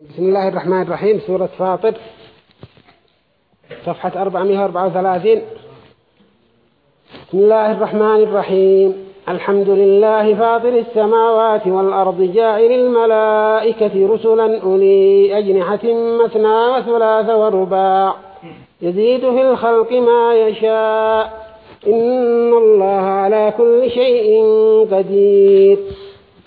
بسم الله الرحمن الرحيم سورة فاطر صفحة 434 بسم الله الرحمن الرحيم الحمد لله فاطر السماوات والأرض جاعل الملائكة رسلا أولي أجنحة مثنى وثلاث ورباع. يزيد في الخلق ما يشاء. إن الله على كل شيء قدير.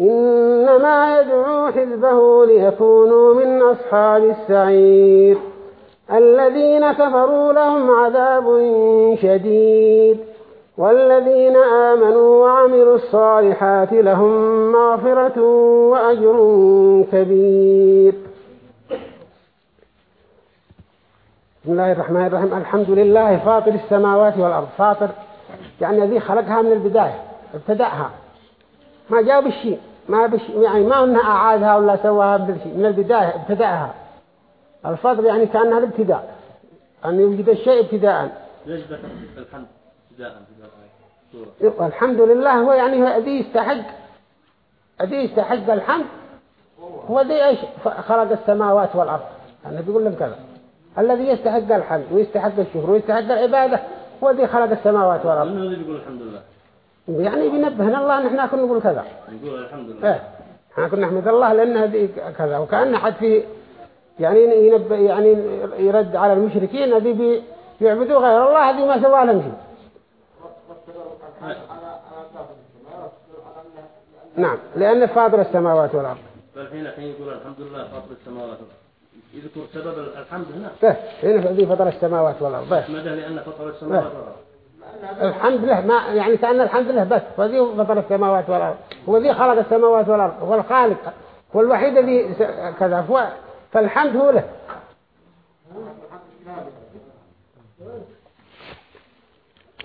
إنما يدعو حزبه ليكونوا من أصحاب السعير. الذين كفروا لهم عذاب شديد. والذين آمنوا وعملوا الصالحات لهم مغفرة وأجر كبير. بسم الله الرحمن الرحيم. الحمد لله فاطر السماوات والأرض. فاطر يعني ذي خلقها من البداية ابتدأها. ما جاء بالشيء ما بش يعني ما أنها أعادها ولا سواها بالشيء من البداية ابتداها الفضل يعني كأنها الابتداء أن يوجد الشيء ابتداء. ليش الحمد؟ ابتداء الحمد لله هو يعني هو ذي يستحق ذي يستحق الحمد. هو ذي إيش؟ خلق السماوات والأرض. يعني بيقول لهم كذا. الذي يستحق الحمد ويستحق الشكر ويستحق العبادة هو ذي خلق السماوات والأرض. من الذي يقول الحمد لله. يعني بينبهنا الله ان إحنا كنا نقول كذا. نقول الحمد لله. إيه. إحنا كنا نحمد الله لأن هذه كذا. وكأن حد في يعني ينبه يعني يرد على المشركين هذه بيعبدوا غير الله هذه ما سوى لهم شيء. نعم. لأن فاطر السماوات والأرض. فالحين الحين يقول الحمد لله فاطر السماوات يذكر سبب الحمد هنا. هنا هذه فطر السماوات والأرض. إيه. ماذا لأن فطر السماوات والأرض. الحمد لله ما يعني كأن الحمد لله بس. وذي فطر السماوات والأرض. هو ذي خلق السماوات والأرض. هو الخالق هو الوحيد الذي كذا فالحمد هو له.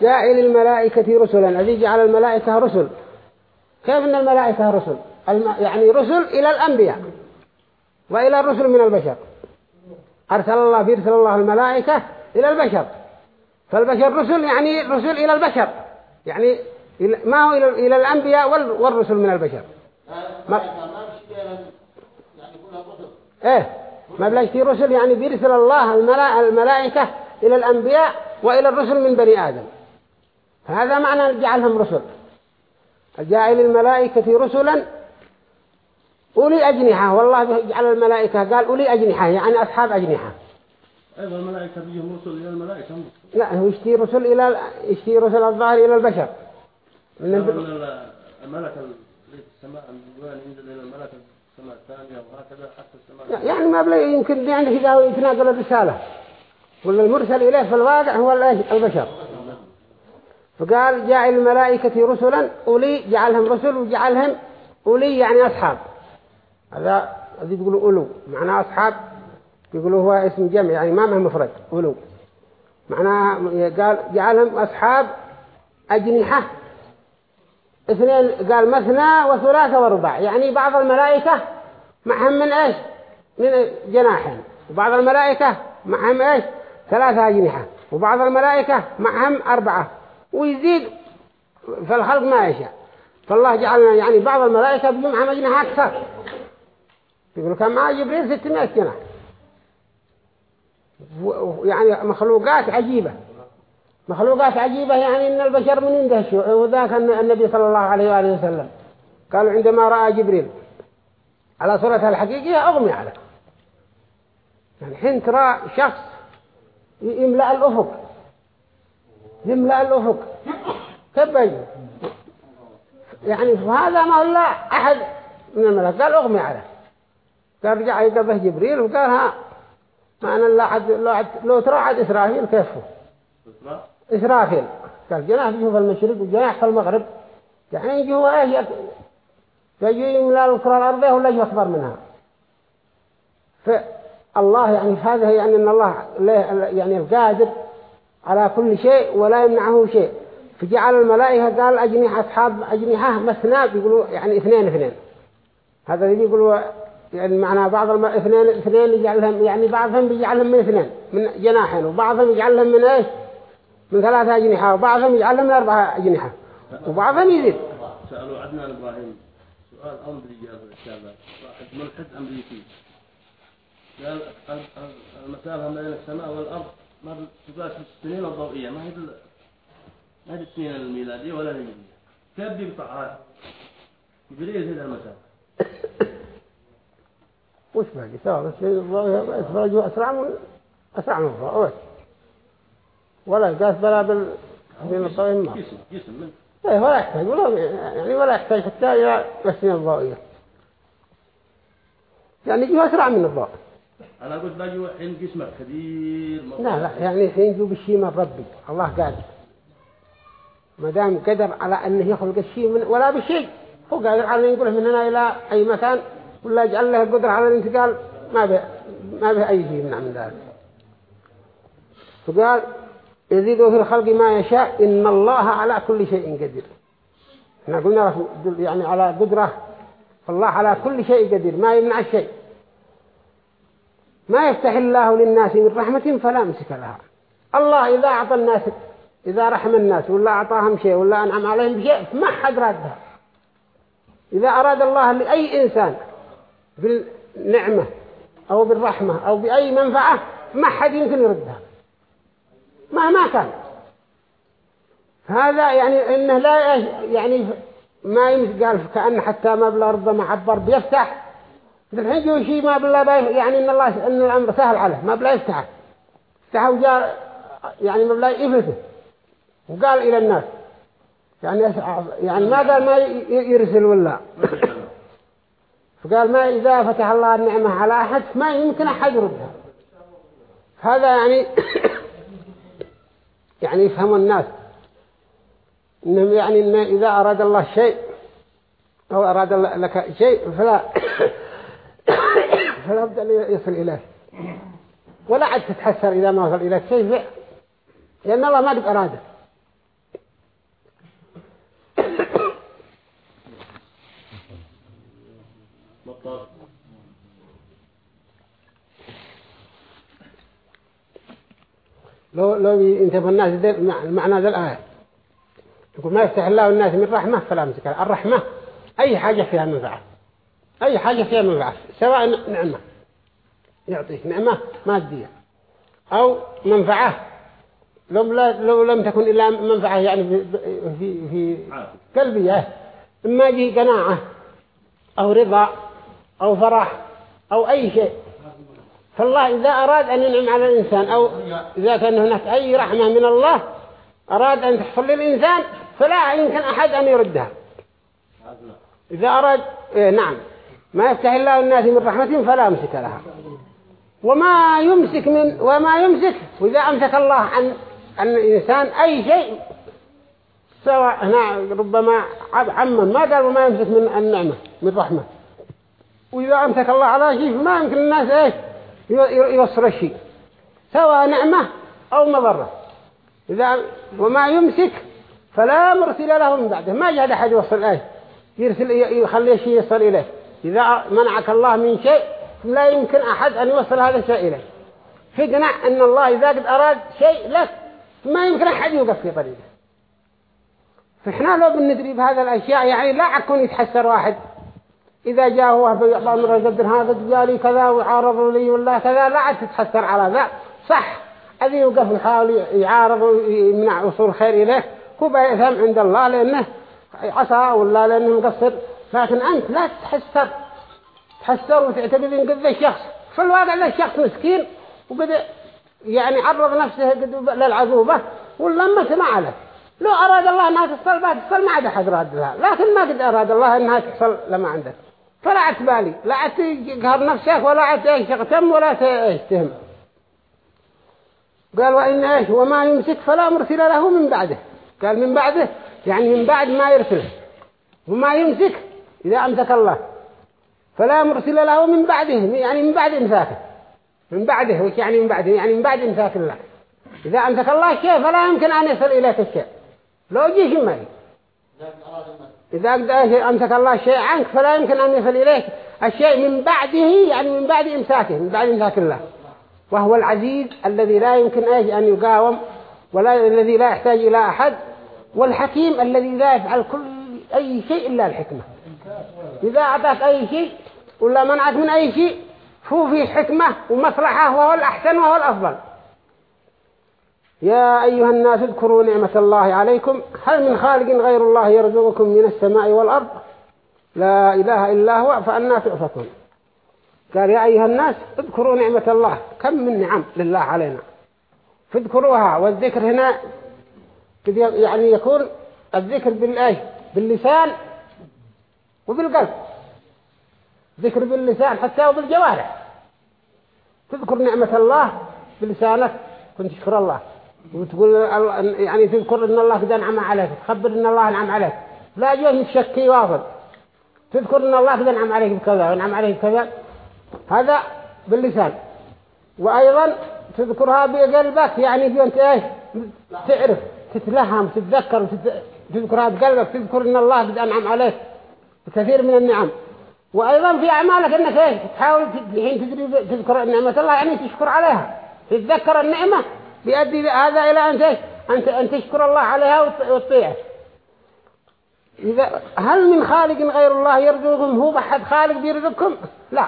جاعل الملائكة رسلا. الذي جعل الملائكة رسل. كيف إن الملائكة رسل. يعني رسل إلى الأنبياء. وإلى الرسل من البشر. أرسل الله بيرسل الله الملائكة إلى البشر. فالبشر رسل يعني رسل إلى البشر. يعني ما هو إلى, إلى الأنبياء والرسل من البشر. ما إيه ما بلاش رسل يعني بيرسل الله الملائكة إلى الأنبياء وإلى الرسل من بني آدم. هذا معنى جعلهم رسل. جعل الملائكة رسلا أولي أجنحة. والله جعل الملائكة قال أولي أجنحة يعني أصحاب أجنحة. أيضا الملائكة بيهم رسل إلى الملائكة لا هو يشتي رسل إلى يشتي رسل الظاهر إلى البشر. من الملك في السماء ينزل إلى الملك السماء الثانية وهكذا حتى السماء يعني ما بلا يمكن يعني إذا يتناقل الرسالة. ولا المرسل إليه في الواقع هو البشر. فقال جاء الملائكة رسلا أولي جعلهم رسل وجعلهم أولي يعني أصحاب. هذا هذي بيقولوا أولو معناه أصحاب. يقولوا هو اسم جمع يعني ما مه مفرد أولو معناه قال جعلهم أصحاب أجنحة. اثنين قال مثنى وثلاثة ورباع. يعني بعض الملائكة معهم من إيش؟ من جناحين وبعض الملائكة معهم إيش؟ ثلاثة أجنحة. وبعض الملائكة معهم أربعة. ويزيد في الخلق ما يشاء. فالله جعلنا يعني بعض الملائكة بجمعهم أجنحة أكثر. يقولوا كان مع جبريل 600 جناح. يعني مخلوقات عجيبة. مخلوقات عجيبة يعني إن البشر من يندهشوا وذاك النبي صلى الله عليه وآله وسلم قالوا عندما رأى جبريل على صورتها الحقيقية أغمي عليه. يعني حين ترى شخص يملأ الأفق يملأ الأفق. كبج يعني هذا ما هو أحد من الملك قال أغمي عليه. قال رجع يقبه جبريل وقال ها معنى لا عد لو, عد لو ترى عد إسرافيل كيفه؟ إسرافيل. قال جناح في المشرق وجناح في المغرب. يعني يجي هو إيش يجي من الكرة الأرضية ولا يجي أكبر منها؟ فالله يعني هذا يعني أن الله يعني القادر على كل شيء ولا يمنعه شيء. فجعل الملائكة قال أجنحة أصحاب أجنحة مثنى بيقولوا يعني اثنين اثنين. هذا اللي يقولوا يعني معنى بعض الم... اثنين اثنين يجعلهم يعني بعضهم بيجعلهم من اثنين من جناحين وبعضهم يجعلهم من إيش؟ من ثلاثة أجنحة وبعضهم يجعلهم من أربعة أجنحة وبعضهم يزيد. سألوا عدنان إبراهيم سؤال أمري جاب الشابة واحد ملحد أمريكي. قال المسافة بين السماء والأرض ما تقاس بالسنين الضوئية ما هي ما هي السنين الميلادية ولا الهجرية. كيف بيقطعها؟ جبريل هذا المسافة وش باقي السنين الضوئية إفراجه أسرع من أسرع من الضوء ولا قاس بلا بال الضوئية ما. جسم إيه ولا يحتاج ولا يعني ولا يحتاج حتى إلى السنين الضوئية. يعني يجوا أسرع من الضوء. أنا قلت باجي حين جسمك كبير لا لا يعني حين يجوا بالشيء من ربي الله قادر ما دام قدر على أنه يخلق الشيء من ولا بشيء. هو قادر على أن يقوله من هنا إلى أي مكان ولا يجعل له القدرة على الانتقال ما به ما به أي شيء من ذلك. فقال يزيد في الخلق ما يشاء إن الله على كل شيء قدير. إحنا قلنا يعني على قدرة فالله على كل شيء قدير ما يمنع الشيء ما يفتح الله للناس من رحمة فلا امسك لها. الله إذا أعطى الناس إذا رحم الناس ولا أعطاهم شيء ولا أنعم عليهم بشيء ما حد رادها. إذا أراد الله لأي إنسان بالنعمة أو بالرحمة أو بأي منفعة ما حد يمكن يردها. ما ما كان. هذا يعني إنه لا يعني ما يمس قال كأن حتى ما بلا ربما عبر بيفتح الحين جو شيء ما بلا يعني إن الله إن الأمر سهل عليه ما بلا يفتحه افتحه وجاء يعني ما بلا يفلته وقال إلى الناس يعني يعني ما ما يرسل ولا؟ فقال ما إذا فتح الله النعمة على أحد ما يمكن أحد يردها. هذا يعني يعني يفهم الناس. إنهم يعني إن إذا أراد الله شيء أو أراد لك شيء فلا فلا بد أن يصل إليه. ولا عد تتحسر إذا ما وصل إليك شيء لأن الله ما قد أراده. لو لو ينتبه الناس معنى ذا الآية. يقول ما يفتح الله الناس من رحمة. فلا مسك الرحمة أي حاجة فيها منفعة أي حاجة فيها منفعة سواء نعمة. يعطيك نعمة مادية. أو منفعة. لو, لو لم تكن إلا منفعة يعني في, في, قلبية. إما جي قناعة أو رضا. أو فرح أو أي شيء. فالله إذا أراد أن ينعم على الإنسان أو إذا كان هناك أي رحمة من الله أراد أن تحصل للإنسان فلا يمكن أحد أن يردها. إذا أراد إيه نعم. ما يفتح الله الناس من رحمة فلا يمسك لها. وما يمسك من وما يمسك وإذا أمسك الله عن عن الإنسان أي شيء سواء هنا ربما عمم ما قال وما يمسك من النعمة من رحمة. وإذا أمسك الله على شيء فما يمكن الناس إيش؟ يوصل الشيء. سواء نعمة أو مضرة. إذا وما يمسك فلا مرسل له من بعده. ما جاء أحد يوصل إليه يرسل يخلي شيء يصل إليه. إذا منعك الله من شيء لا يمكن أحد أن يوصل هذا الشيء إليه. فقنع أن الله إذا قد أراد شيء لك ما يمكن أحد يوقف في طريقه. فإحنا لو بندري بهذا الأشياء يعني لا أكون يتحسر واحد. إذا جاء هو بأمر القدر هذا جالي كذا وعارض لي ولا كذا لا عاد تتحسر على ذا. صح. الذي يوقف يحاول يعارض ويمنع وصول خير إليه هو بيثم عند الله لأنه عصى ولا لأنه مقصر. لكن أنت لا تتحسر. تحسر وتعتقد إن قد الشخص. في الواقع ذا الشخص مسكين وقد يعني عرض نفسه للعذوبة ولما سمع له. لو أراد الله أنها تصل بها تصل ما عاد أحد راد لها. لكن ما قد أراد الله أنها تصل لما عندك فلا عتبالي لا عتقهر نفسك ولا عتغتم ولا تهم. قال وإن إيش وما يمسك فلا مرسل له من بعده. قال من بعده؟ يعني من بعد ما يرسله. وما يمسك إذا أمسك الله. فلا مرسل له من بعده. يعني من بعد إمساكه. من بعده. وش يعني من بعده؟ يعني من بعد إمساك الله. إذا أمسك الله شيء فلا يمكن أن يصل إليك الشيء. لو جيش ما إذا أمسك الله شيء عنك فلا يمكن أن يصل إليك الشيء من بعده يعني من بعد إمساكه من بعد إمساك الله. وهو العزيز الذي لا يمكن أن يقاوم ولا الذي لا يحتاج إلى أحد والحكيم الذي لا يفعل كل أي شيء إلا الحكمة. إذا أعطاك أي شيء ولا منعك من أي شيء فهو فيه حكمة ومصلحة وهو الأحسن وهو الأفضل. يا أيها الناس اذكروا نعمة الله عليكم. هل من خالق غير الله يرزقكم من السماء والأرض؟ لا إله إلا هو فأنا تؤفكون. قال يا أيها الناس اذكروا نعمة الله. كم من نعم لله علينا. فاذكروها والذكر هنا يعني يكون الذكر بالآية؟ باللسان وبالقلب. ذكر باللسان حتى وبالجوارح. تذكر نعمة الله بلسانك. كنت تشكر الله. وتقول يعني تذكر إن الله قد انعم عليك تخبر إن الله انعم عليك. لا جوه تشكي واصل تذكر إن الله قد انعم عليك بكذا وانعم عليك بكذا. هذا باللسان. وأيضا تذكرها بقلبك يعني جو أنت إيش؟ تعرف تتلهم تتذكر تذكرها بقلبك تذكر إن الله قد انعم عليك بكثير من النعم. وأيضا في أعمالك إنك إيش؟ تحاول الحين تذكر نعمه الله يعني تشكر عليها. تتذكر النعمة بيؤدي هذا إلى أن أن تشكر الله عليها وتطيعه إذا هل من خالق غير الله يرزقكم؟ هو بحد خالق بيرزقكم؟ لا.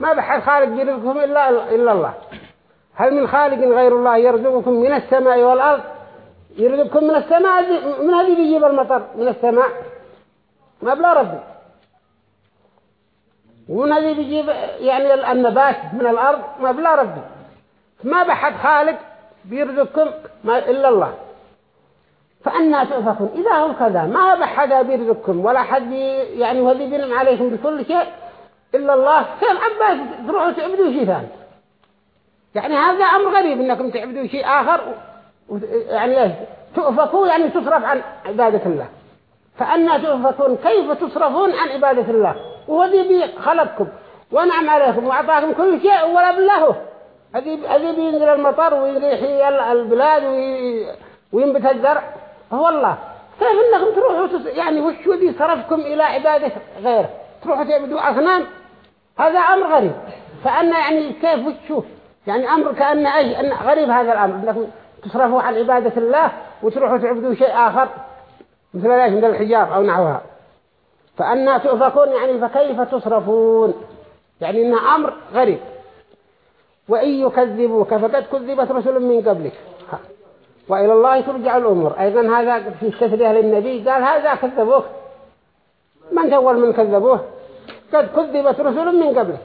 ما بحد خالق بيرزقكم إلا إلا الله. هل من خالق غير الله يرزقكم من السماء والأرض؟ يرزقكم من السماء من هذه بيجيب المطر؟ من السماء. ما بلا ربي ومن هذه بيجيب يعني النبات من الأرض؟ ما بلا ربي ما بحد خالق بيرزقكم ما إلا الله. فأنا تؤفكون. إذا هم كذا ما بحدا بيرزقكم ولا حد يعني وذي بينم عليكم بكل شيء إلا الله. كيف عباس تروحوا تعبدوا شيء ثاني؟ يعني هذا أمر غريب إنكم تعبدوا شيء آخر يعني إيش تؤفكوا يعني تصرف عن عبادة الله. فأنا تؤفكون. كيف تصرفون عن عبادة الله؟ وهو ذي خلقكم ونعم عليكم وأعطاكم كل شيء ولا بالله. هذه بينزل المطر ويحيي البلاد وينبت الزرع هو الله. كيف إنكم تروحوا تس... يعني وش ذي صرفكم إلى عبادة غيره تروحوا تعبدوا اصنام هذا أمر غريب. فأنا يعني كيف وشو يعني أمر كأن إيش أن غريب هذا الأمر. إنكم تصرفوا عن عبادة الله وتروحوا تعبدوا شيء آخر مثل إيش من الحجاب أو نحوها. فأنا تؤفكون يعني فكيف تصرفون؟ يعني انها أمر غريب. وإن يكذبوك فقد كذبت رسل من قبلك. وإلى الله ترجع الأمور. أيضا هذا في التسليه للنبي قال هذا كذبوك. من أول من كذبوه؟ قد كذبت رسل من قبلك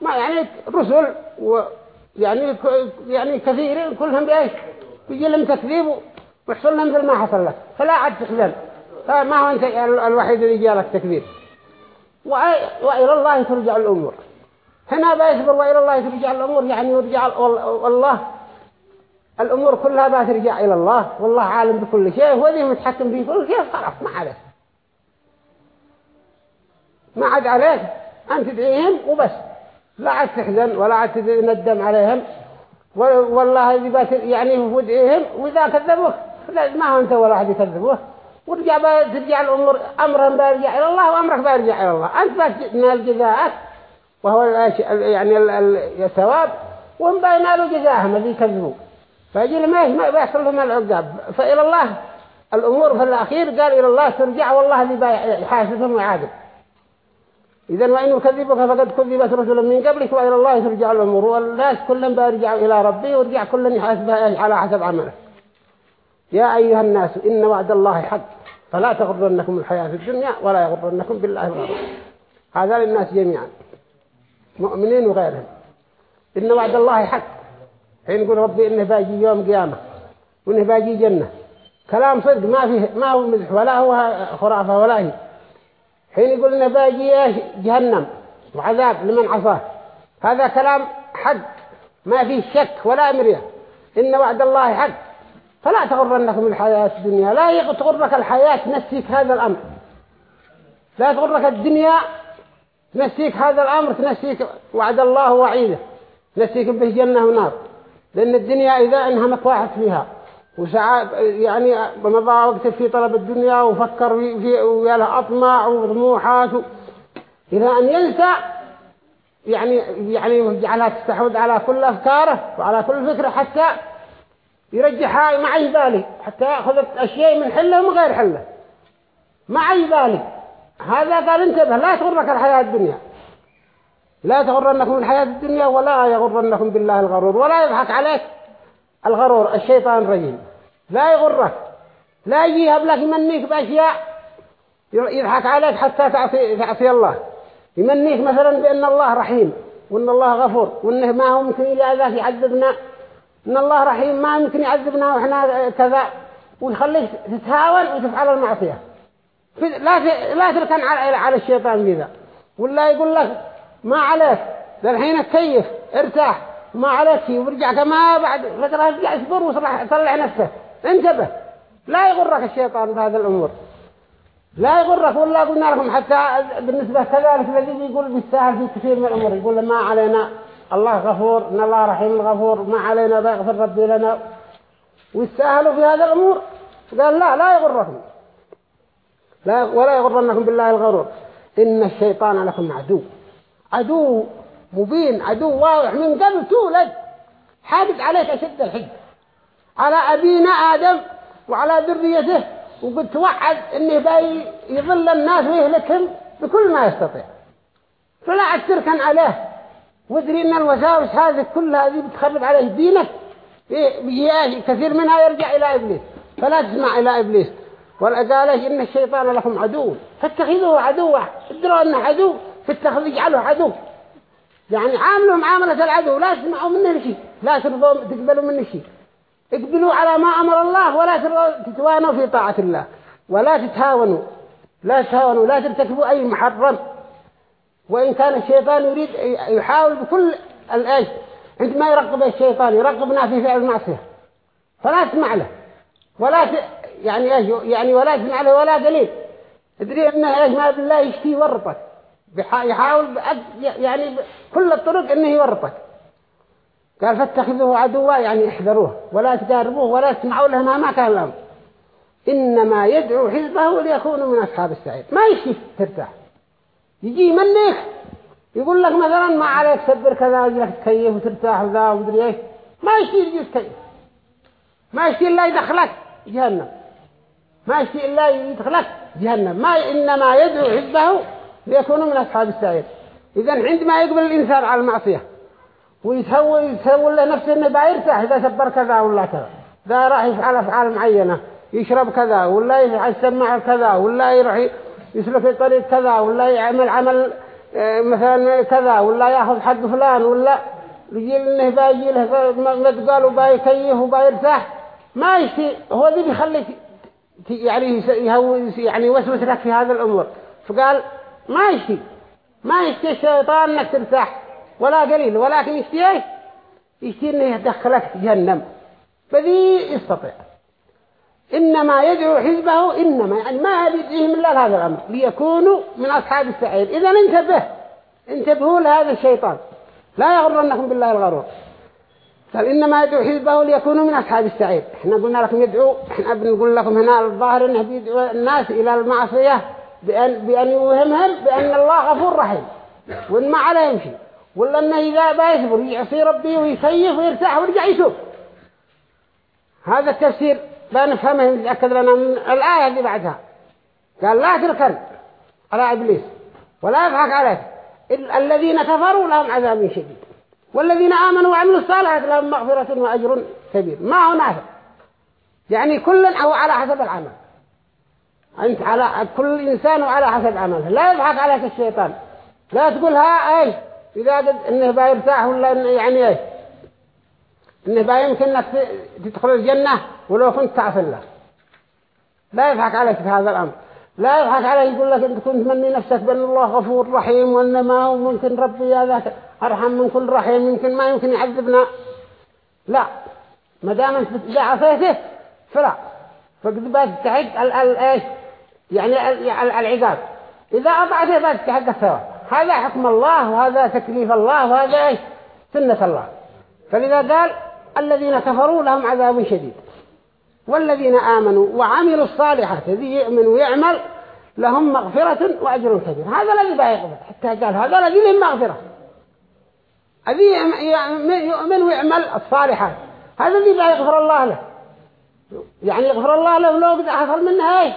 ما يعني رسل ويعني يعني كثيرين كلهم بإيش؟ يجي لهم تكذيب ويحصل لهم مثل ما حصل لك. فلا عاد تخزن فما هو أنت الوحيد اللي جاء لك تكذيب. وإلى الله ترجع الأمور. هنا بيصبر وإلى الله ترجع الأمور يعني يرجع والله الأمور كلها بترجع إلى الله والله عالم بكل شيء هو ذي متحكم في كل شيء خلاص ما عاد. ما عاد عليك. أن تدعيهم وبس. لا عاد تحزن ولا عاد تندم عليهم. والله إذا يعني ودعيهم وإذا كذبوه ما هو أنت ولا أحد يكذبوه ورجع ترجع الأمور أمرهم بيرجع إلى الله وأمرك بيرجع إلى الله. أنت بس من الجزاءات وهو يعني الثواب وهم بينالوا جزاهم الذي كذبوا فأجل ما ما بيحصل لهم العقاب. فإلى الله الأمور في الأخير قال إلى الله ترجع والله اللي يحاسبهم ويعاقب. إذا وإن يكذبك فقد كذبت رسل من قبلك وإلى الله ترجع الأمور. والناس كلهم بيرجعوا إلى ربي ورجع كل يحاسبها على حسب عمله. يا أيها الناس إن وعد الله حق. فلا تغرنكم الحياة في الدنيا ولا يغرنكم بالله الغرور. هذا للناس جميعا. مؤمنين وغيرهم. إن وعد الله حق. حين يقول ربي إنه باجي يوم قيامة وإنه باجي جنة. كلام صدق ما فيه ما هو مزح ولا هو خرافة ولا هي. حين يقول إنه باجي جهنم وعذاب لمن عصاه. هذا كلام حق. ما فيه شك ولا مرية. إن وعد الله حق. فلا تغرنكم الحياة الدنيا. لا تغرك الحياة تنسيك هذا الأمر. لا تغرك الدنيا تنسيك هذا الأمر تنسيك وعد الله وعيده تنسيك به جنة ونار. لأن الدنيا إذا انهمك واحد فيها. وسعى يعني مضى وقت في طلب الدنيا وفكر في, وياله أطماع وطموحات. إلى أن ينسى يعني يعني يجعلها تستحوذ على كل أفكاره وعلى كل فكرة حتى يرجعها مع بالي حتى يأخذ أشياء من حله ومن غير حله. مع بالي هذا قال انتبه لا تغرك الحياة الدنيا. لا تغرنكم الحياة الدنيا ولا يغرنكم بالله الغرور ولا يضحك عليك الغرور الشيطان الرجيم. لا يغرك لا يجي لك يمنيك بأشياء يضحك عليك حتى تعصي, تعصي الله. يمنيك مثلا بأن الله رحيم وأن الله غفور وأنه ما هو ممكن إلى ذاك يعذبنا. أن الله رحيم ما يمكن يعذبنا وإحنا كذا. ويخليك تتهاون وتفعل المعصية. لا لا تركن على على الشيطان كذا. ولا يقول لك ما عليك. الحين كيف ارتاح. ما عليك ورجع كما بعد. فترة رجع اصبر وصلح نفسه. انتبه. لا يغرك الشيطان بهذه الأمور. لا يغرك. ولا قلنا لكم حتى بالنسبة كذلك الذي يقول بالسهل في كثير من الأمور. يقول ما علينا. الله غفور. إن الله رحيم غفور. ما علينا. بيغفر ربي لنا. ويستاهلوا في هذه الأمور. قال لا لا يغركم. لا ولا يغرنكم بالله الغرور. إن الشيطان لكم عدو. عدو مبين عدو واضح. من قبل تولد. حادث عليك أشد الحج على أبينا آدم وعلى ذريته. وقد توعد إنه باي يظل الناس ويهلكهم بكل ما يستطيع. فلا عد تركن عليه. وادري إن الوساوس هذه كلها هذه بتخرب عليه دينك إيه كثير منها يرجع إلى إبليس. فلا تسمع إلى إبليس. وقال إن الشيطان لكم عدو فاتخذوه عدوا ادروا انه عدو فاتخذوا اجعله عدو. يعني عاملوا معاملة العدو لا تسمعوا منه شيء لا ترضوا تقبلوا منه شيء. اقبلوا على ما أمر الله ولا تتوانوا في طاعة الله. ولا تتهاونوا لا تتهاونوا لا ترتكبوا أي محرم. وإن كان الشيطان يريد يحاول بكل الأيش عندما يرقب الشيطان يرقبنا في فعل المعصية. فلا تسمع له ولا. يعني إيش؟ يعني ولا تسمع له ولا دليل. ادري انه إيش؟ ما بالله يشتي يورطك يحاول. يعني كل الطرق إنه يورطك قال فاتخذوه عدوا يعني احذروه. ولا تجاربوه ولا تسمعوا له ما كان لهم إنما يدعو حزبه ليكونوا من أصحاب السعيد ما يشي ترتاح. يجي منك يقول لك مثلا ما عليك سبر كذا يجي لك تكيف وترتاح وذا ومدري إيش. ما يشتي يجي تكيف ما يشتي إلا يدخلك جهنم. ما يشتي إلا يدخلك جهنم. ما إنما يدعو حزبه ليكونوا من أصحاب السعيد إذا عندما يقبل الإنسان على المعصية ويتهول يتهول لنفسه إنه بيرتاح إذا سبر كذا ولا كذا إذا راح يفعل أفعال معينة يشرب كذا ولا يفعل سمع كذا ولا يروح يسلك الطريق كذا ولا يعمل عمل آه، مثلا كذا ولا يأخذ حق فلان ولا يجي إنه بايجي له ما قالوا بايكيه وبايرتاح ما يشتي هو ذي بيخليك يعني يعني يوسوس لك في هذا الأمور. فقال ما يشتي. ما يشتي الشيطان إنك ترتاح. ولا قليل. ولكن يشتي إيش؟ يشتي إنه يدخلك جهنم. فذي يستطيع. إنما يدعو حزبه إنما يعني ما يدعيهم إلا هذا الأمر. ليكونوا من أصحاب السعير. إذا انتبه. انتبهوا لهذا الشيطان. لا يغرنكم بالله الغرور. قال إنما يدعو حزبه ليكونوا من أصحاب السعير. إحنا قلنا لكم يدعو إحنا بنقول لكم هنا الظاهر إنه بيدعو الناس إلى المعصية بأن, بأن يوهمهم بأن الله غفور رحيم. وإن ما عليهم شيء ولا إنه إذا بيصبر يعصي ربي ويسيف ويرتاح ويرجع يشوف هذا التفسير لا نفهمه يتأكد لنا من الآية اللي بعدها. قال لا تركن على إبليس ولا يضحك عليك. الذين كفروا لهم عذاب شديد. والذين آمنوا وعملوا الصالحات لهم مغفرة وأجر كبير. ما هو نافع؟ يعني كل أو على حسب العمل. أنت على كل إنسان وعلى حسب عمله. لا يضحك عليك الشيطان. لا تقول ها إيش إذا قد إنه بيرتاح ولا إنه يعني إيه؟ إنه با يمكن أنك تدخل الجنة ولو كنت تعصي الله. لا يضحك عليك في هذا الأمر. لا يضحك عليك يقول لك أنت كنت مني نفسك بأن الله غفور رحيم وأن ما هو ممكن ربي هذا أرحم من كل رحيم يمكن ما يمكن يعذبنا. لا. ما دام أنت عصيته فلا. فقد تحق إيش؟ يعني العقاب. إذا أضعته بات تحق الثواب. هذا حكم الله وهذا تكليف الله وهذا إيش؟ سنة الله. فلذا قال الذين كفروا لهم عذاب شديد. والذين آمنوا وعملوا الصالحات الذي يؤمن ويعمل لهم مغفرة وأجر كبير. هذا الذي بيقبل حتى قال هذا الذي لهم مغفرة. الذي يؤمن ويعمل الصالحات هذا الذي بيغفر الله له. يعني يغفر الله له لو قد حصل منها إيش؟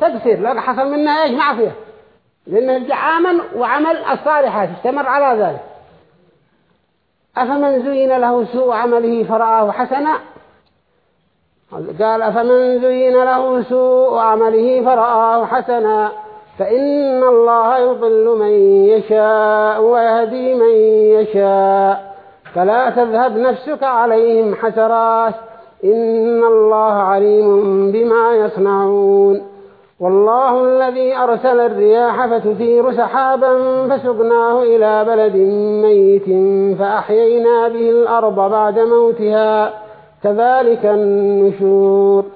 تقصير. لو حصل منها إيش؟ معصية. لأنه آمن وعمل الصالحات استمر على ذلك. أفمن زين له سوء عمله فرآه حسنا؟ قال أفمن زين له سوء عمله فرآه حسنا. فإن الله يضل من يشاء ويهدي من يشاء. فلا تذهب نفسك عليهم حسرات. إن الله عليم بما يصنعون. والله الذي أرسل الرياح فتثير سحابا فسقناه إلى بلد ميت فأحيينا به الأرض بعد موتها. كذلك النشور.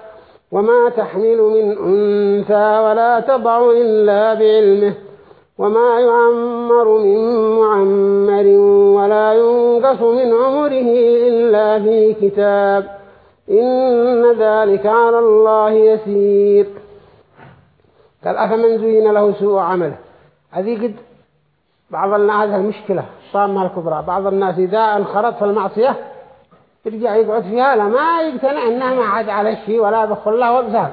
وما تحمل من أنثى ولا تضع إلا بعلمه وما يعمر من معمر ولا ينقص من عمره إلا في كتاب إن ذلك على الله يسير. قال أفمن زين له سوء عمله؟ هذه قد بعض الناس هذه المشكلة طامة الكبرى بعض الناس إذا انخرط في المعصية يرجع يقعد فيها لا ما يقتنع انه ما عاد على شيء ولا بخل الله وبزال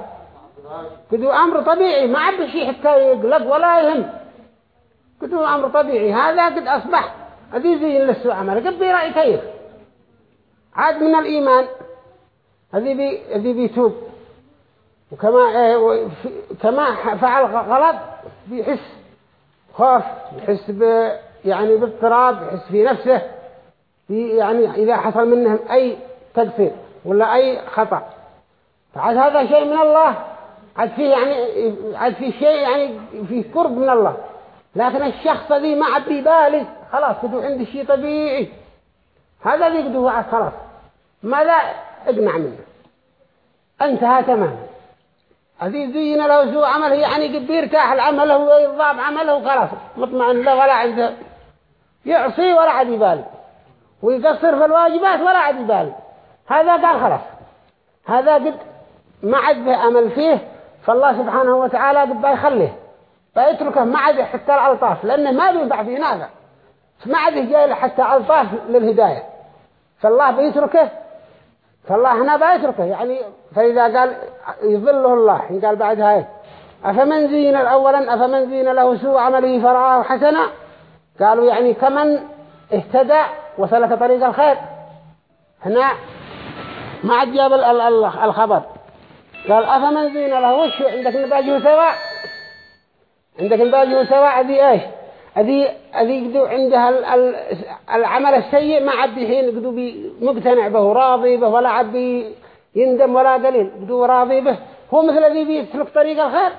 كدو أمر طبيعي ما عاد شيء حتى يقلق ولا يهم. كدو أمر طبيعي هذا قد هذه زين للسوء عمله. قد برأي كيف عاد من الإيمان. هذه بي هذه بيتوب وكما إيه كما فعل غلط بيحس خوف ب يعني باضطراب يحس في نفسه. يعني إذا حصل منهم أي تقصير ولا أي خطأ. فعاد هذا شيء من الله. عاد فيه يعني عاد فيه شيء يعني فيه قرب من الله. لكن الشخص ذي ما عاد بالي خلاص كده عندي شيء طبيعي. هذا ذي كده عاد خلاص. ماذا اقنع منه؟ انتهى تماما. هذه زين له سوء عمله يعني قد بيرتاح العمل ويضاب عمله خلاص مطمئن له ولا عنده يعصي ولا عاد يبالي ويقصر في الواجبات ولا عاد يبالي. هذا قال خلاص. هذا قد ما عاد به أمل فيه فالله سبحانه وتعالى قد بيخليه بيتركه ما عاد حتى الألطاف لأنه ما بينفع فيه نافع ما عاد جاي حتى ألطاف للهداية. فالله بيتركه فالله هنا بيتركه يعني فإذا قال يظله الله قال بعدها إيه؟ أفمن زين أولا أفمن زين له سوء عمله فرآه حسنا؟ قالوا يعني كمن اهتدى وسلك طريق الخير. هنا ما عاد جاب الخبر. قال أفمن زين له وش عندك نباجه سواء. عندك نباجه سواء. ذي إيش؟ هذه هذه قدو عندها العمل السيء ما عاد حين قدو مقتنع به راضي به ولا عاد يندم ولا دليل. قدو راضي به. هو مثل الذي بيسلك طريق الخير؟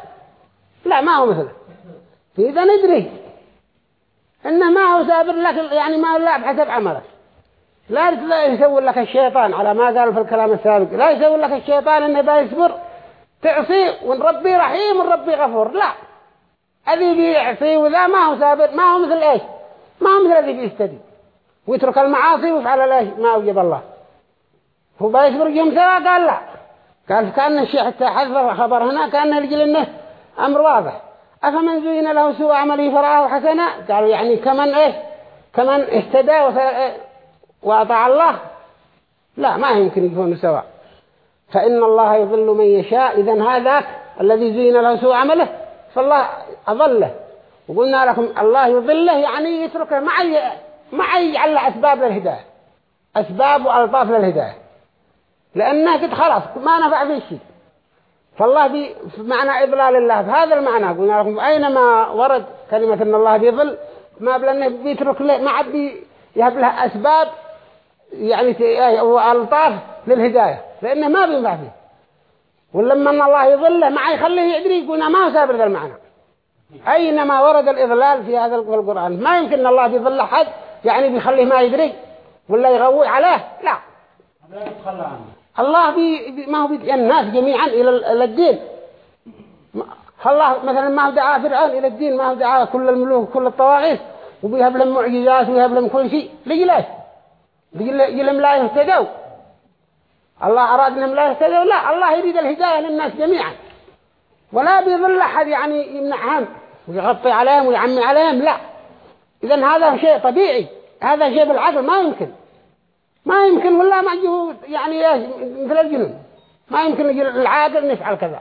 لا ما هو مثله. فإذا ندري. إنه ما هو سابر لك يعني ما هو لا بحسب عملك. لا يسوي لك الشيطان على ما قال في الكلام السابق. لا يسوي لك الشيطان إنه بيصبر تعصي ونربي رحيم ونربي غفور. لا. الذي بيعصي وذا ما هو سابر ما هو مثل إيش؟ ما هو مثل الذي بيستدي. ويترك المعاصي ويفعل الإيش؟ ما اوجب الله. هو بيصبر يوم سوا؟ قال لا. قال كأن الشيء حتى حذر خبر هنا كأن إنه أمر واضح. أفمن زين له سوء عمله فرآه حسنا؟ قالوا يعني كمن إيش كمن اهتدى وأطاع الله؟ لا ما يمكن يكونوا سواء. فإن الله يضل من يشاء. إذا هذاك الذي زين له سوء عمله فالله أضله. وقلنا لكم الله يضله يعني يتركه ما ما يجعل له أسباب للهداية. أسباب وألطاف للهداية. لأنه قد خلاص ما نفع فيه شيء. فالله بي معنى إضلال الله بهذا المعنى قلنا لكم أينما ورد كلمة أن الله بيضل ما بلنه بيترك له ما عاد يهب له أسباب يعني وألطاف للهداية لأنه ما بينفع فيه. ولما أن الله يضله ما يخليه يدري يقولنا ما سابر ذا المعنى. أينما ورد الإضلال في هذا القرآن ما يمكن أن الله بيضل حد يعني بيخليه ما يدري ولا يغوي عليه لا. الله بي ما هو بيدعي الناس جميعا إلى الدين. الله مثلا ما هو دعا فرعون إلى الدين ما هو دعا كل الملوك كل الطواغيت. وبيهب لهم معجزات ويهب لهم كل شيء. ليش لهم لا؟ يهتدوا؟ الله أراد أنهم لا يهتدوا؟ لا الله يريد الهداية للناس جميعا. ولا بيظل أحد يعني يمنعهم ويغطي عليهم ويعمي عليهم لا. إذا هذا شيء طبيعي هذا شيء بالعقل ما يمكن. ما يمكن ولا ما يعني مثل الجنون ما يمكن العاقل نفعل كذا.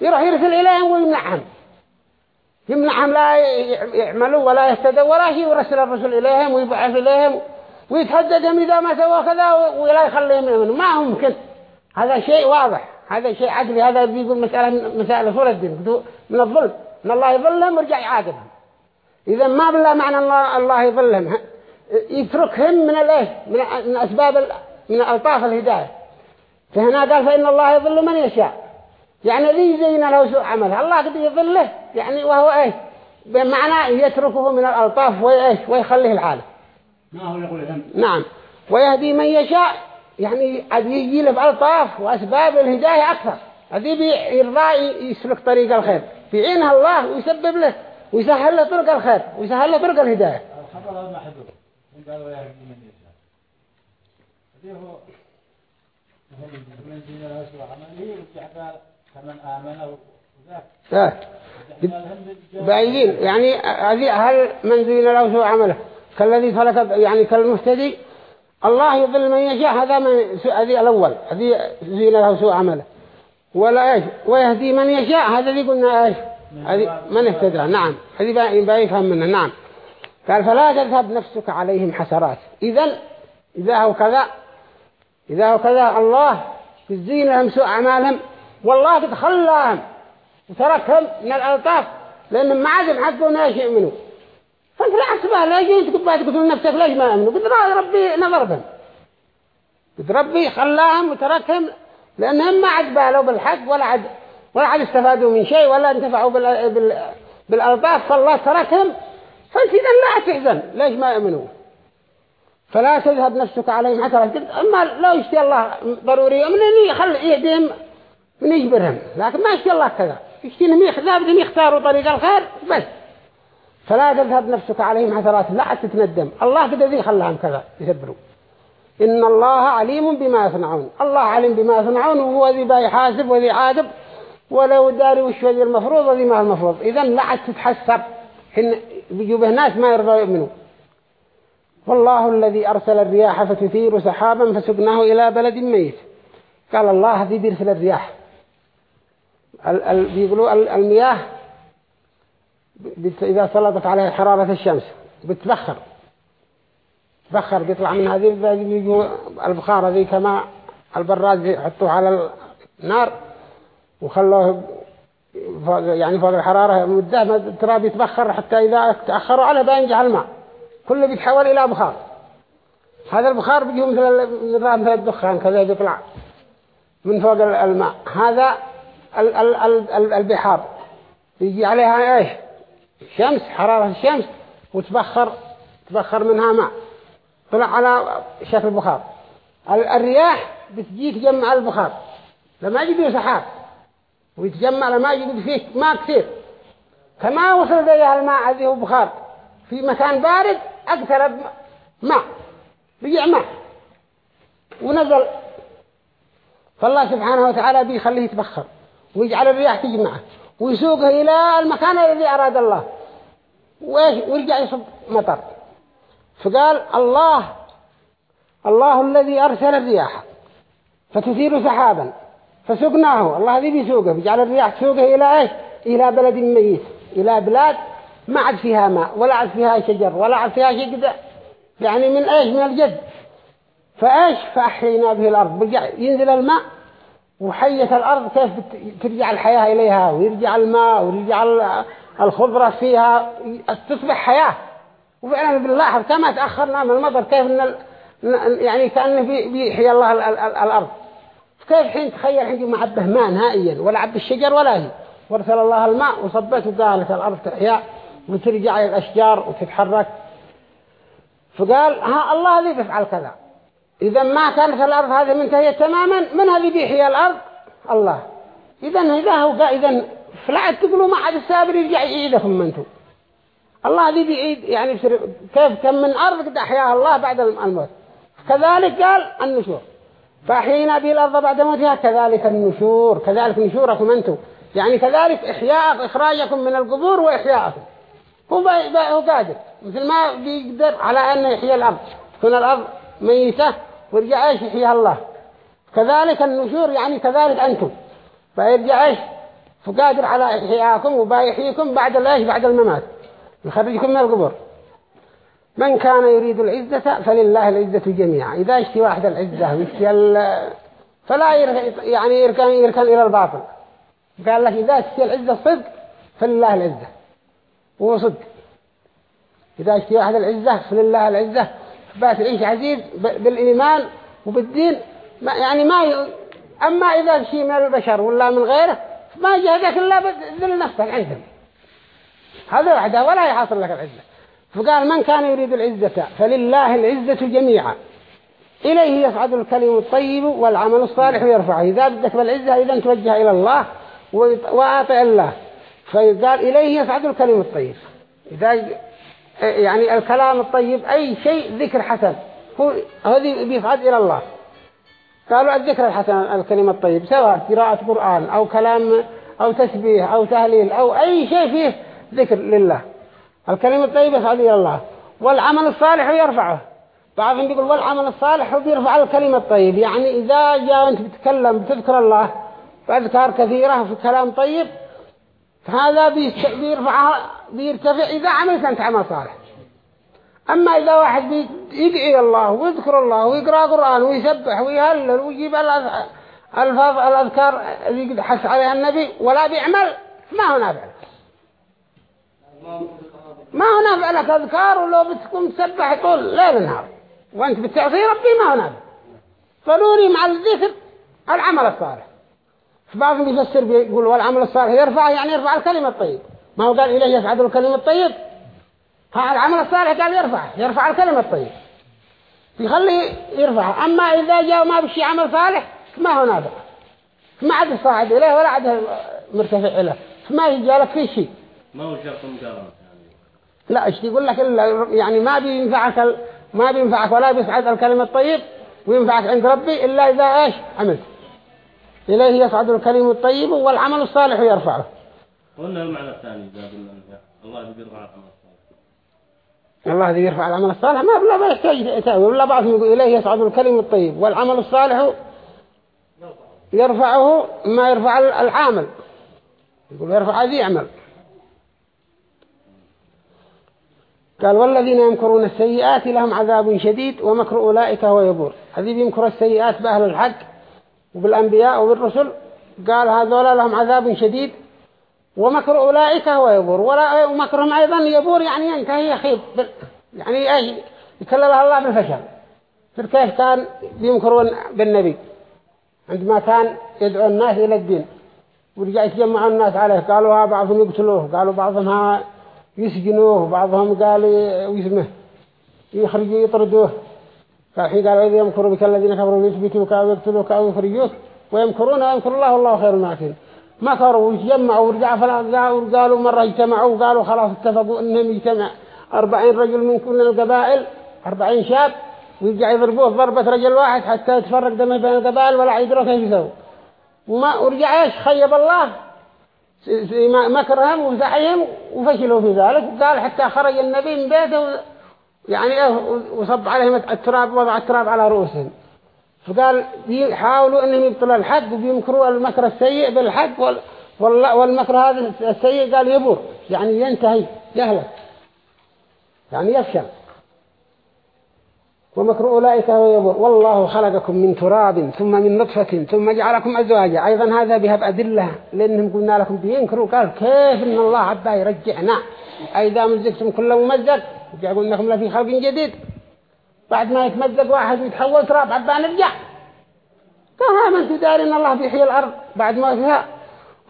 يروح يرسل إليهم ويمنعهم يمنعهم لا يعملوا ولا يهتدوا ولا شيء. ويرسل الرسل إليهم ويبعث إليهم ويتهددهم إذا ما سووا كذا ولا يخليهم يؤمنوا. ما هو ممكن. هذا شيء واضح. هذا شيء عدلي هذا بيقول مسألة مسائل أصول الدين. من الظلم. ان الله يظلهم ويرجع يعاقبهم. إذا ما بالله معنى الله الله يظلهم. يتركهم من الايش من اسباب من الطاف الهداية. فهنا قال فإن الله يظل من يشاء. يعني ذي زين له سوء عمله. الله قد يظله يعني وهو إيش بمعنى يتركه من الألطاف وإيش ويخليه العالم ما هو يقول نعم. ويهدي من يشاء. يعني يجي له بألطاف وأسباب الهداية أكثر. هذه بيرضى يسلك طريق الخير. يعينها الله ويسبب له. ويسهل له طرق الخير. ويسهل له طرق الهداية. هذه هو بعيدين. يعني هذه هل من زين له سوء عمله؟ كالذي فلك يعني كالمهتدي. الله يضل من يشاء. هذا من هذه الأول. هذه زين له سوء عمله. ولا إيش؟ ويهدي من يشاء. هذا اللي قلنا إيش؟ هذه من اهتدى. نعم. هذه يبقى يفهم منه. نعم. قال فلا تذهب نفسك عليهم حسرات. إذا إذا هو كذا إذا هو كذا الله يزين لهم سوء أعمالهم والله قد خلاهم وتركهم من الألطاف لأنهم ما عادوا حقوا ناس يؤمنوا فأنت لا ليش أنت كنت تقول نفسك ليش ما يؤمنوا قد ربي نظر بهم. قد ربي خلاهم وتركهم لأنهم ما عاد بالوا بالحق ولا عاد ولا عاد استفادوا من شيء ولا انتفعوا. بال... بالألطاف فالله تركهم فانت إذا لا تحزن ليش ما يؤمنوا؟ فلا تذهب نفسك عليهم حسرات أما لو يشتي الله ضروري من يخلي يهديهم من يجبرهم. لكن ما يشتي الله كذا. يشتي إنهم يخذابدهم يختاروا طريق الخير بس. فلا تذهب نفسك عليهم حسرات لا تتندم الله قد ذي خلاهم كذا يسبروا إن الله عليم بما يصنعون. الله عليم بما يصنعون وهو ذي بيحاسب وذي عاقب ولو داري وش ذي المفروض وذي ما المفروض. إذا لا تتحسب. بيجوبه ناس ما يرضوا يؤمنوا. والله الذي أرسل الرياح فتثير سحابا فسقناه إلى بلد ميت. قال الله هذه بيرسل الرياح. بيقولوا المياه إذا سلطت عليها حرارة الشمس بتبخر. تبخر بيطلع من هذه البخار هذه كما البراد يحطوه على النار وخلوه فوق يعني فوق الحرارة مدة ما ترى بيتبخر حتى إذا تأخروا على بينجح الماء. كله بيتحول إلى بخار. هذا البخار بيجي مثل مثل الدخان كذا يطلع من فوق الماء. هذا البحار. يجي عليها إيش؟ شمس حرارة الشمس وتبخر تبخر منها ماء. طلع على شكل بخار الرياح بتجي تجمع البخار. لما يجي سحاب ويتجمع لما يجي فيه ماء كثير. كما وصل ذي الماء هذه بخار. في مكان بارد أكثر ماء بيجع ماء. ونزل. فالله سبحانه وتعالى بيخليه يتبخر ويجعل الرياح تجمعه ويسوقه إلى المكان الذي أراد الله. ويرجع يصب مطر. فقال الله الله الذي أرسل الرياح فتثير سحابا. فسقناه. الله ذي بيسوقه بيجعل الرياح تسوقه إلى إيش؟ إلى بلد ميت. إلى بلاد ما عاد فيها ماء ولا عاد فيها شجر ولا عاد فيها شيء كده. يعني من إيش؟ من الجد. فإيش؟ فأحيينا به الأرض. برجع ينزل الماء وحية الأرض. كيف ترجع الحياة إليها ويرجع الماء ويرجع الخضرة فيها. تصبح حياة. وفعلا بنلاحظ كما تأخرنا من المطر كيف إن. يعني كأنه بيحيي الله ال... ال... الأرض. كيف حين تخيل حين ما عبه ماء نهائيا ولا عب الشجر ولا هي. وارسل الله الماء وصبت وقالت الأرض تحيا وترجع الأشجار وتتحرك. فقال ها الله الذي يفعل كذا. إذا ما كانت الأرض هذه منتهية تماما من هذه بيحيي الأرض؟ الله. إذا إذا هو إذا فلا تقولوا ما عاد السابر يرجع يعيدكم منتم الله ذي بيعيد يعني كيف كم من أرض قد أحياها الله بعد الموت. كذلك قال النشور. فأحيينا به الأرض بعد موتها كذلك النشور كذلك نشوركم أنتم. يعني كذلك إحياء إخراجكم من القبور وإحياءكم. هو هو قادر. مثل ما بيقدر على أن يحيي الأرض. تكون الأرض ميتة ويرجع إيش؟ يحييها الله. كذلك النشور يعني كذلك أنتم. فيرجع إيش؟ فقادر على إحياءكم وبيحييكم بعد الإيش؟ بعد الممات. يخرجكم من القبور. من كان يريد العزة فلله العزة جميعا. إذا اشتي واحد العزة ويشتي فلا يعني يركن, يركن إلى الباطل. قال لك إذا اشتي العزة الصدق فلله العزة. هو صدق. إذا اشتي واحد العزة فلله العزة. بات العيش عزيز بالإيمان وبالدين ما يعني ما ي... أما إذا شيء من البشر ولا من غيره ما جهدك إلا بذل نفسك عندهم هذا وحده ولا يحصل لك العزة. فقال من كان يريد العزة؟ فلله العزة جميعا. إليه يصعد الكلم الطيب والعمل الصالح يرفعه إذا بدك بالعزة إذا توجه إلى الله وآطع الله. فقال إليه يصعد الكلم الطيب. إذا يعني الكلام الطيب أي شيء ذكر حسن. هو هذه بيصعد إلى الله. قالوا الذكر الحسن الكلمة الطيب سواء قراءة قرآن أو كلام أو تسبيح أو تهليل أو أي شيء فيه ذكر لله. الكلمة الطيبة يصعد إلى الله. والعمل الصالح يرفعه. بعضهم بيقول والعمل الصالح بيرفع الكلمة الطيب. يعني إذا جاء أنت بتتكلم بتذكر الله بأذكار كثيرة في كلام طيب فهذا بيرفع بيرتفع إذا عملت أنت عمل صالح. أما إذا واحد يدعي الله ويذكر الله ويقرأ قرآن ويسبح ويهلل ويجيب الألفاظ الأذكار اللي حس عليها النبي ولا بيعمل ما هو نافع. ما هو نافع لك أذكار ولو بتكون تسبح طول ليل نهار وأنت بتعصي ربي ما هو نافع ضروري مع الذكر العمل الصالح. فبعضهم يفسر بيقول والعمل الصالح يرفع يعني يرفع الكلمة الطيب. ما هو قال إليه يسعد الكلمة الطيب؟ ها العمل الصالح قال يرفع يرفع الكلمة الطيب. يخليه يرفع. أما إذا جاء ما بشي عمل صالح ما هو نافع ما عاد صاعد إليه ولا عاد مرتفع إليه. ما يجالك فيه شيء. ما هو شرط مقارنة؟ لا إيش يقول لك يعني ما بينفعك ال... ما بينفعك ولا بيسعد الكلمة الطيب وينفعك عند ربي إلا إذا إيش؟ عملت. إليه يصعد الكلم الطيب والعمل الصالح يرفعه. قلنا المعنى الثاني الله يرفع العمل الصالح. الله ذي يرفع العمل الصالح؟ ما بلا ما يحتاج تأوي ولا بعضهم يقول إليه يصعد الكلم الطيب والعمل الصالح يرفعه ما يرفع العامل. يقول يرفع ذي عمل. قال والذين يمكرون السيئات لهم عذاب شديد ومكر أولئك هو يبور. هذه بيمكر السيئات بأهل الحق وبالأنبياء وبالرسل. قال هذولا لهم عذاب شديد ومكر أولئك هو يبور. ومكرهم أيضا يبور يعني ينتهي يخيب يعني أي يكللها الله بالفشل. في كان بيمكرون بالنبي. عندما كان يدعو الناس إلى الدين. ورجع يتجمع الناس عليه. قالوا ها بعضهم يقتلوه. قالوا بعضهم ها يسجنوه بعضهم قال ويسمه يخرجوا يطردوه. فالحين قالوا إذا يمكروا بك الذين كفروا يثبتوك أو يقتلوك أو يخرجوك. ويمكرون ويمكر الله والله خير الماكرين. مكروا ويتجمعوا ورجعوا فلا قالوا مرة اجتمعوا وقالوا خلاص اتفقوا إنهم يجتمع. أربعين رجل من كل القبائل أربعين شاب ويرجع يضربوه ضربة رجل واحد حتى يتفرق دمه بين القبائل ولا يدروا كيف يسووا وما ورجع إيش؟ خيب الله. مكرهم وزحيهم وفشلوا في ذلك. قال حتى خرج النبي من بيته يعني إيه وصب عليهم التراب وضع التراب على رؤوسهم. فقال بيحاولوا أنهم يبطلوا الحق وبيمكروا المكر السيء بالحق وال... وال... والمكر هذا السيء قال يبور يعني ينتهي يهلك. يعني يفشل. ومكر أولئك هو يبور. والله خلقكم من تراب ثم من نطفة ثم جعلكم أزواجا. أيضا هذا بها بأدلة لأنهم قلنا لكم بينكروا. قال كيف إن الله عبا يرجعنا؟ أيضا مزقتم كل ممزق. قلنا لكم لفي خلق جديد. بعد ما يتمزق واحد ويتحول تراب عبا نرجع. قال ما أنتم دارين الله بيحيي الأرض بعد ما فيها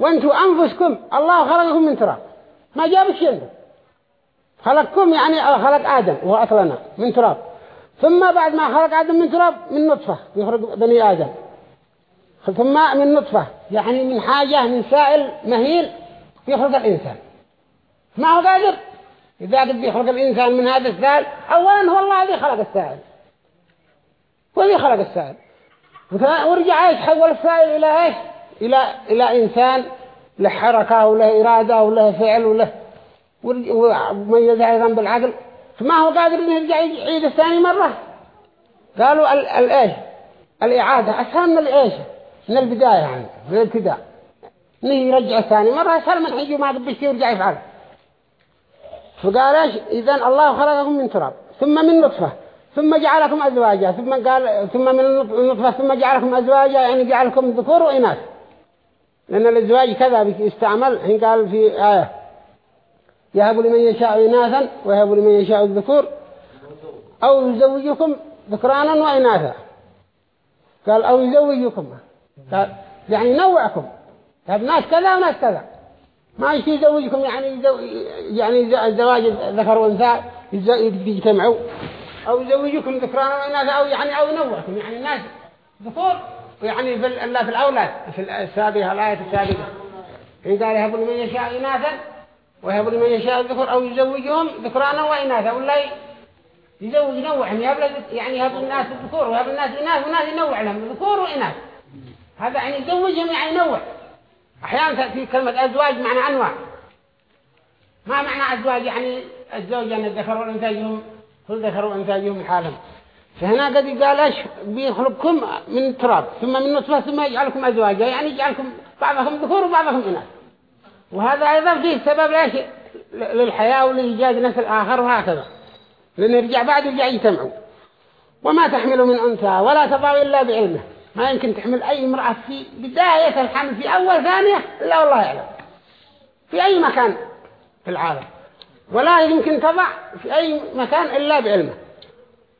وأنتم أنفسكم الله خلقكم من تراب. ما جاب الشيء خلقكم يعني خلق آدم وهو أصلنا من تراب. ثم بعد ما خلق آدم من تراب من نطفة يخرج بني آدم. ثم من نطفة يعني من حاجة من سائل مهيل يخرج الإنسان. ما هو قادر؟ إذا قد يخلق الإنسان من هذا السائل أولا هو الله الذي خلق السائل. هو الذي خلق السائل. ورجع إيش؟ حول السائل إلى إيش؟ إلى, إلى إنسان له حركة وله إرادة وله فعل وله وميز أيضا بالعقل. فما هو قادر إنه يرجع يعيد الثاني مرة؟ قالوا الايش الإعادة أسهل من الإيش؟ من البداية يعني من الابتداء. إنه يرجع الثاني مرة أسهل من حيجي ما قبل شيء يرجع يفعل. فقال إيش؟ إذن الله خلقكم من تراب ثم من نطفة ثم جعلكم أزواجا ثم قال ثم من النطفة ثم جعلكم أزواجا يعني جعلكم ذكور وإناث. لأن الأزواج كذا يستعمل حين قال في آية يهب لمن يشاء إناثا ويهب لمن يشاء الذكور أو يزوجكم ذكرانا وإناثا. قال أو يزوجكم. قال يعني ينوعكم قال ناس كذا وناس كذا. ما يزوجكم؟ يعني يعني الزواج ذكر وأنثى يجتمعوا. أو يزوجكم ذكرانا وإناثا أو يعني أو ينوعكم يعني الناس ذكور يعني في الله في الأولاد في السابقة الآية السابقة. قال يهب لمن يشاء إناثا ويهب لمن يشاء الذكر أو يزوجهم ذكرانا وإناثا. ولا يزوج ينوعهم يهب يعني يهب الناس الذكور ويهب الناس إناث والناس ينوع لهم ذكور وإناث. هذا يعني يزوجهم يعني ينوع. أحيانا تأتي كلمة أزواج معنى أنواع. ما معنى أزواج؟ يعني الزوج يعني الذكر والأنثى كل ذكر وأنثى حالهم فهنا قد قال إيش؟ بيخلقكم من تراب ثم من نطفة ثم يجعلكم أزواجا. يعني يجعلكم بعضكم ذكور وبعضكم إناث. وهذا أيضا فيه سبب ليش للحياة ولإيجاد نسل آخر وهكذا. لأن يرجع بعد يرجع يجتمعوا. وما تحمل من أنثى ولا تضع إلا بعلمه. ما يمكن تحمل أي امرأة في بداية الحمل في أول ثانية إلا والله يعلم. في أي مكان في العالم. ولا يمكن تضع في أي مكان إلا بعلمه.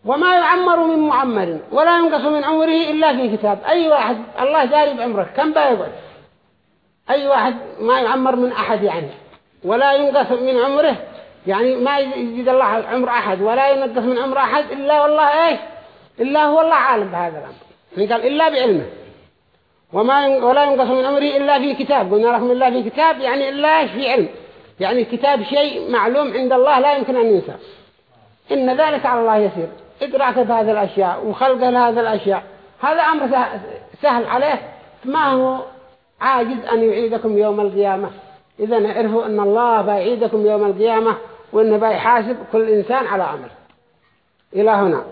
وما يعمر من معمر ولا ينقص من عمره إلا في كتاب. أي واحد الله جاري بعمرك كم بيقعد أي واحد ما يعمر من أحد يعني ولا ينقص من عمره يعني ما يزيد الله عمر أحد ولا ينقص من عمر أحد إلا والله إيش؟ إلا هو الله عالم بهذا الأمر. يعني قال إلا بعلمه. وما ولا ينقص من عمره إلا في كتاب. قلنا لكم إلا في كتاب يعني إلا في علم. يعني الكتاب شيء معلوم عند الله لا يمكن أن ينسى. إن ذلك على الله يسير. إدراك هذه الأشياء وخلق هذه الأشياء. هذا أمر سهل عليه. ما هو عاجز أن يعيدكم يوم القيامة. إذا نعرفوا أن الله بيعيدكم يوم القيامة وأنه بيحاسب كل إنسان على أمر إلى هنا.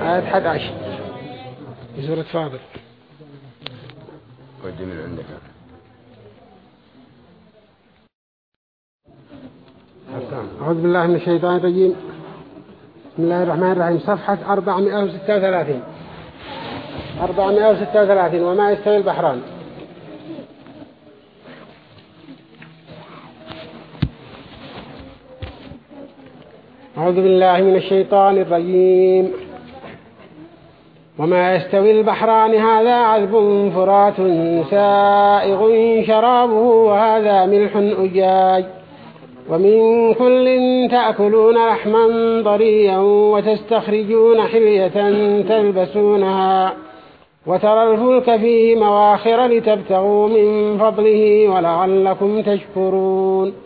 آية 11 سورة فاضل ودي من عندك. أعوذ بالله من الشيطان الرجيم. بسم الله الرحمن الرحيم. صفحة 436 436 وما يستوي البحران. أعوذ بالله من الشيطان الرجيم. وما يستوي البحران هذا عذب فرات سائغ شرابه وهذا ملح أجاج. ومن كل تأكلون لحما ضريا وتستخرجون حلية تلبسونها. وترى الفلك فيه مواخر لتبتغوا من فضله ولعلكم تشكرون.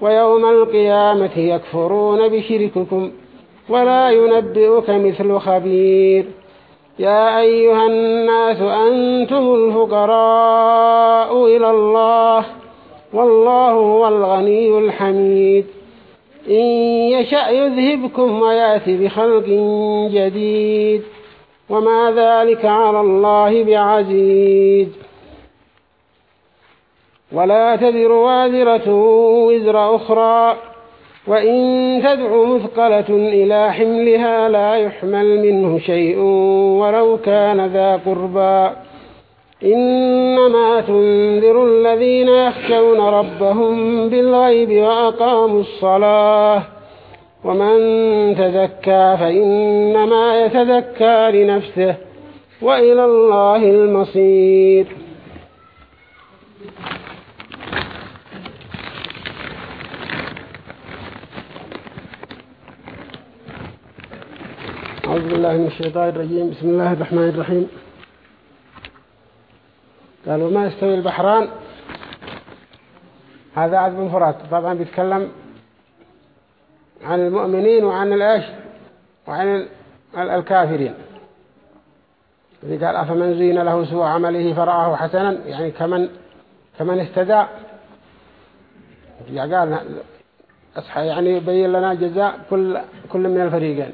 ويوم القيامة يكفرون بشرككم ولا ينبئك مثل خبير. يا أيها الناس أنتم الفقراء إلى الله والله هو الغني الحميد. إن يشأ يذهبكم ويأتي بخلق جديد. وما ذلك على الله بعزيز. ولا تذر وازرة وزر أخرى وإن تدع مثقلة إلى حملها لا يحمل منه شيء ولو كان ذا قربا إنما تنذر الذين يخشون ربهم بالغيب وأقاموا الصلاة. ومن تزكى فإنما يتذكى لنفسه وإلى الله المصير أعوذ بالله من الشيطان الرجيم. بسم الله الرحمن الرحيم. قال وما يستوي البحران؟ هذا عذب فرات طبعا بيتكلم عن المؤمنين وعن الأيش؟ وعن الكافرين. قال أفمن زين له سوء عمله فرآه حسنا؟ يعني كمن كمن استدى قال أصحى يعني يبين لنا جزاء كل كل من الفريقين.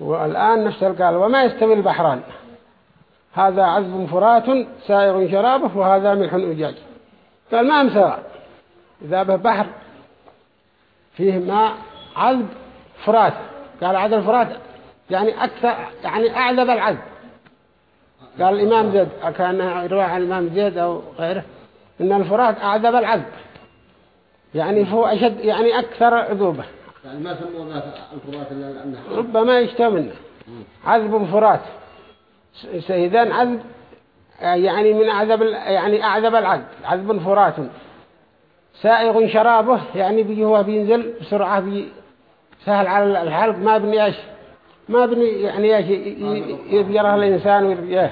والآن نفس قال وما يستوي البحران؟ هذا عذب فرات سائغ شرابه وهذا ملح أجاج. قال ما أمسى إذا به بحر فيه ماء عذب فرات. قال عذب فرات يعني أكثر يعني أعذب العذب. قال الإمام زيد كان رواية عن الإمام زيد أو غيره إن الفرات أعذب العذب يعني هو أشد يعني أكثر عذوبة. يعني ما سموا الفرات إلا ربما يشتى منه عذب فرات. سيدان عذب يعني من أعذب يعني أعذب العذب. عذب فرات. سائغ شرابه يعني بيجي هو بينزل بسرعة بي سهل على الحلق. ما بني إيش؟ ما بني يعني إيش؟ يبجره الإنسان ويرجاه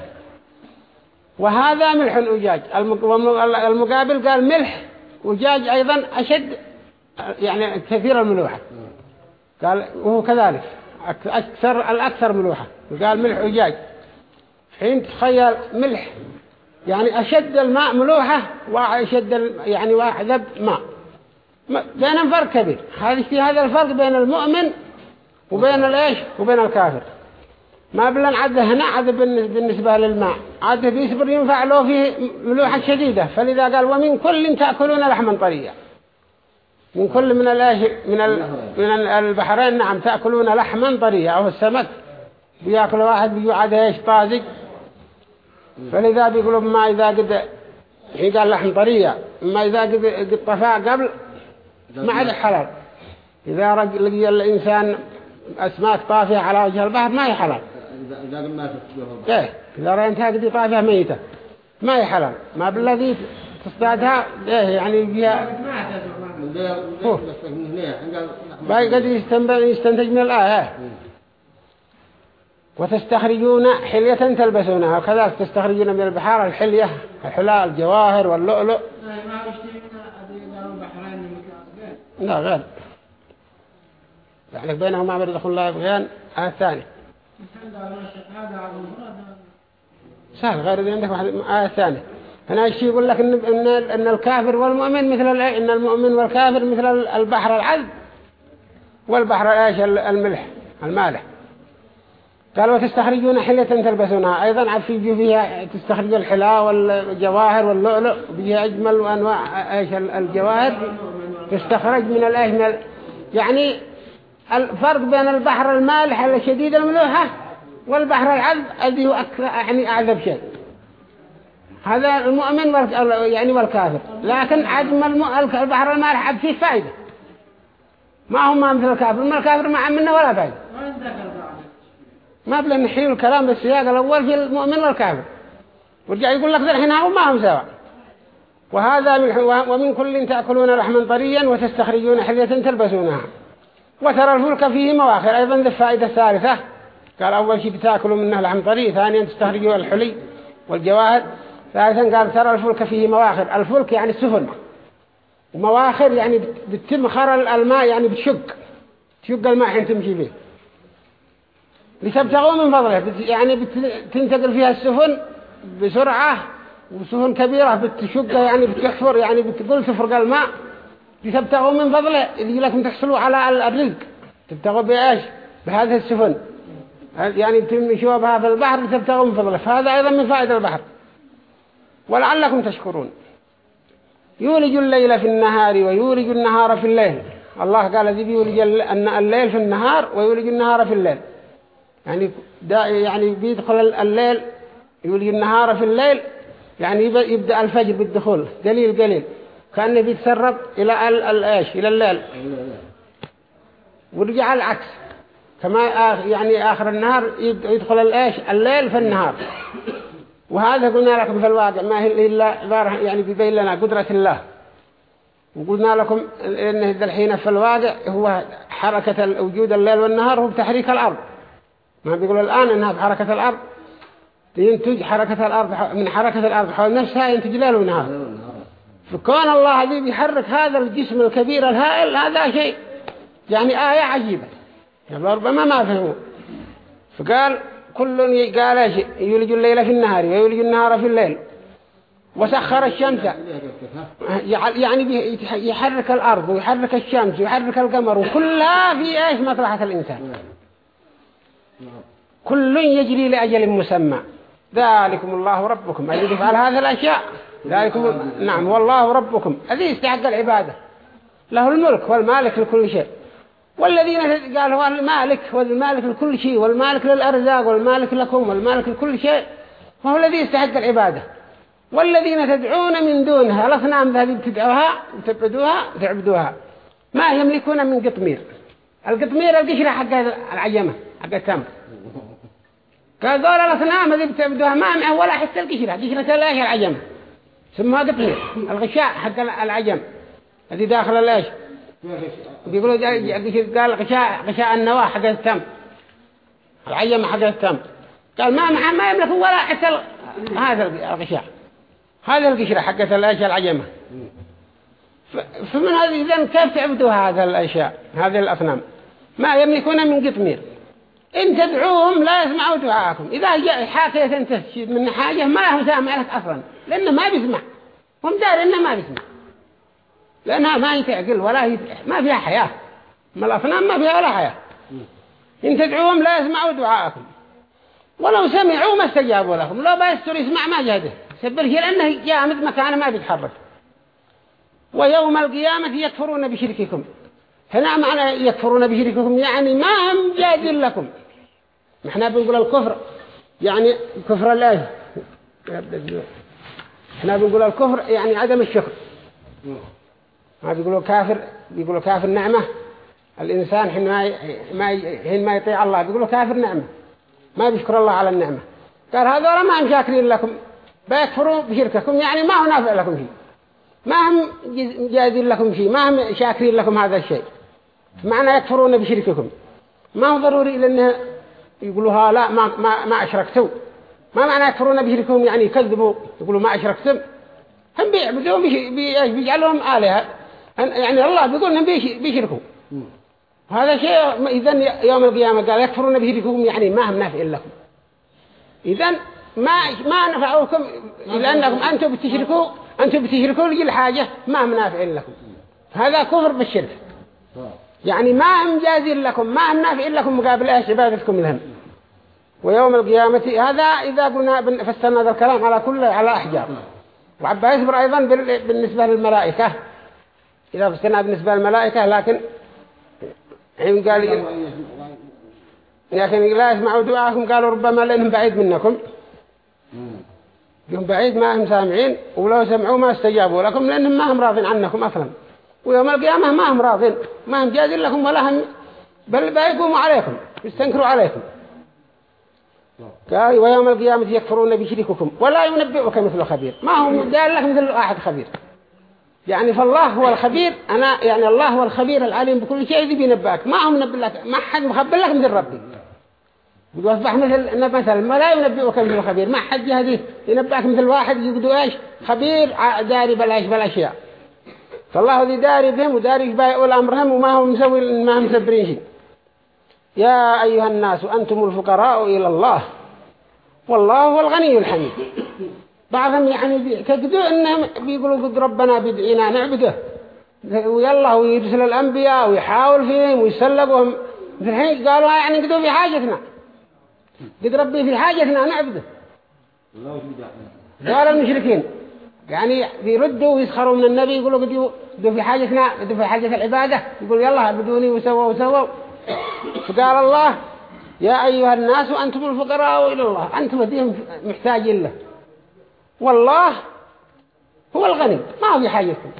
وهذا ملح أجاج المقابل قال ملح وجاج أيضا أشد يعني كثير الملوحة. قال وهو كذلك. أكثر الأكثر ملوحة. قال ملح وجاج. حين تخيل ملح. يعني أشد الماء ملوحة وأشد يعني وأعذب ماء. بين فرق كبير. هذا في هذا الفرق بين المؤمن وبين الإيش؟ وبين الكافر. ما بلن عد هنا عد بالنسبة للماء. عد بيصبر ينفع له فيه ملوحة شديدة. فلذا قال ومن كل تأكلون لحما طريا. من كل من الايش من من البحرين نعم تأكلون لحما طريا أو السمك. بيأكل واحد بيقعد إيش؟ طازج. فلذا بيقولوا ما إذا قد هي قال لحم طرية. ما إذا قد قد طفاء قبل ما عاد حلال. إذا لقي الإنسان أسماك طافية على وجه البحر ما هي حلال. إذا ما إيه إذا رأيتها قد طافية ميتة ما هي حلال. ما بالذي تصطادها إيه يعني فيها باقي قد يستنتج من الآية. وتستخرجون حلية تلبسونها. وكذلك تستخرجون من البحار الحلية الحلاء الجواهر واللؤلؤ. لا غير. يعني بينهم ما برزق الله بغيان آية ثانية سهل غير إذا عندك آية ثانية هنا الشيء يقول لك إن, إن, إن الكافر والمؤمن مثل إن المؤمن والكافر مثل البحر العذب. والبحر الآيش الملح المالح. قال وتستخرجون حلية تلبسونها. أيضا في فيها تستخرجوا الحلاء والجواهر واللؤلؤ بيها أجمل وأنواع إيش؟ الجواهر. تستخرج من الأجمل يعني الفرق بين البحر المالح الشديد الملوحة والبحر العذب الذي هو يعني أعذب شيء. هذا المؤمن يعني والكافر. لكن عدم البحر المالح فيه فائدة ما هو ما مثل الكافر. ما الكافر ما منه ولا فائدة ما بلا نحيل الكلام بالسياق الأول في المؤمن والكافر. ورجع يقول لك الحين هاو ما هم سوا. وهذا من ومن كل تأكلون لحما طريا وتستخرجون حلية تلبسونها. وترى الفلك فيه مواخر. أيضا ذي الفائدة الثالثة. قال أول شيء بتأكلوا منه لحم طري ثانيا تستخرجوا الحلي والجواهر. ثالثا قال ترى الفلك فيه مواخر. الفلك يعني السفن ومواخر يعني بتتم خر الماء يعني بتشق. تشق الماء حين تمشي فيه لتبتغوا من فضله. يعني بتنتقل فيها السفن بسرعة وسفن كبيرة بتشق يعني بتحفر يعني بتقول تفرق الماء. لتبتغوا من فضله. يجي لكم تحصلوا على الرزق. تبتغوا بإيش؟ بهذه السفن. يعني تمشوا بها في البحر لتبتغوا من فضله. فهذا أيضا من فائدة البحر. ولعلكم تشكرون. يولج الليل في النهار ويولج النهار في الليل. الله قال ذي يولج الليل في النهار ويولج النهار في الليل. يعني يعني بيدخل الليل يولج النهار في الليل. يعني يبدأ الفجر بالدخول. قليل قليل. كأنه بيتسرب إلى الإيش إلى الليل. ورجع العكس. كما يعني آخر النهار يدخل الإيش الليل في النهار. وهذا قلنا لكم في الواقع ما هي إلا يعني بيبين لنا قدرة الله. وقلنا لكم إنه الحين في الواقع هو حركة وجود الليل والنهار هو بتحريك الأرض. ما بيقولوا الآن إنها بحركة الأرض؟ ينتج حركة الأرض من حركة الأرض حول نفسها ينتج ليل ونهار. فكون الله هذي بيحرك هذا الجسم الكبير الهائل هذا شيء يعني آية عجيبة. يعني ربما ما فهموا. فقال كل قال إيش؟ يولج الليل في النهار ويولج النهار في الليل. وسخر الشمس. يعني يحرك الأرض ويحرك الشمس ويحرك القمر وكلها في إيش؟ مطلحة الإنسان. كل يجري لأجل مسمى. ذلكم الله ربكم. الذي يفعل هذه الأشياء؟ ذلكم نعم والله ربكم. الذي يستحق العبادة. له الملك والمالك لكل شيء. والذين قال هو المالك والمالك لكل شيء والمالك للأرزاق والمالك لكم والمالك لكل شيء وهو الذي يستحق العبادة. والذين تدعون من دونها الأصنام هذه بتدعوها وتعبدوها وتعبدوها ما يملكون من قطمير. القطمير القشرة حق العجمة حق التمر. قال دول الأصنام هذه بتعبدوها ما معه ولا حتى القشرة قشرة الآيش العجمة. سموها قطمير الغشاء حق العجم. هذه داخل الآيش بيقولوا قال غشاء غشاء النواة حق التمر العجمة حق التمر قال ما معه ما يملك ولا حتى هذا الغشاء. هذا القشرة حقت الأشياء العجمة فمن هذه إذن كيف تعبدوا هذا الأشياء هذه الأصنام؟ ما يملكون من قطمير. إن تدعوهم لا يسمعوا دعاءكم. إذا جاء حاكية تستشهد من حاجة ما هو سامع لك أصلا. لأنه ما بيسمع. هم دار إنه ما بيسمع. لأنها ما يتعقل ولا يت... ما فيها حياة. ما الأصنام ما فيها ولا حياة. إن تدعوهم لا يسمعوا دعاءكم. ولو سمعوا ما استجابوا لكم لو بيستر يسمع ما جهده سبر هي لأنه جامد مكانه ما بيتحرك. ويوم القيامة يكفرون بشرككم. هنا معنى يكفرون بشرككم يعني ما هم جادين لكم. إحنا بنقول الكفر. يعني كفر الله. إحنا بنقول الكفر يعني عدم الشكر. ما بيقولوا كافر بيقولوا كافر نعمة. الإنسان حين ما ما حين ما يطيع الله بيقولوا كافر نعمة. ما بيشكر الله على النعمة. قال هذول ما هم شاكرين لكم. بيكفروا بشرككم يعني ما هو نافع لكم شيء. ما هم جادين لكم شيء ما هم شاكرين لكم هذا الشيء. معنى يكفرون بشرككم. ما هو ضروري لأنه يقولوها لا ما, ما, ما أشركتوا. ما معنى يكفرون بشرككم؟ يعني يكذبوا. يقولوا ما أشركتم. هم بيعبدون بيجعلهم آلهة. يعني الله بيقول إنهم بيشركوا. هذا شيء إذن يوم القيامة قال يكفرون بشرككم يعني ما هم نافع لكم. إذن ما ما نفعوكم لأنكم أنتم بتشركوا أنتم بتشركوا لجل حاجة ما هم نافع لكم. هذا كفر بالشرك. يعني ما هم جازين لكم ما هم نافع لكم مقابل إيش؟ عبادتكم لهم. ويوم القيامة هذا إذا قلنا فسرنا هذا الكلام على كل على أحجار. وعبا يصبر أيضا بالنسبة للملائكة إذا فسرنا بالنسبة للملائكة لكن حين قال لكن لا يسمعوا دعاءكم قالوا ربما لأنهم بعيد منكم. يوم بعيد ما هم سامعين ولو سمعوا ما استجابوا لكم لأنهم ما هم راضين عنكم أصلا. ويوم القيامة ما هم راضين ما هم جازين لكم ولا هم بل بيقوموا عليكم يستنكروا عليكم. قال ويوم القيامة يكفرون بشرككم ولا ينبئك مثل خبير. ما هو قال لك مثل واحد خبير. يعني فالله هو الخبير. أنا يعني الله هو الخبير العليم بكل شيء. ذي بينبأك ما هو منبئ لك. ما حد مخبر لك مثل ربي. يصبح مثل مثلا ما لا ينبئك مثل خبير. ما حد هذه ينبئك مثل واحد يقدوا إيش؟ خبير داري بلاش بالاشياء فالله ذي داري بهم وداري بايقول امرهم وما هم مسوي ما هم مسبرين شيء. يا أيها الناس أنتم الفقراء إلى الله. والله هو الغني الحميد. بعضهم يعني بيعتقدوا انهم بيقولوا قد ربنا بيدعينا نعبده. ويلا ويرسل الأنبياء ويحاول فيهم ويسلقهم. في الحين قالوا يعني قدوا في حاجتنا. قد ربي في حاجتنا نعبده. قال المشركين. يعني بيردوا ويسخروا من النبي يقولوا قدوا في حاجتنا قدوا في حاجة العبادة. يقول يلا بدوني وسووا وسووا. فقال الله يا أيها الناس أنتم الفقراء إلى الله. أنتم ديهم محتاجين له. والله هو الغني. ما في حاجتكم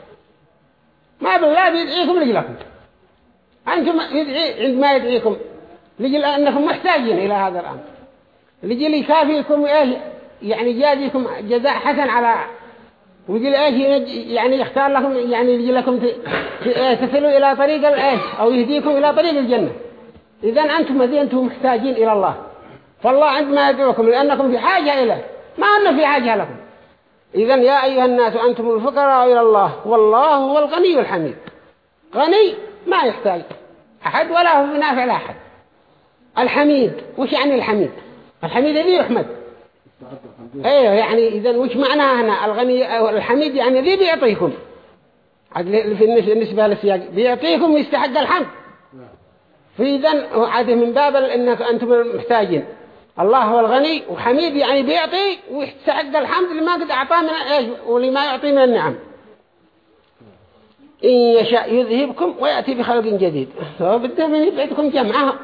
ما بالله بيدعيكم لجلكم. أنتم يدعي عندما يدعيكم. لجل أنكم محتاجين إلى هذا الأمر. لجل يكافيكم إيه يعني جازيكم جزاء حسن على ويجي إيش يعني يختار لكم يعني يجي لكم تصلوا إلى طريق الإيش أو يهديكم إلى طريق الجنة. إذا أنتم أنتم محتاجين إلى الله. فالله عندما يدعوكم لأنكم في حاجة إليه. ما أنه في حاجة لكم. إذا يا أيها الناس أنتم الفقراء إلى الله والله هو الغني الحميد. غني ما يحتاج أحد ولا هو نافع لأحد. الحميد وش يعني الحميد؟ الحميد الذي يحمد. أيوه يعني اذا وش معناها هنا؟ الغني الحميد يعني ذي بيعطيكم. في النسبة للسياق بيعطيكم ويستحق الحمد. فإذا عاد من باب إنك أنتم محتاجين الله هو الغني وحميد يعني بيعطي ويستحق الحمد لما قد أعطاه من إيش ولما يعطي من النعم. إن يشاء يذهبكم ويأتي بخلق جديد. فهو بده من يبعدكم جمعها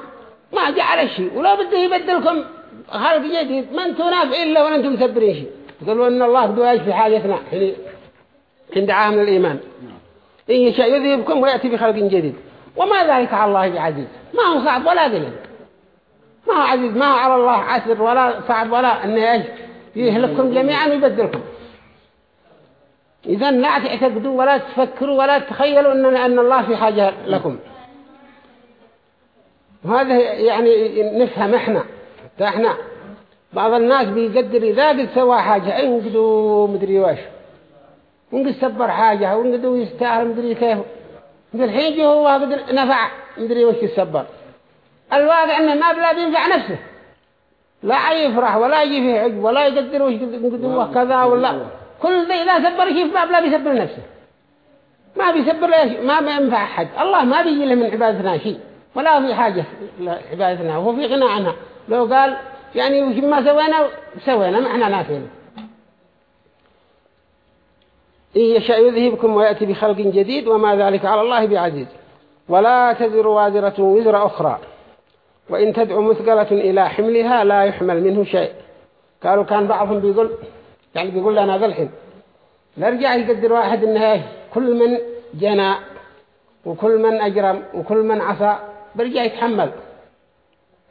ما جعل شيء ولو بده يبدلكم خلق جديد ما أنتم نافعين له ولا أنتم مسبرين شيء. تقولوا إن الله بده إيش في حاجتنا عند عام الإيمان إن يشاء يذهبكم ويأتي بخلق جديد. وما ذلك على الله بعزيز. ما هو صعب ولا قليل. ما هو عزيز ما هو على الله عسر ولا صعب ولا إيش يهلككم جميعا ويبدلكم. إذا لا تعتقدوا ولا تفكروا ولا تخيلوا أن أن الله في حاجة لكم. وهذا يعني نفهم إحنا. إحنا بعض الناس بيقدر إذا قد سوى حاجة ينقدوا مدري وش ونقد سبر حاجة ونقدوا يستاهل مدري كيف. الحين جو هو قد نفع مدري وش يسبر الواقع إنه ما بلا بينفع نفسه. لا يفرح ولا يجي فيه عجب ولا يقدر وش قدوه كذا ولا كل ذي إذا سبر شيء ما بلا بيسبر نفسه. ما بيسبر ما بينفع أحد. الله ما بيجي له من عبادتنا شيء ولا في حاجة لعبادتنا وهو في غنى عنها. لو قال يعني وش ما سوينا سوينا ما إحنا نافين إن يشاء يذهبكم ويأتي بخلق جديد وما ذلك على الله بعزيز. ولا تزر وازرة وزر أخرى. وإن تدعو مثقلة إلى حملها لا يحمل منه شيء. قالوا كان بعضهم بيقول يعني بيقول لنا ذا الحين نرجع يقدر واحد إنه كل من جنى وكل من أجرم وكل من عصى برجع يتحمل.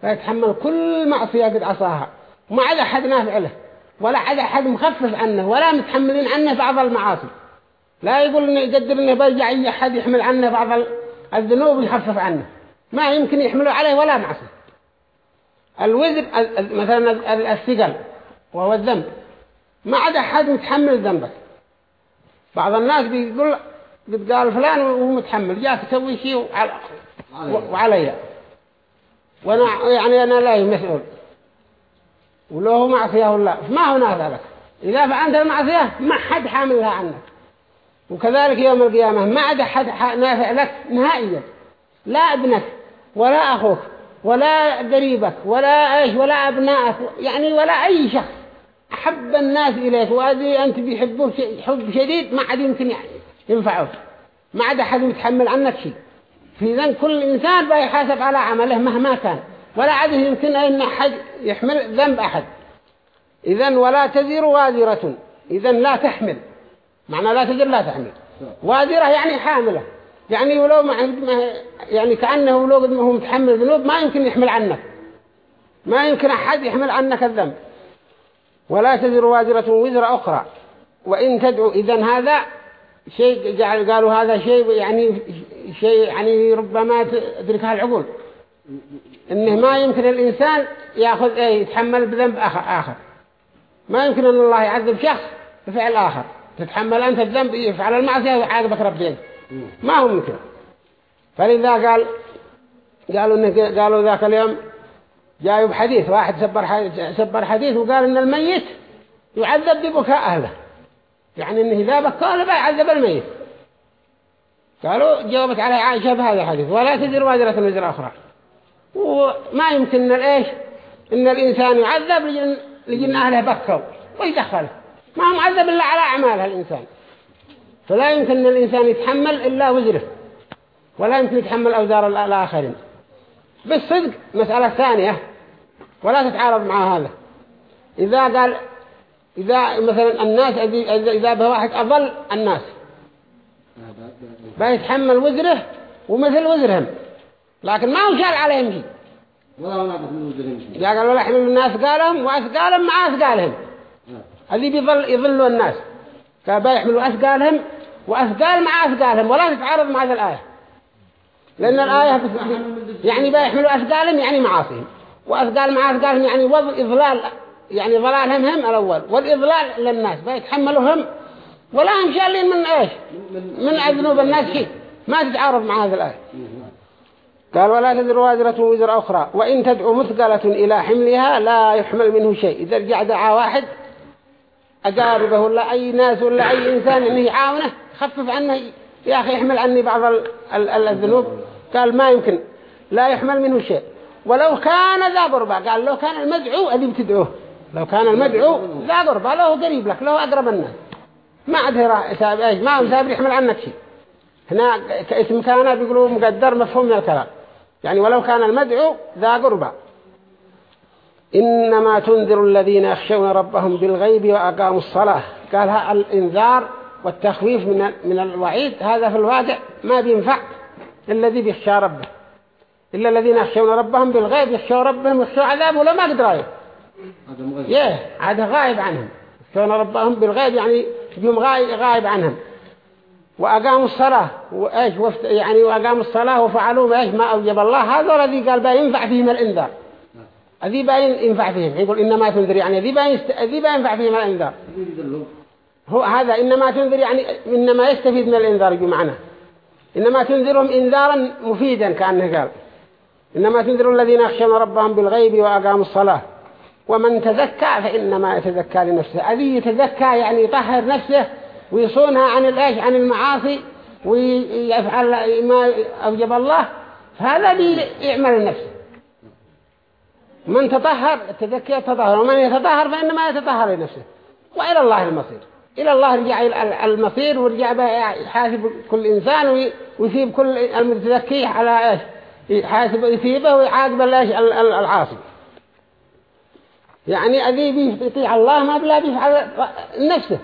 فيتحمل كل معصية قد عصاها. وما عاد أحد نافع له ولا عاد أحد مخفف عنه ولا متحملين عنه بعض المعاصي. لا يقول إنه يقدر إنه برجع أي أحد يحمل عنه بعض الذنوب ويخفف عنه. ما يمكن يحملوا عليه ولا معصية. الوزر مثلا الثقل وهو الذنب. ما عاد أحد متحمل ذنبك. بعض الناس بيقول قال فلان وهو متحمل جاك تسوي شيء وعلي وأنا يعني أنا لا مسؤول. ولو هو معصية ولا ما هو نافع لك. إذا فعلت المعصية ما حد حاملها عنك. وكذلك يوم القيامة ما عاد حد نافع لك نهائيا. لا ابنك ولا أخوك ولا قريبك ولا إيش ولا أبنائك يعني ولا أي شخص. أحب الناس إليك وهذه أنت بيحبوه حب شديد ما عاد يمكن ينفعوك ما عاد أحد يتحمل عنك شيء. في ذن كل إنسان بيحاسب على عمله مهما كان. ولا عاد يمكن أن أحد يحمل ذنب أحد. إذن ولا تزير وازرة. إذن لا تحمل. معنى لا تزير لا تحمل. وازرة يعني حاملة. يعني ولو ما يعني كأنه لو قد ما هو متحمل ذنوب ما يمكن يحمل عنك. ما يمكن أحد يحمل عنك الذنب. ولا تزر وازرة وزر أخرى. وإن تدعو إذن هذا شيء جعل قالوا هذا شيء يعني شيء يعني ربما تدركها العقول. إنه ما يمكن الإنسان ياخذ إيه يتحمل بذنب آخر, آخر. ما يمكن أن الله يعذب شخص بفعل آخر. تتحمل أنت الذنب يفعل المعصية ويعاقبك ربك. ما هو ممكن فلذا قال قالوا إنه قالوا ذاك اليوم جاءوا بحديث واحد سبر حديث, سبر حديث وقال إن الميت يعذب ببكاء أهله. يعني إنه إذا بكى له يعذب الميت. قالوا جاوبت عليه عائشة بهذا الحديث ولا تزر واجرة وزر أخرى. وما يمكن إن الإيش؟ إن الإنسان يعذب لجن, لجن أهله بكوا ويدخله. ما هو معذب إلا على أعمالها الإنسان. فلا يمكن أن الإنسان يتحمل إلا وزره ولا يمكن يتحمل أوزار الآخرين. بالصدق مسألة ثانية ولا تتعارض مع هذا. إذا قال إذا مثلا الناس إذا به واحد أضل الناس. بيتحمل وزره ومثل وزرهم. لكن ما هو شال عليهم شيء. ولا من وزرهم شيء. قال ولا يحمل الناس قالهم وأثقالهم مع أثقالهم. هذه بيظل يظلوا الناس. قال بيحملوا أثقالهم وأثقال مع أثقالهم ولا تتعارض مع هذه الآية. لأن الآية يعني بيحملوا أثقالهم يعني معاصيهم. وأثقال مع أثقالهم يعني وضع إضلال يعني ضلالهم هم الأول. والإضلال للناس بيتحملوهم ولا هم شالين من إيش؟ من أذنوب الناس شيء. ما تتعارض مع هذه الآية. قال ولا تدر وازرة وزر أخرى. وإن تدعو مثقلة إلى حملها لا يحمل منه شيء. إذا رجع دعا واحد أقاربه ولا أي ناس ولا أي إنسان إنه يعاونه خفف عنه يا أخي يحمل عني بعض الذنوب. قال ما يمكن. لا يحمل منه شيء. ولو كان ذا قربة قال لو كان المدعو أذي بتدعوه. لو كان المدعو ذا قربة له قريب لك. له أقرب الناس. ما عاد ساب إيش؟ ما هو ساب يحمل عنك شيء. هنا اسم كان بيقولوا مقدر مفهوم من الكلام. يعني ولو كان المدعو ذا قربة. إنما تنذر الذين يخشون ربهم بالغيب وأقاموا الصلاة. قال الإنذار والتخويف من من الوعيد هذا في الواقع ما بينفع الذي بيخشى ربه. إلا الذين يخشون ربهم بالغيب يخشوا ربهم يخشوا عذاب ولا ما قدر رايه يه هذا غايب عنهم. يخشون ربهم بالغيب يعني يوم غايب عنهم. وأقاموا الصلاة وإيش وفت يعني وأقاموا الصلاة وفعلوا إيش ما أوجب الله. هذا الذي قال بينفع فيهم الإنذار. ذي باين ينفع فيهم يقول إنما تنذر يعني ذي باين ذي باين ينفع فيهم الإنذار. هو هذا إنما تنذر يعني إنما يستفيد من الإنذار معنا إنما تنذرهم إنذارا مفيدا كأنه قال. إنما تنذر الذين يخشون ربهم بالغيب وأقاموا الصلاة. ومن تزكى فإنما يتزكى لنفسه. هذه يتزكى يعني يطهر نفسه ويصونها عن الإيش؟ عن المعاصي ويفعل ما أوجب الله. هذا بيعمل نفسه من تطهر التزكية يتطهر ومن يتطهر فإنما يتطهر لنفسه. وإلى الله المصير. إلى الله رجع المصير ورجع يحاسب كل إنسان ويثيب كل المتزكي على إيش؟ يحاسب يثيبه ويعاقب الإيش العاصي. يعني أذي بيطيع الله ما بلا بيفعل نفسه.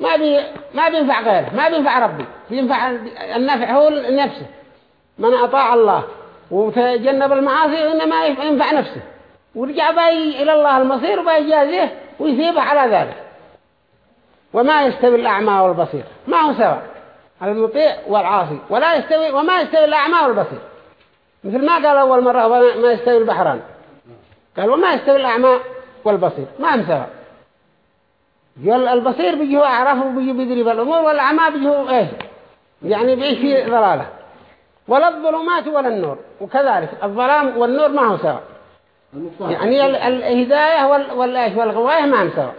ما بي ما بينفع غيره ما بينفع ربي بينفع النفع هو نفسه. من أطاع الله وتجنب المعاصي إنما ينفع نفسه. ورجع باي إلى الله المصير وبيجازيه ويثيبه على ذلك. وما يستوي الأعمى والبصير. ما هو سواء؟ المطيع والعاصي. ولا يستوي وما يستوي الأعمى والبصير. مثل ما قال أول مرة ما يستوي البحران. قال وما يستوي الأعمى والبصير. ما هم سواء؟ البصير بيجي هو أعرفه وبيجي بيدري بالأمور والأعمى بيجي هو إيه يعني بيعيش في ضلالة. ولا الظلمات ولا النور. وكذلك الظلام والنور ما هو سواء. يعني الهداية والغواية ما هم سواء.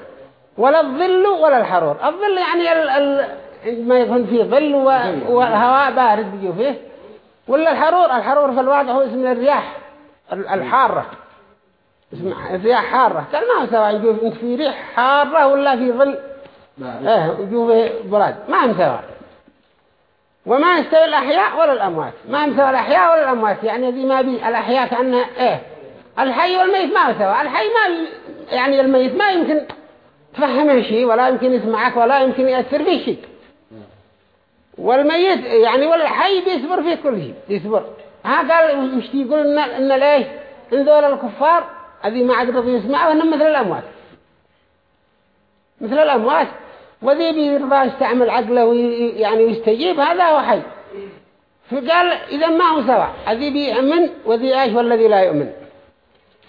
ولا الظل ولا الحرور. الظل يعني ال ال ما يكون فيه ظل والهواء بارد بيجوا فيه. ولا الحرور؟ الحرور في الواقع هو اسم الرياح الحارة. اسم الرياح حارة. كان ما هو سواء يجوا في ريح حارة ولا في ظل. إيه يجوا في براد. ما هم سواء. وما يستوي الأحياء ولا الأموات. ما يستوي الأحياء ولا الأموات. يعني ذي ما بي الأحياء كأنها إيه. الحي والميت ما يستوى الحي ما يعني الميت ما يمكن تفهمه شيء ولا يمكن يسمعك ولا يمكن يأثر فيه شيء. والميت يعني ولا الحي بيصبر فيه كل شيء يصبر. ها قال مش يقول إن إن ليه إن ذول الكفار الذي ما عاد رضي يسمعوا إنهم مثل الأموات. مثل الأموات. وذي بيرضى يستعمل عقله ويعني ويستجيب هذا هو حي. فقال إذا ما هو سواء. الذي بيؤمن وذي إيش والذي لا يؤمن.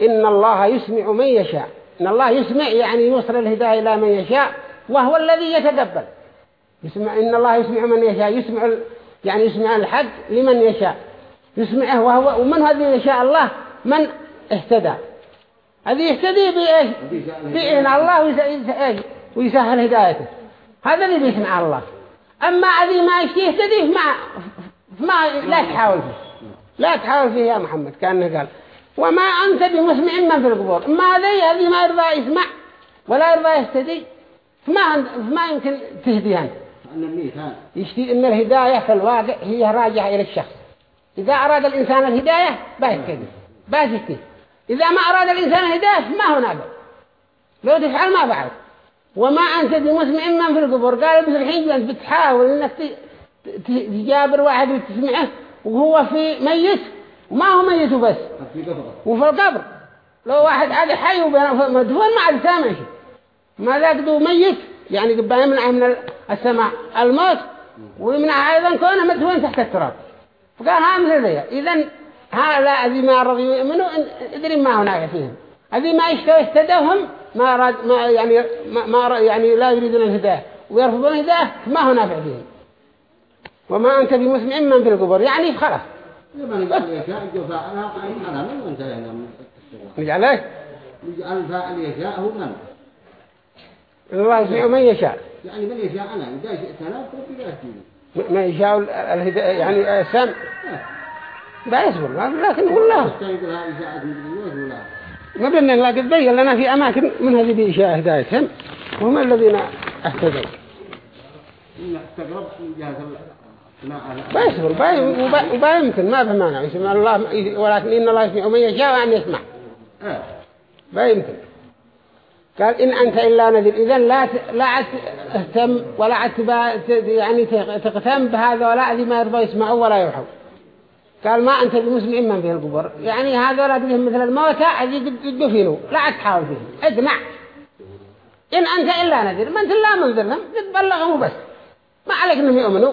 إن الله يسمع من يشاء. إن الله يسمع يعني يوصل الهداية إلى من يشاء وهو الذي يتقبل يسمع إن الله يسمع من يشاء يسمع يعني يسمع الحق لمن يشاء. يسمعه وهو ومن هذا يشاء الله؟ من اهتدى. هذه يهتدي بإيش؟ بإذن الله ويسهل هدايته. هذا اللي بيسمع الله. أما هذه ما يهتدي ما ما لا تحاول فيه. لا تحاول فيه يا محمد كأنه قال. وما أنت بمسمع من في القبور. ما هذه هذه ما يرضى يسمع ولا يرضى يهتدي فما فما يمكن تهديها يشتي إن الهداية في الواقع هي راجعة إلى الشخص. إذا أراد الإنسان الهداية بيهتدي بيهتدي إذا ما أراد الإنسان الهداية ما هو نافع لو تفعل ما فعل وما أنت بمسمع من في القبور. قال بس الحين بتحاول إنك تجابر واحد وتسمعه وهو في ميت. وما هو ميت بس وفي القبر. لو واحد عاد حي ومدفون ما عاد سامع شيء. ما ذاك دو ميت. يعني قبل يمنعه من السماع الموت. ويمنع أيضا كونه مدفون تحت التراب. فقال ها مثل ذي إذن ها لا أذي ما رضي يؤمنوا إدري ما هناك فيهم. أذي ما يشتوا يهتدوهم ما راد ما يعني ما, ما يعني لا يريدون الهداية. ويرفضون الهداية ما هو نافع فيهم. وما أنت بمسمع من في القبور يعني خلاص. نجعل إيش؟ نجعل الفاعل يشاء هو من؟ الله يسمع من يشاء. يعني من يشاء أنا إذا شئت أنا فقد ما يشاء يعني السمع بيصبر لكن والله ما بدنا لا. قد بين لنا في أماكن من هذه بإشاء هدايتهم وهم الذين أهتدوا؟ بيصبر وبا يمكن ما به مانع. يسمع الله ولكن إن الله يسمع من يشاء أن يسمع. با يمكن قال إن أنت إلا نذير. إذا لا لا تهتم ولا يعني تقتم بهذا ولا ذي ما يرضى يسمعوا ولا يوحوا. قال ما أنت بمسمع من في القبر يعني هذا لا تجهم مثل الموتى الذي يدفنوا لا تحاول فيه اجمع. إن أنت إلا نذير. ما أنت إلا منذر. لهم تبلغهم بس ما عليك أنهم يؤمنوا.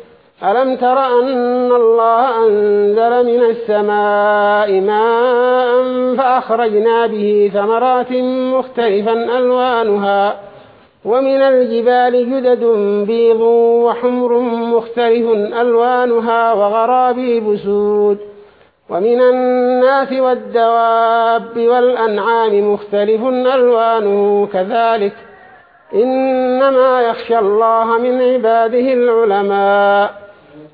ألم تر أن الله أنزل من السماء ماء فأخرجنا به ثمرات مختلفا ألوانها ومن الجبال جدد بيض وحمر مختلف ألوانها وغرابي بسود ومن الناس والدواب والأنعام مختلف ألوانه كذلك إنما يخشى الله من عباده العلماء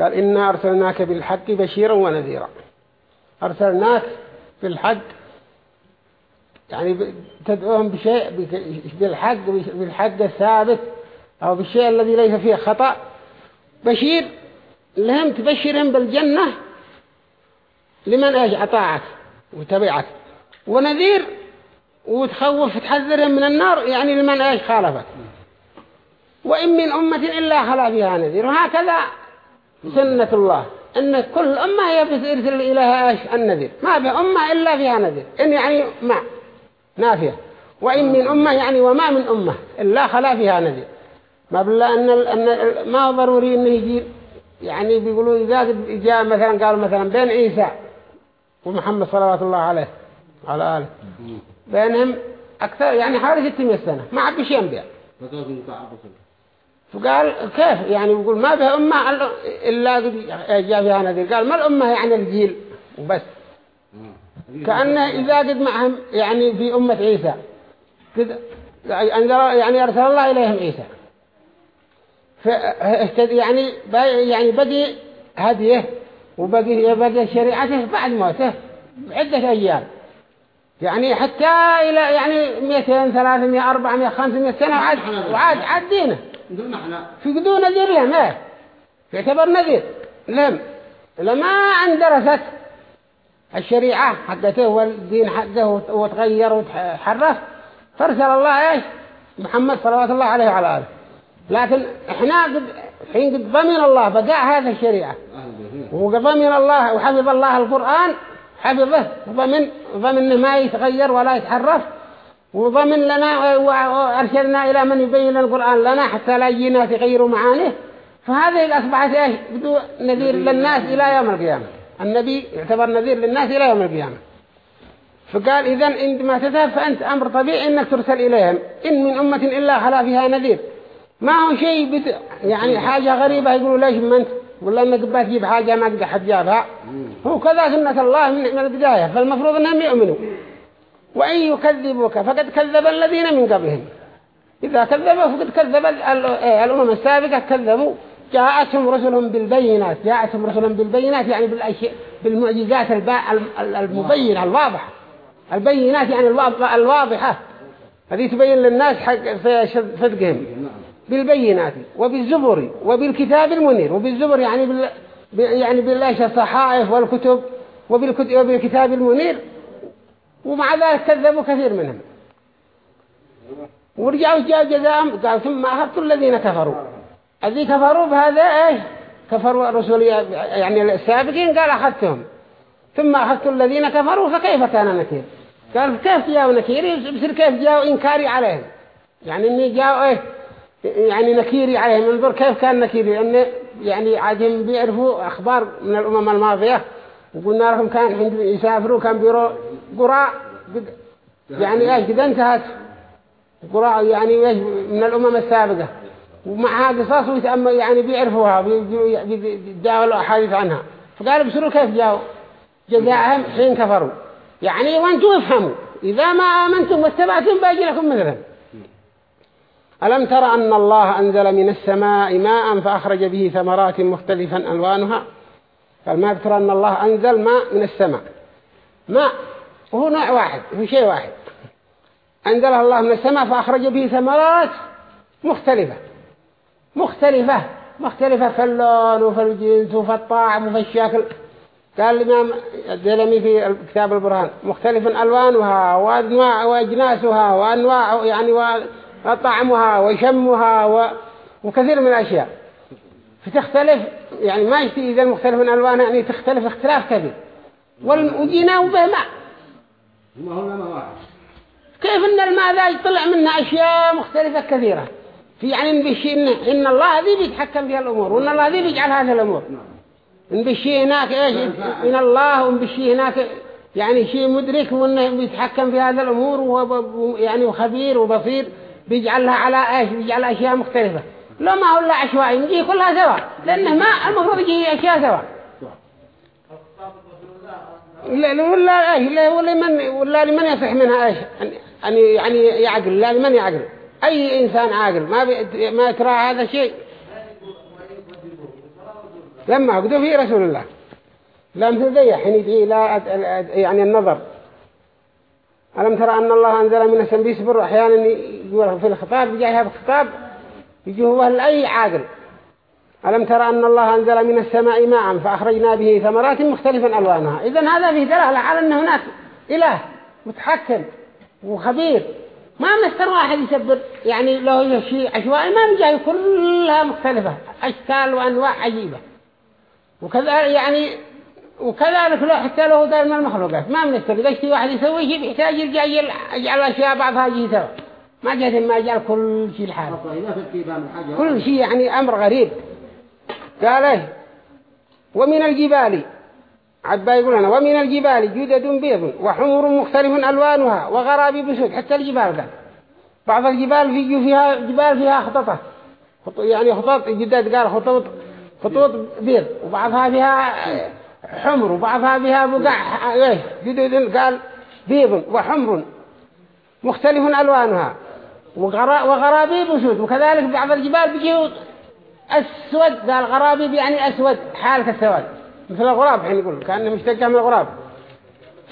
قال إنا أرسلناك بالحق بشيرا ونذيرا. أرسلناك بالحق يعني تدعوهم بشيء بالحق بالحق الثابت أو بالشيء الذي ليس فيه خطأ. بشير لهم تبشرهم بالجنة لمن إيش أطاعك وتبعك. ونذير وتخوف تحذرهم من النار يعني لمن إيش خالفك. وإن من أمة إلا خلا فيها نذير. وهكذا سنة الله. أن كل أمة هي بترسل إليها إيش؟ النذير. ما في أمة إلا فيها نذير. إن يعني ما. نافية وإن من أمة يعني وما من أمة. إلا خلا فيها نذير. ما بالله أن, أن ما ضروري إنه يجي يعني بيقولوا إذا جاء مثلا قالوا مثلا بين عيسى ومحمد صلوات الله عليه على آله. بينهم أكثر يعني حوالي 600 سنة. ما عبي شيء أنبياء. فقال كيف؟ يعني يقول ما به أمة إلا جاء فيها نذير. قال ما الأمة يعني الجيل؟ وبس. كأنه إذا قد معهم يعني في أمة عيسى. قد أنزل يعني أرسل الله إليهم عيسى. يعني يعني بقي هديه وبقي بقي شريعته بعد موته بعدة أيام. يعني حتى إلى يعني 200 300 400 500 سنة وعاد وعاد عاد دينه. إحنا في قدو نذير لهم إيه؟ يعتبر نذير. لهم لما اندرست الشريعة حقته والدين حقه وتغير وتحرف فأرسل الله إيش؟ محمد صلوات الله عليه وعلى آله. لكن إحنا قد حين قد ضمن الله بقاء هذه الشريعة. وضمن الله وحفظ الله القرآن حفظه وضمن ضمن ما يتغير ولا يتحرف. وضمن لنا وأرشدنا إلى من يبين القرآن لنا حتى لا يجينا يغيروا معانيه. فهذه أصبحت إيش؟ بدو نذير للناس إلى يوم القيامة. النبي يعتبر نذير للناس إلى يوم القيامة. فقال إذا عندما تذهب فأنت أمر طبيعي أنك ترسل إليهم. إن من أمة إلا خلا فيها نذير. ما هو شيء بد... يعني حاجة غريبة. يقولوا ليش ما أنت ولا أنك بتجيب حاجة ما قد حد جابها هو كذا سنة الله من من البداية. فالمفروض أنهم يؤمنوا. وإن يكذبوك فقد كذب الذين من قبلهم. إذا كذبوا فقد كذب إيه، الأمم السابقة كذبوا. جاءتهم رسلهم بالبينات جاءتهم رسلهم بالبينات يعني بالأشياء بالمعجزات المبينة الواضحة. البينات يعني الواض- الواضحة. هذه تبين للناس حق صدقهم. بالبينات وبالزبر وبالكتاب المنير. وبالزبر يعني بال يعني بالله الصحائف والكتب. وبالكتاب المنير. ومع ذلك كذبوا كثير منهم. ورجعوا جاء جزاءهم قال ثم أخذت الذين كفروا. الذي كفروا بهذا إيش؟ كفروا الرسول يعني السابقين قال أخذتهم. ثم أخذت الذين كفروا فكيف كان نكير؟ قال كيف جاءوا نكيري بصير كيف جاءوا إنكاري عليهم؟ يعني إني جاءوا إيه يعني نكيري عليهم. انظر كيف كان نكيري. يعني عادهم بيعرفوا أخبار من الأمم الماضية. وقلنا لهم كان يسافروا كان بيروا قراء يعني إيش قد انتهت؟ قراء يعني إيش من الأمم السابقة. ومعها قصص ويتأمل يعني بيعرفوها بيتداولوا أحاديث عنها. فقالوا بسروا كيف جاءوا؟ جزاءهم حين كفروا. يعني وأنتم افهموا إذا ما آمنتم واتبعتم باجي لكم مثلهم ألم تر أن الله أنزل من السماء ماء فأخرج به ثمرات مختلفا ألوانها؟ قال ما ترى أن الله أنزل ماء من السماء. ماء. وهو نوع واحد هو شيء واحد. أنزله الله من السماء فأخرج به ثمرات مختلفة. مختلفة مختلفة في اللون وفي الجنس وفي الطعم وفي الشكل. قال الإمام الدلمي في كتاب البرهان مختلف ألوانها وأنواع وأجناسها وأنواع يعني وطعمها وشمها و... وكثير من الأشياء. فتختلف يعني ما يشتي إذا المختلف من ألوانها يعني تختلف اختلاف كبير. والمجينا وبه ماء ما هو ما واحد. كيف إن الماء ذا يطلع منه أشياء مختلفة كثيرة؟ في يعني نبشي إن, إن الله ذي بيتحكم في الأمور وإن الله ذي بيجعل هذه الأمور. نبشي هناك إيش؟ من الله ونبشي هناك يعني شيء مدرك وإنه بيتحكم في هذه الأمور وهو يعني وخبير وبصير بيجعلها على إيش؟ بيجعل أشياء مختلفة. لو ما هو إلا عشوائي نجي كلها سوا. لأنه ما المفروض يجي أشياء سوا. ولا إيش لا ولا من ولا لمن يصح منها إيش؟ أن يعني يعقل لا لمن يعقل. أي إنسان عاقل ما ما ترى هذا شيء. لما قدوا في رسول الله لم تضيع حين يدعي لا يعني النظر. ألم ترى أن الله أنزل من السماء بيصبر أحيانا يقول في الخطاب بجاهها بالخطاب يجي هو لأي عاقل. ألم ترى أن الله أنزل من السماء ماء فأخرجنا به ثمرات مختلفا ألوانها. إذن هذا فيه دلالة على أن هناك إله متحكم وخبير. ما مستر واحد يسبر يعني له شيء عشوائي ما مجاي كلها مختلفة أشكال وأنواع عجيبة. وكذا يعني وكذلك لو حتى له دار من المخلوقات. ما مستر إذا شيء واحد يسوي شيء بيحتاج يرجع يجعل أشياء بعضها يجي سوا ما جاءت ما جعل كل شيء لحاله. إذا حاجة كل شيء يعني أمر غريب. قال إيه ومن الجبال عبا يقول لنا ومن الجبال جدد بيض وحمر مختلف ألوانها وغرابيب سود حتى الجبال قال بعض الجبال في فيها جبال فيها خططة. خط يعني خطوط جدد قال خطوط خطوط بيض. وبعضها فيها حمر وبعضها فيها بقع إيه جدد قال بيض وحمر مختلف ألوانها. وغرا- وغرابيب سود وكذلك بعض الجبال بيجي أسود قال غرابيب يعني أسود حالة السواد. مثل الغراب حين يقول كأنه مشتقة من الغراب.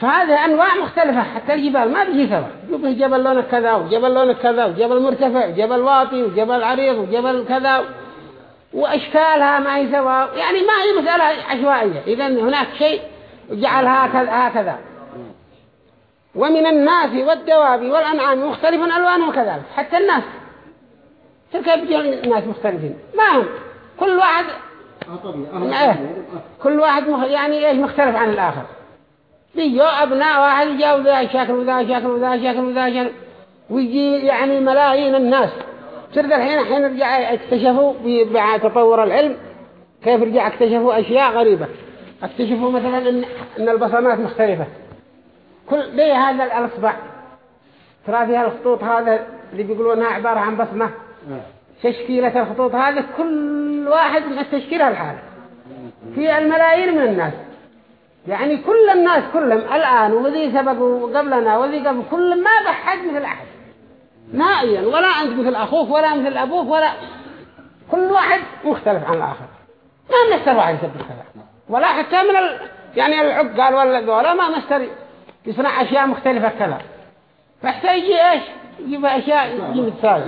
فهذه أنواع مختلفة حتى الجبال ما بيجي سوا. يبقى جبل لونك كذا وجبل لونك كذا وجبل مرتفع وجبل واطي وجبل عريض وجبل كذا. وأشكالها ما هي سوا. يعني ما هي مسألة عشوائية. إذا هناك شيء جعل هكذا. ومن الناس والدواب والأنعام مختلف ألوانهم كذلك حتى الناس. كيف بيجي الناس مختلفين. ما هم كل واحد آه كل واحد مخ... يعني إيش مختلف عن الآخر. بيجوا أبناء واحد جاءوا ذا شكل وذا شكل وذا شكل وذا شكل ويجي يعني ملايين الناس. صرت الحين حين رجع اكتشفوا ب- مع تطور العلم كيف رجع اكتشفوا أشياء غريبة. اكتشفوا مثلا إن, إن البصمات مختلفة. كل ليه هذا الأصبع. ترى فيها الخطوط هذا اللي بيقولوا انها عبارة عن بصمة. تشكيلة الخطوط هذه كل واحد من تشكيلها الحالة. في الملايين من الناس. يعني كل الناس كلهم الآن وذي سبقوا قبلنا وذي قبل كل ما بحد مثل أحد. نائيا. ولا أنت مثل أخوك ولا مثل أبوك ولا كل واحد مختلف عن الآخر. ما مستر واحد يسبب كذا. ولا حتى من ال... يعني العقال ولا ولا ما مستر يصنع أشياء مختلفة كذا. فحتى يجي إيش؟ يجيب أشياء يجي متساوي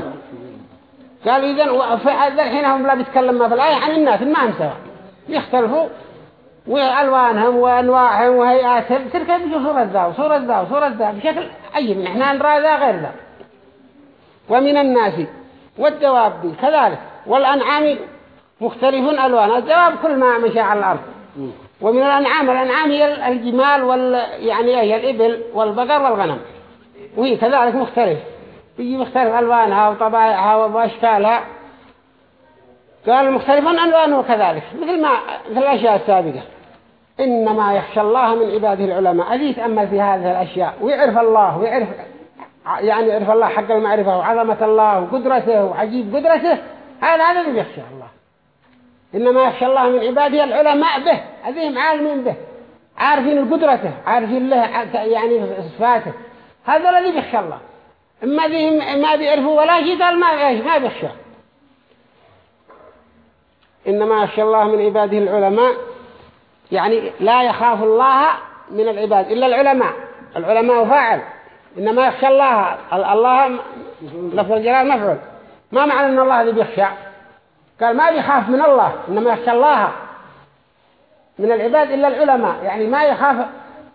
قال إذن الحين هم لا بيتكلم ما في الآية عن الناس ما هم سوا. يختلفوا. وألوانهم وأنواعهم وهيئاتهم تلك بيجوا صورة ذا؟ وصورة ذا وصورة ذا بشكل عجيب نحن نرى ذا غير ذا. ومن الناس والدواب كذلك والأنعام مختلف ألوان الدواب كل ما مشى على الأرض. ومن الأنعام الأنعام هي الجمال وال يعني هي الإبل والبقر والغنم. وهي كذلك مختلف. بيجي مختلف ألوانها وطبائعها وأشكالها قال مختلف ألوانه كذلك مثل ما مثل الأشياء السابقة. إنما يخشى الله من عباده العلماء. أذي يتأمل في هذه الأشياء؟ ويعرف الله ويعرف يعني يعرف الله حق المعرفة وعظمة الله وقدرته وعجيب قدرته. هذا هذا اللي يخشى الله. إنما يخشى الله من عباده العلماء به أذيهم عالمين به. عارفين قدرته عارفين له يعني صفاته. هذا الذي يخشى الله. ذي ما بيعرفوا ولا شيء قال ما ما بيخشى. إنما يخشى الله من عباده العلماء. يعني لا يخاف الله من العباد إلا العلماء. العلماء فاعل. إنما يخشى الله الله لفظ الجلال مفعول. ما معنى إن الله ذي بيخشى؟ قال ما بيخاف من الله إنما يخشى الله من العباد إلا العلماء. يعني ما يخاف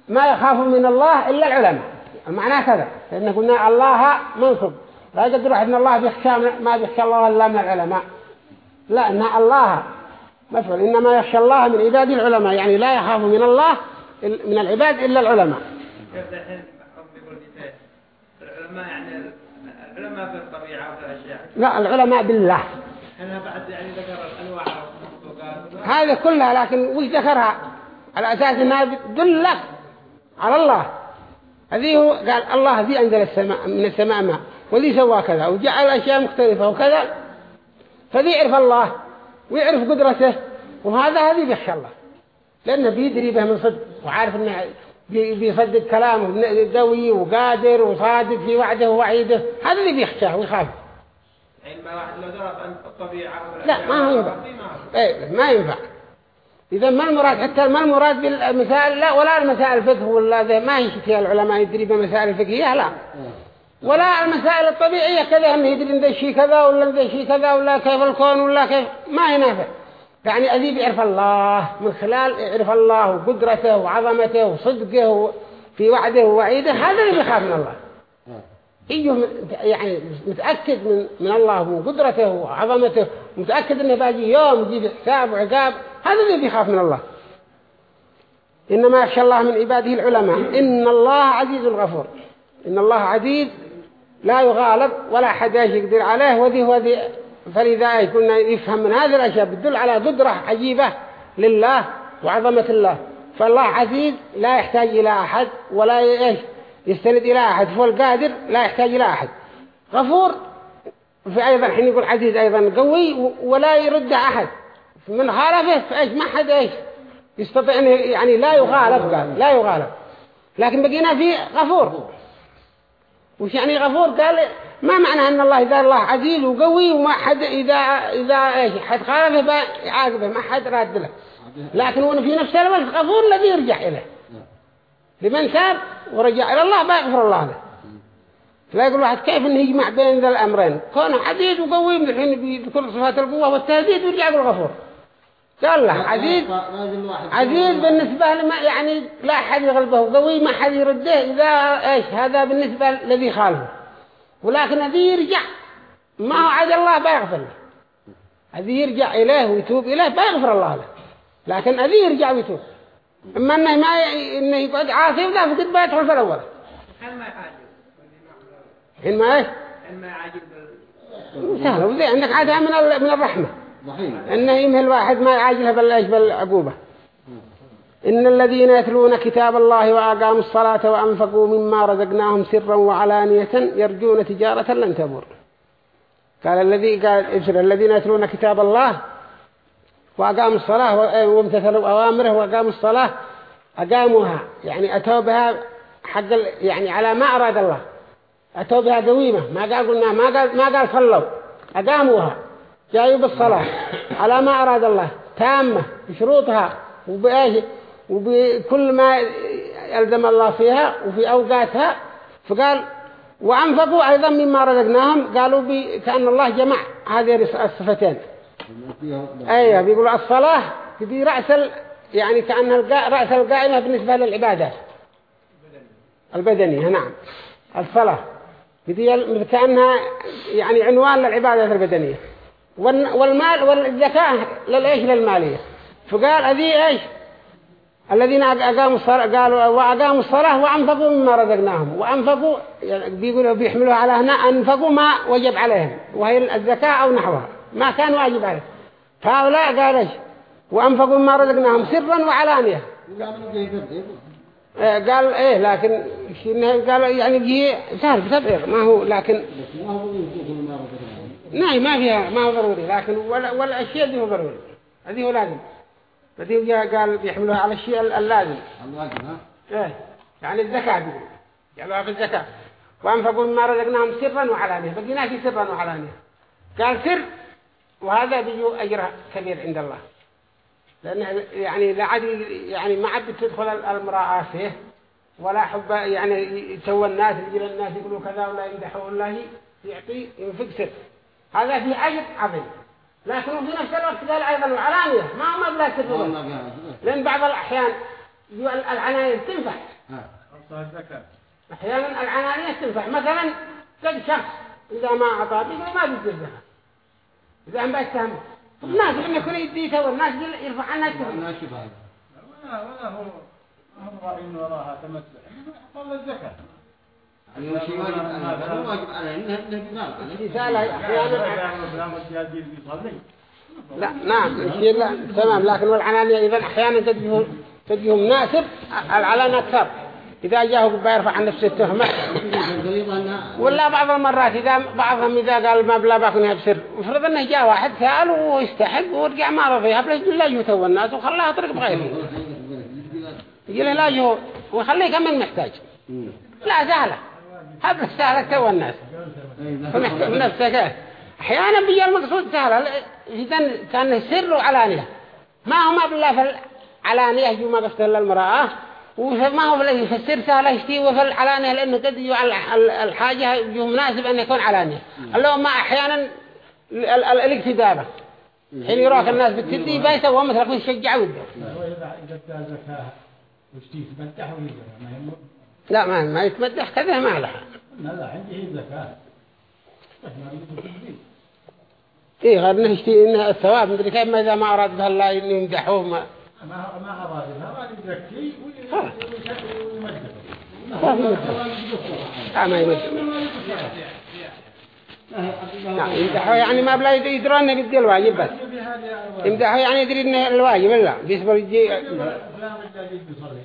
ما يخاف من الله إلا العلماء. المعنى كذا لأن قلنا الله منصب. لا يقدر واحد ان الله بيخشى ما بيخشى الله إلا من العلماء. لا إن الله مفعول. إنما يخشى الله من عباد العلماء يعني لا يخاف من الله من العباد إلا العلماء. العلماء يعني العلماء في الطبيعة وفي الأشياء. لا العلماء بالله. أنا بعد يعني ذكر الأنواع هذه كلها لكن وش ذكرها؟ على أساس أنها تدلك على الله. هذه هو قال الله ذي أنزل السماء من السماء ماء. وذي سوى كذا وجعل أشياء مختلفة وكذا. فذي يعرف الله ويعرف قدرته. وهذا هذي بيخشى الله. لأنه بيدري به من صدق وعارف أنه بي- بيصدق كلامه قوي وقادر وصادق في وعده ووعيده. هذا اللي بيخشاه ويخاف. لا ما ينفع إيه ما ينفع. إذا ما المراد حتى ما المراد بالمسائل لا ولا المسائل الفقه ولا ذا ما هي فيها العلماء يدري بمسائل الفقهية لا ولا المسائل الطبيعية. كذا أنه يدري ذا شيء كذا ولا ذا شيء كذا ولا كيف الكون ولا كيف ما ينافع. يعني أذيب يعرف الله من خلال يعرف الله وقدرته وعظمته وصدقه في وعده ووعيده هذا اللي بيخاف من الله. إيه يعني متأكد من من الله ومن قدرته وعظمته متأكد إنه باجي يوم يجيب حساب وعقاب هذا اللي بيخاف من الله. إنما يخشى الله من عباده العلماء. إن الله عزيز غفور إن الله عزيز لا يغالب ولا حد يقدر عليه. وذي وذي. فلذا كنا يفهم من هذه الأشياء بتدل على قدرة عجيبة لله وعظمة الله. فالله عزيز لا يحتاج إلى أحد ولا يستند إلى أحد. فهو القادر لا يحتاج إلى أحد. غفور في أيضا حين يقول عزيز أيضا قوي ولا يرد أحد. من خالفه فإيش ما حد إيش؟ يستطيع أن يعني لا يغالب قال لا يغالب. لكن بقينا في غفور. وش يعني غفور؟ قال ما معنى أن الله إذا الله عزيز وقوي وما حد إذا إذا إيش؟ حد خالفه يعاقبه ما حد راد له. لكن هو في نفس الوقت غفور الذي يرجع إليه. لمن تاب ورجع إلى الله بيغفر الله له. لا يقول واحد كيف إنه يجمع بين ذا الأمرين؟ كونه حديد وقوي من الحين بكل صفات القوة والتهديد ويرجع بالغفور قال له عزيز عزيز بالنسبة لما يعني لا أحد يغلبه قوي ما حد يرده إذا إيش؟ هذا بالنسبة الذي خالفه ولكن الذي يرجع. ما هو عاد الله بيغفر له. الذي يرجع إليه ويتوب إليه بيغفر الله له. لكن الذي يرجع ويتوب. أما أنه ما ي... إنه يقعد عاصي ولا فقد بيدخل في الأول. حين ما يعاجب حين ما إيش؟ حين ما يعاجب سهل وزي عندك عادها من ال... من الرحمة. إنه يمهل واحد ما بالإيش بالعقوبة إن الذين يتلون كتاب الله وأقاموا الصلاة وأنفقوا مما رزقناهم سرا وعلانية يرجون تجارة لن تبور قال الذي قال إبشر الذين يتلون كتاب الله وأقاموا الصلاة وامتثلوا أوامره وأقاموا الصلاة أقاموها. يعني أتوا بها حق يعني على ما أراد الله. أتوا بها قويمة. ما قال قلنا ما قال ما قال صلوا. أقاموها. جايوا بالصلاة. على ما أراد الله. تامة بشروطها وبإيش؟ وبكل ما يلزم الله فيها وفي أوقاتها. فقال وأنفقوا أيضا مما رزقناهم. قالوا كأن الله جمع هذه الصفتين. أيوة بيقولوا الصلاة تبي رأس ال... يعني القا... رأس القائمة بالنسبة للعبادات البدنية نعم. الصلاة ال- كأنها يعني عنوان للعبادات البدنية. والمال والزكاة للإيش؟ للمالية. فقال هذه إيش؟ الذين أق- أقاموا الصلاة قالوا وأقاموا الصلاة وأنفقوا مما رزقناهم. وأنفقوا بيقولوا بيحملوها على هنا أنفقوا ما وجب عليهم وهي الزكاة أو نحوها. ما كان واجب عليهم. فهؤلاء قال إيش؟ وأنفقوا مما رزقناهم سرا وعلانية. آه، قال إيه لكن قال؟ يعني جي سهل بتبعير ما هو لكن نعم ما فيها ما هو ضروري لكن ولا ولا الشيء اللي هو ضروري. هذه هو لازم. هذه جاء قال بيحملوها على الشيء ال- اللازم. إيه يعني الزكاة بيقول. قالوها في الزكاة. وأنفقوا مما رزقناهم سرا وعلانية. بقينا في سرا وعلانية. قال سر وهذا بيجو أجر كبير عند الله. لأنه يعني لا عاد يعني ما عاد تدخل المرأة فيه. ولا حب يعني يسوى الناس يجي الناس يقولوا كذا ولا يمدحوا الله يعطي ينفق سر. هذا فيه أجر عظيم. لكن في نفس الوقت قال أيضا العلانية. ما هو مبلغ سر لأن بعض الأحيان العناية تنفع. أحيانا العنانية تنفع. مثلا قد شخص إذا ما أعطى بيقول ما بيجزها إذا هم بيتهم الناس لما يكون يديته والناس يل- يرفع عنها التهم ولا ولا هو هم راعين وراها تمسح والله الزكاة لا نعم الشيء لا تمام لكن والعنانية إذا أحيانا تجيهم تجيهم ناسب العلانة أكثر إذا جاءه بيرفع عن نفسه التهمة ولا بعض المرات إذا بعضهم إذا قال ما بلا باكن يبصر وفرض أنه جاء واحد سأل ويستحق ورجع ما رضي يقول لا يتوى الناس وخلاها طريق بغيره يقول لا جو ويخليه كمان محتاج لا سهلة هبله سهلة توى الناس. من نفسك أحيانا بيجي المقصود سهلة إذا كان سر وعلانية ما هو ما بالله في العلانية يجوا ما بفتر للمرأة وما هو بالله يفسر سهلة يشتي وفي العلانية لأنه قد يجوا الحاجة يجوا مناسب أن يكون علانية. اللهم أحيانا ال- ال- الاكتدابة حين يروح الناس بالتدي بيته وهو مثلا يشجع وده ما لا ما ما يتمدح كذا ما لها لا لا عندي زكاة بس ما يمكن تجيب إيه غير إنه يشتي إنه الثواب مدري كيف ما إذا ما أراد بها الله إنه يمدحوه ما ما ما أراد ما أراد يزكي خلاص. ويمدح ما لا ما يمدح لا يمدحه يعني ما بلا يدري انه بدي الواجب بس يمدحه يعني يدري انه الواجب لا بيصبر يجي فلان الجديد بيصلي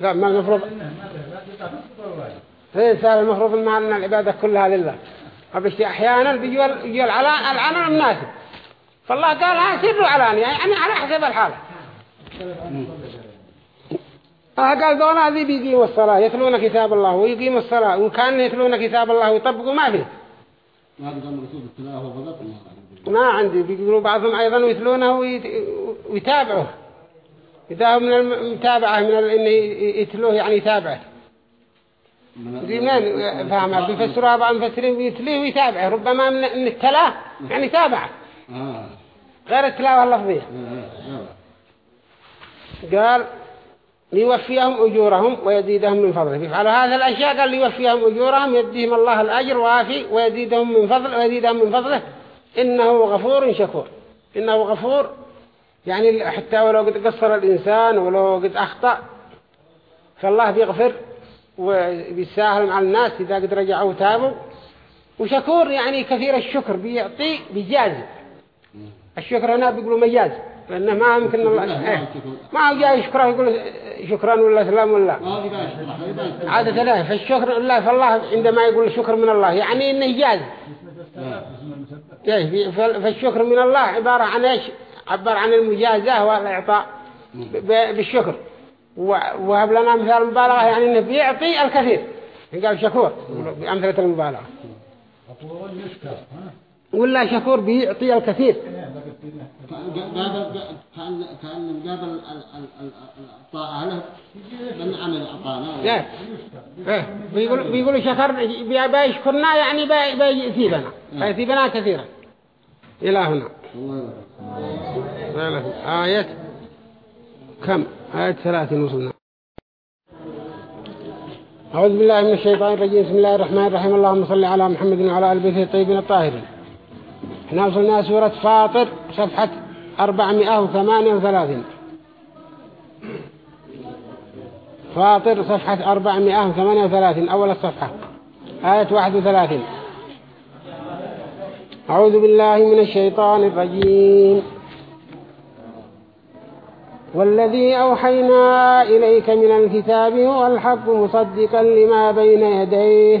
لا ما المفروض هي سال المفروض إن العبادة كلها لله. فبشتي أحيانا يجوا العلان العنان المناسب فالله قال ها سروا علانية يعني على حسب الحالة آه قال دونا ذي بيقيموا الصلاة يتلون كتاب الله ويقيموا الصلاة وإن كان يتلون كتاب الله ويطبقوا ما فيه. ما قدام رسول التلاوة فقط ما عندي بيقولوا بعضهم أيضا يتلونه ويت- ويتابعه إذا هو من المتابعة من إنه يتلوه يعني يتابعه. منين فاهمة بيفسروها بعض المفسرين ويتليه ويتابعه. ربما من إن التلاه يعني يتابعه. آه. غير التلاوة اللفظية. آه، آه. قال ليوفيهم أجورهم ويزيدهم من فضله. يفعلوا هذه الأشياء قال ليوفيهم أجورهم يديهم الله الأجر وآفي ويزيدهم من فضله ويزيدهم من فضله. إنه غفور شكور. إنه غفور. يعني حتى ولو قد قصر الإنسان ولو قد أخطأ فالله بيغفر وبيساهل مع الناس إذا قد رجعوا وتابوا. وشكور يعني كثير الشكر بيعطي بيجازي الشكر هنا بيقولوا مجاز لأنه ما يمكن الله إيه. ما هو جاي يشكره يقول شكرا ولا سلام ولا. عادة لا فالشكر الله فالله عندما يقول شكر من الله يعني إنه جاز إيه، فال- فالشكر من الله عبارة عن إيش؟ عبر عن المجازة والإعطاء بالشكر. وهب لنا مثال مبالغة يعني إنه بيعطي الكثير. قال شكور بأمثلة المبالغة. ولا شكور بيعطي الكثير. كان كان ال- الطاعة له من عمل أعطانا. إيه. بيقول بيقولوا شكر بي- بيشكرنا يعني بي- بيثيبنا بيثيبنا كثيرا. إلى هنا. آية كم؟ آية ثلاثين وصلنا أعوذ بالله من الشيطان الرجيم. بسم الله الرحمن الرحيم. اللهم صل على محمد وعلى آل بيته الطيبين الطاهرين. إحنا وصلنا سورة فاطر صفحة 438 فاطر صفحة 438 أول الصفحة. آية 31 أعوذ بالله من الشيطان الرجيم. والذي أوحينا إليك من الكتاب هو الحق مصدقا لما بين يديه.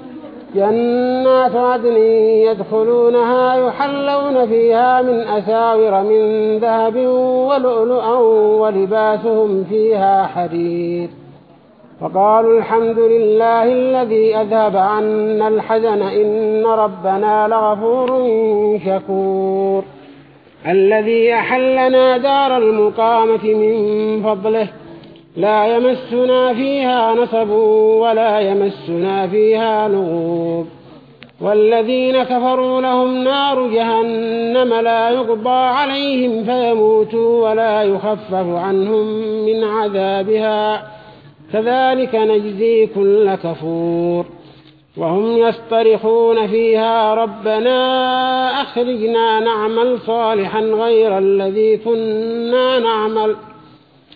جنات عدن يدخلونها يحلون فيها من أساور من ذهب ولؤلؤا ولباسهم فيها حرير. فقالوا الحمد لله الذي أذهب عنا الحزن إن ربنا لغفور شكور. الذي أحلنا دار المقامة من فضله لا يمسنا فيها نصب ولا يمسنا فيها لغوب. والذين كفروا لهم نار جهنم لا يقضى عليهم فيموتوا ولا يخفف عنهم من عذابها. كذلك نجزي كل كفور. وهم يصطرخون فيها ربنا أخرجنا نعمل صالحا غير الذي كنا نعمل.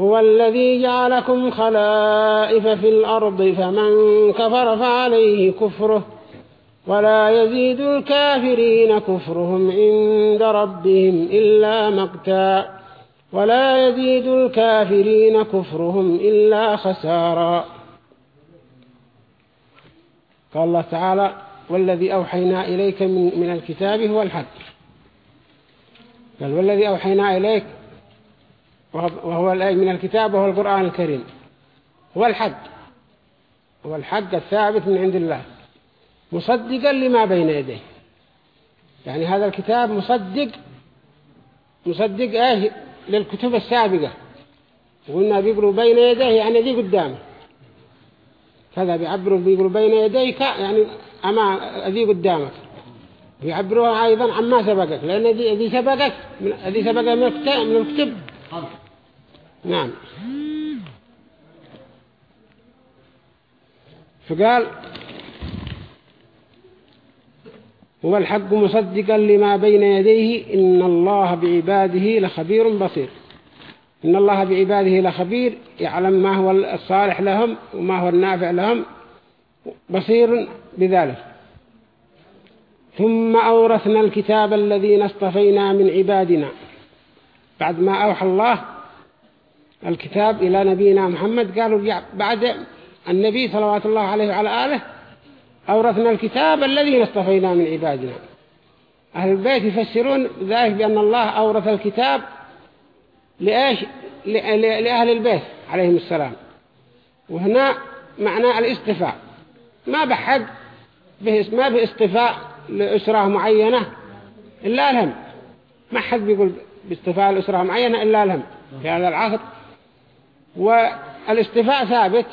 هو الذي جعلكم خلائف في الأرض فمن كفر فعليه كفره. ولا يزيد الكافرين كفرهم عند ربهم إلا مقتا. ولا يزيد الكافرين كفرهم إلا خسارا. قال الله تعالى والذي أوحينا إليك من, الكتاب هو الحق. قال والذي أوحينا إليك وهو من الكتاب وهو القرآن الكريم. هو الحق هو الحق الثابت من عند الله. مصدقا لما بين يديه. يعني هذا الكتاب مصدق مصدق إيه للكتب السابقة. وقلنا بيقولوا بين يديه يعني ذي قدامه. كذا بيعبروا بيقولوا بين يديك يعني أما ذي قدامك. يعبروها أيضا عما سبقك لأن ذي سبقك ذي سبق من الكتب. نعم. فقال هو الحق مصدقا لما بين يديه إن الله بعباده لخبير بصير. إن الله بعباده لخبير يعلم ما هو الصالح لهم وما هو النافع لهم بصير بذلك. ثم أورثنا الكتاب الذين اصطفينا من عبادنا. بعد ما أوحى الله الكتاب إلى نبينا محمد. قالوا بعد النبي صلوات الله عليه وعلى آله أورثنا الكتاب الذين اصطفينا من عبادنا. أهل البيت يفسرون ذلك بأن الله أورث الكتاب لإيش؟ لأهل البيت عليهم السلام. وهنا معنى الاستفاء. ما بحد ما باستفاء لأسرة معينة إلا الهم. ما حد بيقول باستفاء لأسرة معينة إلا الهم. في هذا العصر والاستفاء ثابت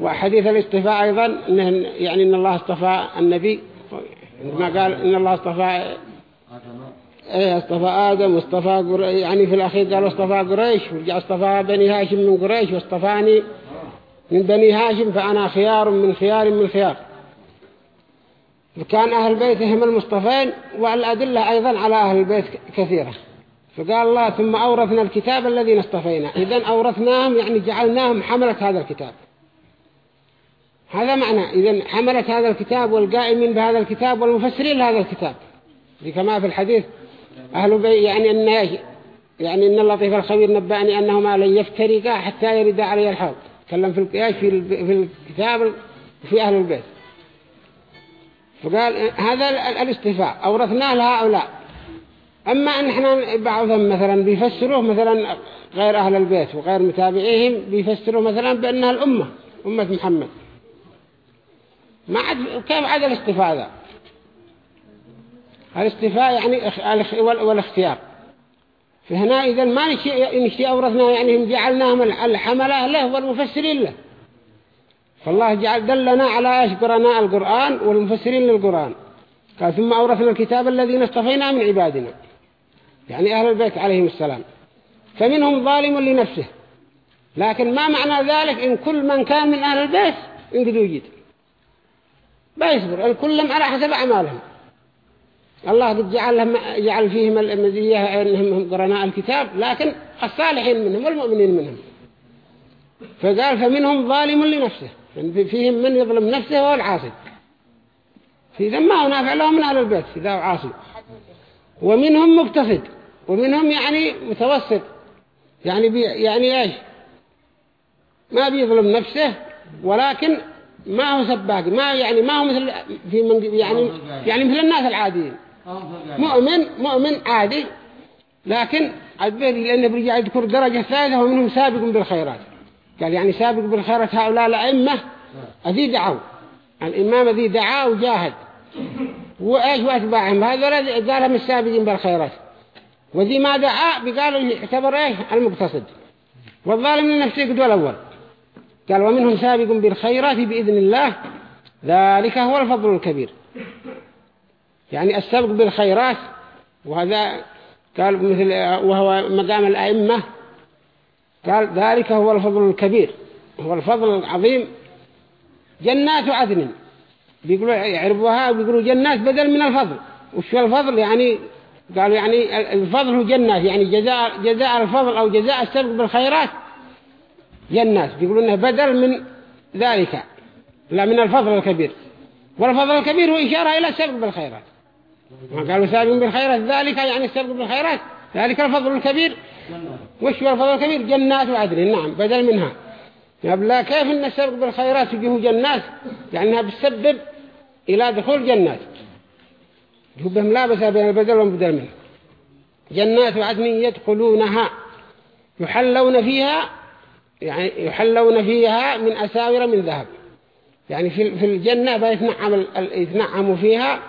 وحديث الاستفاء أيضا إنه يعني إن الله اصطفى النبي ما قال إن الله اصطفى إيه اصطفى آدم واصطفى يعني في الأخير قال اصطفى قريش ورجع اصطفى بني هاشم من قريش واصطفاني من بني هاشم فأنا خيار من خيار من خيار. وكان أهل البيت هم المصطفين والأدلة أيضا على أهل البيت كثيرة. فقال الله ثم أورثنا الكتاب الذين اصطفينا. إذن أورثناهم يعني جعلناهم حملة هذا الكتاب. هذا معنى. إذن حملة هذا الكتاب والقائمين بهذا الكتاب والمفسرين لهذا الكتاب. كما في الحديث أهل بي يعني أن يعني إن اللطيف الخبير نبأني أنهما لن يفترقا حتى يرد علي الحوض. تكلم في في الكتاب في أهل البيت. فقال هذا الاستفاء. أورثناه لهؤلاء. أما أن إحنا بعضهم مثلا بيفسروه مثلا غير أهل البيت وغير متابعيهم بيفسروه مثلا بأنها الأمة أمة محمد. ما عاد كيف عاد الاستفاء ذا يعني والاختيار. فهنا إذا ما نشي أورثنا يعني هم جعلناهم الحملة له والمفسرين له. فالله جعل دلنا على قرناء القرآن والمفسرين للقرآن. قال ثم أورثنا الكتاب الذين اصطفينا من عبادنا. يعني أهل البيت عليهم السلام. فمنهم ظالم لنفسه. لكن ما معنى ذلك إن كل من كان من أهل البيت ينقذ يوجد بيصبر الكلهم على حسب أعمالهم. الله قد جعل, لهم جعل فيهم المزية أنهم هم قرناء الكتاب لكن الصالحين منهم والمؤمنين منهم. فقال فمنهم ظالم لنفسه. يعني فيهم من يظلم نفسه وهو العاصي في ما هو نافع له من أهل البيت إذا هو عاصي. ومنهم مقتصد ومنهم يعني متوسط يعني بي يعني إيش؟ ما بيظلم نفسه ولكن ما هو سباق ما يعني ما هو مثل في من يعني يعني مثل الناس العاديين. مؤمن مؤمن عادي لكن لأنه برجع يذكر درجة ثالثة ومنهم سابق بالخيرات. قال يعني سابق بالخيرات هؤلاء الأئمة أذي دعوا الإمام أذي دعا وجاهد. وإيش وأتباعهم هذا قالهم السابقين بالخيرات. وذي ما دعا بقالوا يعتبر إيش؟ المقتصد. والظالم لنفسه قد الأول. قال ومنهم سابق بالخيرات بإذن الله ذلك هو الفضل الكبير. يعني السبق بالخيرات وهذا قال مثل وهو مقام الأئمة قال ذلك هو الفضل الكبير هو الفضل العظيم جنات عدن. بيقولوا يعرفوها وبيقولوا جنات بدل من الفضل. وش الفضل؟ يعني قالوا يعني الفضل هو جنات يعني جزاء جزاء الفضل أو جزاء السبق بالخيرات جنات. بيقولوا انه بدل من ذلك لا من الفضل الكبير. والفضل الكبير هو إشارة إلى السبق بالخيرات. ما قالوا سابق بالخيرات ذلك يعني السبق بالخيرات. ذلك الفضل الكبير. وش هو الفضل الكبير؟ جنات وعدل نعم بدل منها. لا كيف إن السبق بالخيرات يجيه جنات؟ يعني انها بتسبب إلى دخول جنات. بهم لابسة بين البدل والبدل منه جنات عدن يدخلونها يحلون فيها يعني يحلون فيها من أساور من ذهب. يعني في في الجنة بيتنعم يتنعموا فيها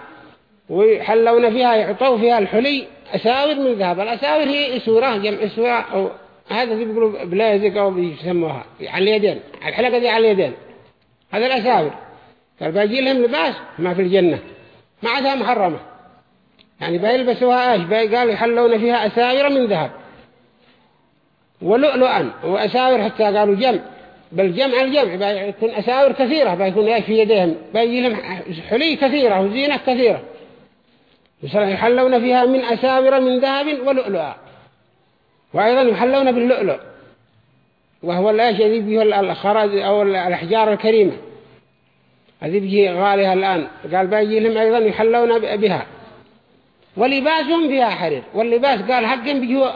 ويحلون فيها يعطوا فيها الحلي أساور من ذهب. الأساور هي سورة جمع سورة أو هذا اللي بيقولوا بلازق أو بيسموها على اليدين الحلقة دي على اليدين. هذا الأساور. قال باجي لهم لباس ما في الجنة. ما عادها محرمة. يعني بيلبسوها إيش؟ بي قال يحلون فيها أساور من ذهب. ولؤلؤا وأساور حتى قالوا جمع. بل جمع الجمع. بيكون أساور كثيرة. بيكون إيش في يديهم. بيجي لهم حلي كثيرة وزينة كثيرة. يحلون فيها من أساور من ذهب ولؤلؤا. وأيضا يحلون باللؤلؤ. وهو الإيش الذي به الخرز أو الأحجار الكريمة. هذه بيجي غاليها الآن قال بيجي لهم أيضا يحلون بها. ولباسهم فيها حرير. واللباس قال حقهم بيجوا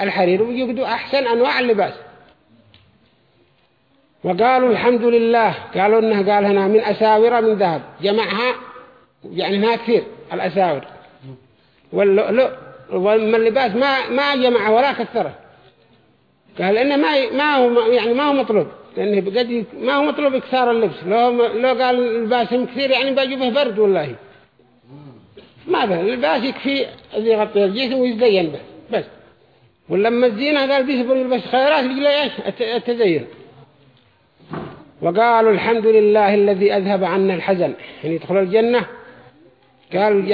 الحرير وبيجوا أحسن أنواع اللباس. وقالوا الحمد لله. قالوا إنه قال هنا من أساور من ذهب. جمعها يعني هنا كثير الأساور. واللؤلؤ وما اللباس ما ما جمع ولا كثره. قال إنه ما ما هو يعني ما هو مطلوب. لأنه بقد ما هو مطلوب إكثار اللبس. لو لو قال لباسهم كثير يعني بيجيبه برد والله. ما به اللباس يكفي اللي يغطي الجسم ويزين به. بس. ولما الزينة قال بيسبر يلبس خيرات يقول إيش؟ التزين وقالوا الحمد لله الذي أذهب عنا الحزن. يعني يدخلوا الجنة. قال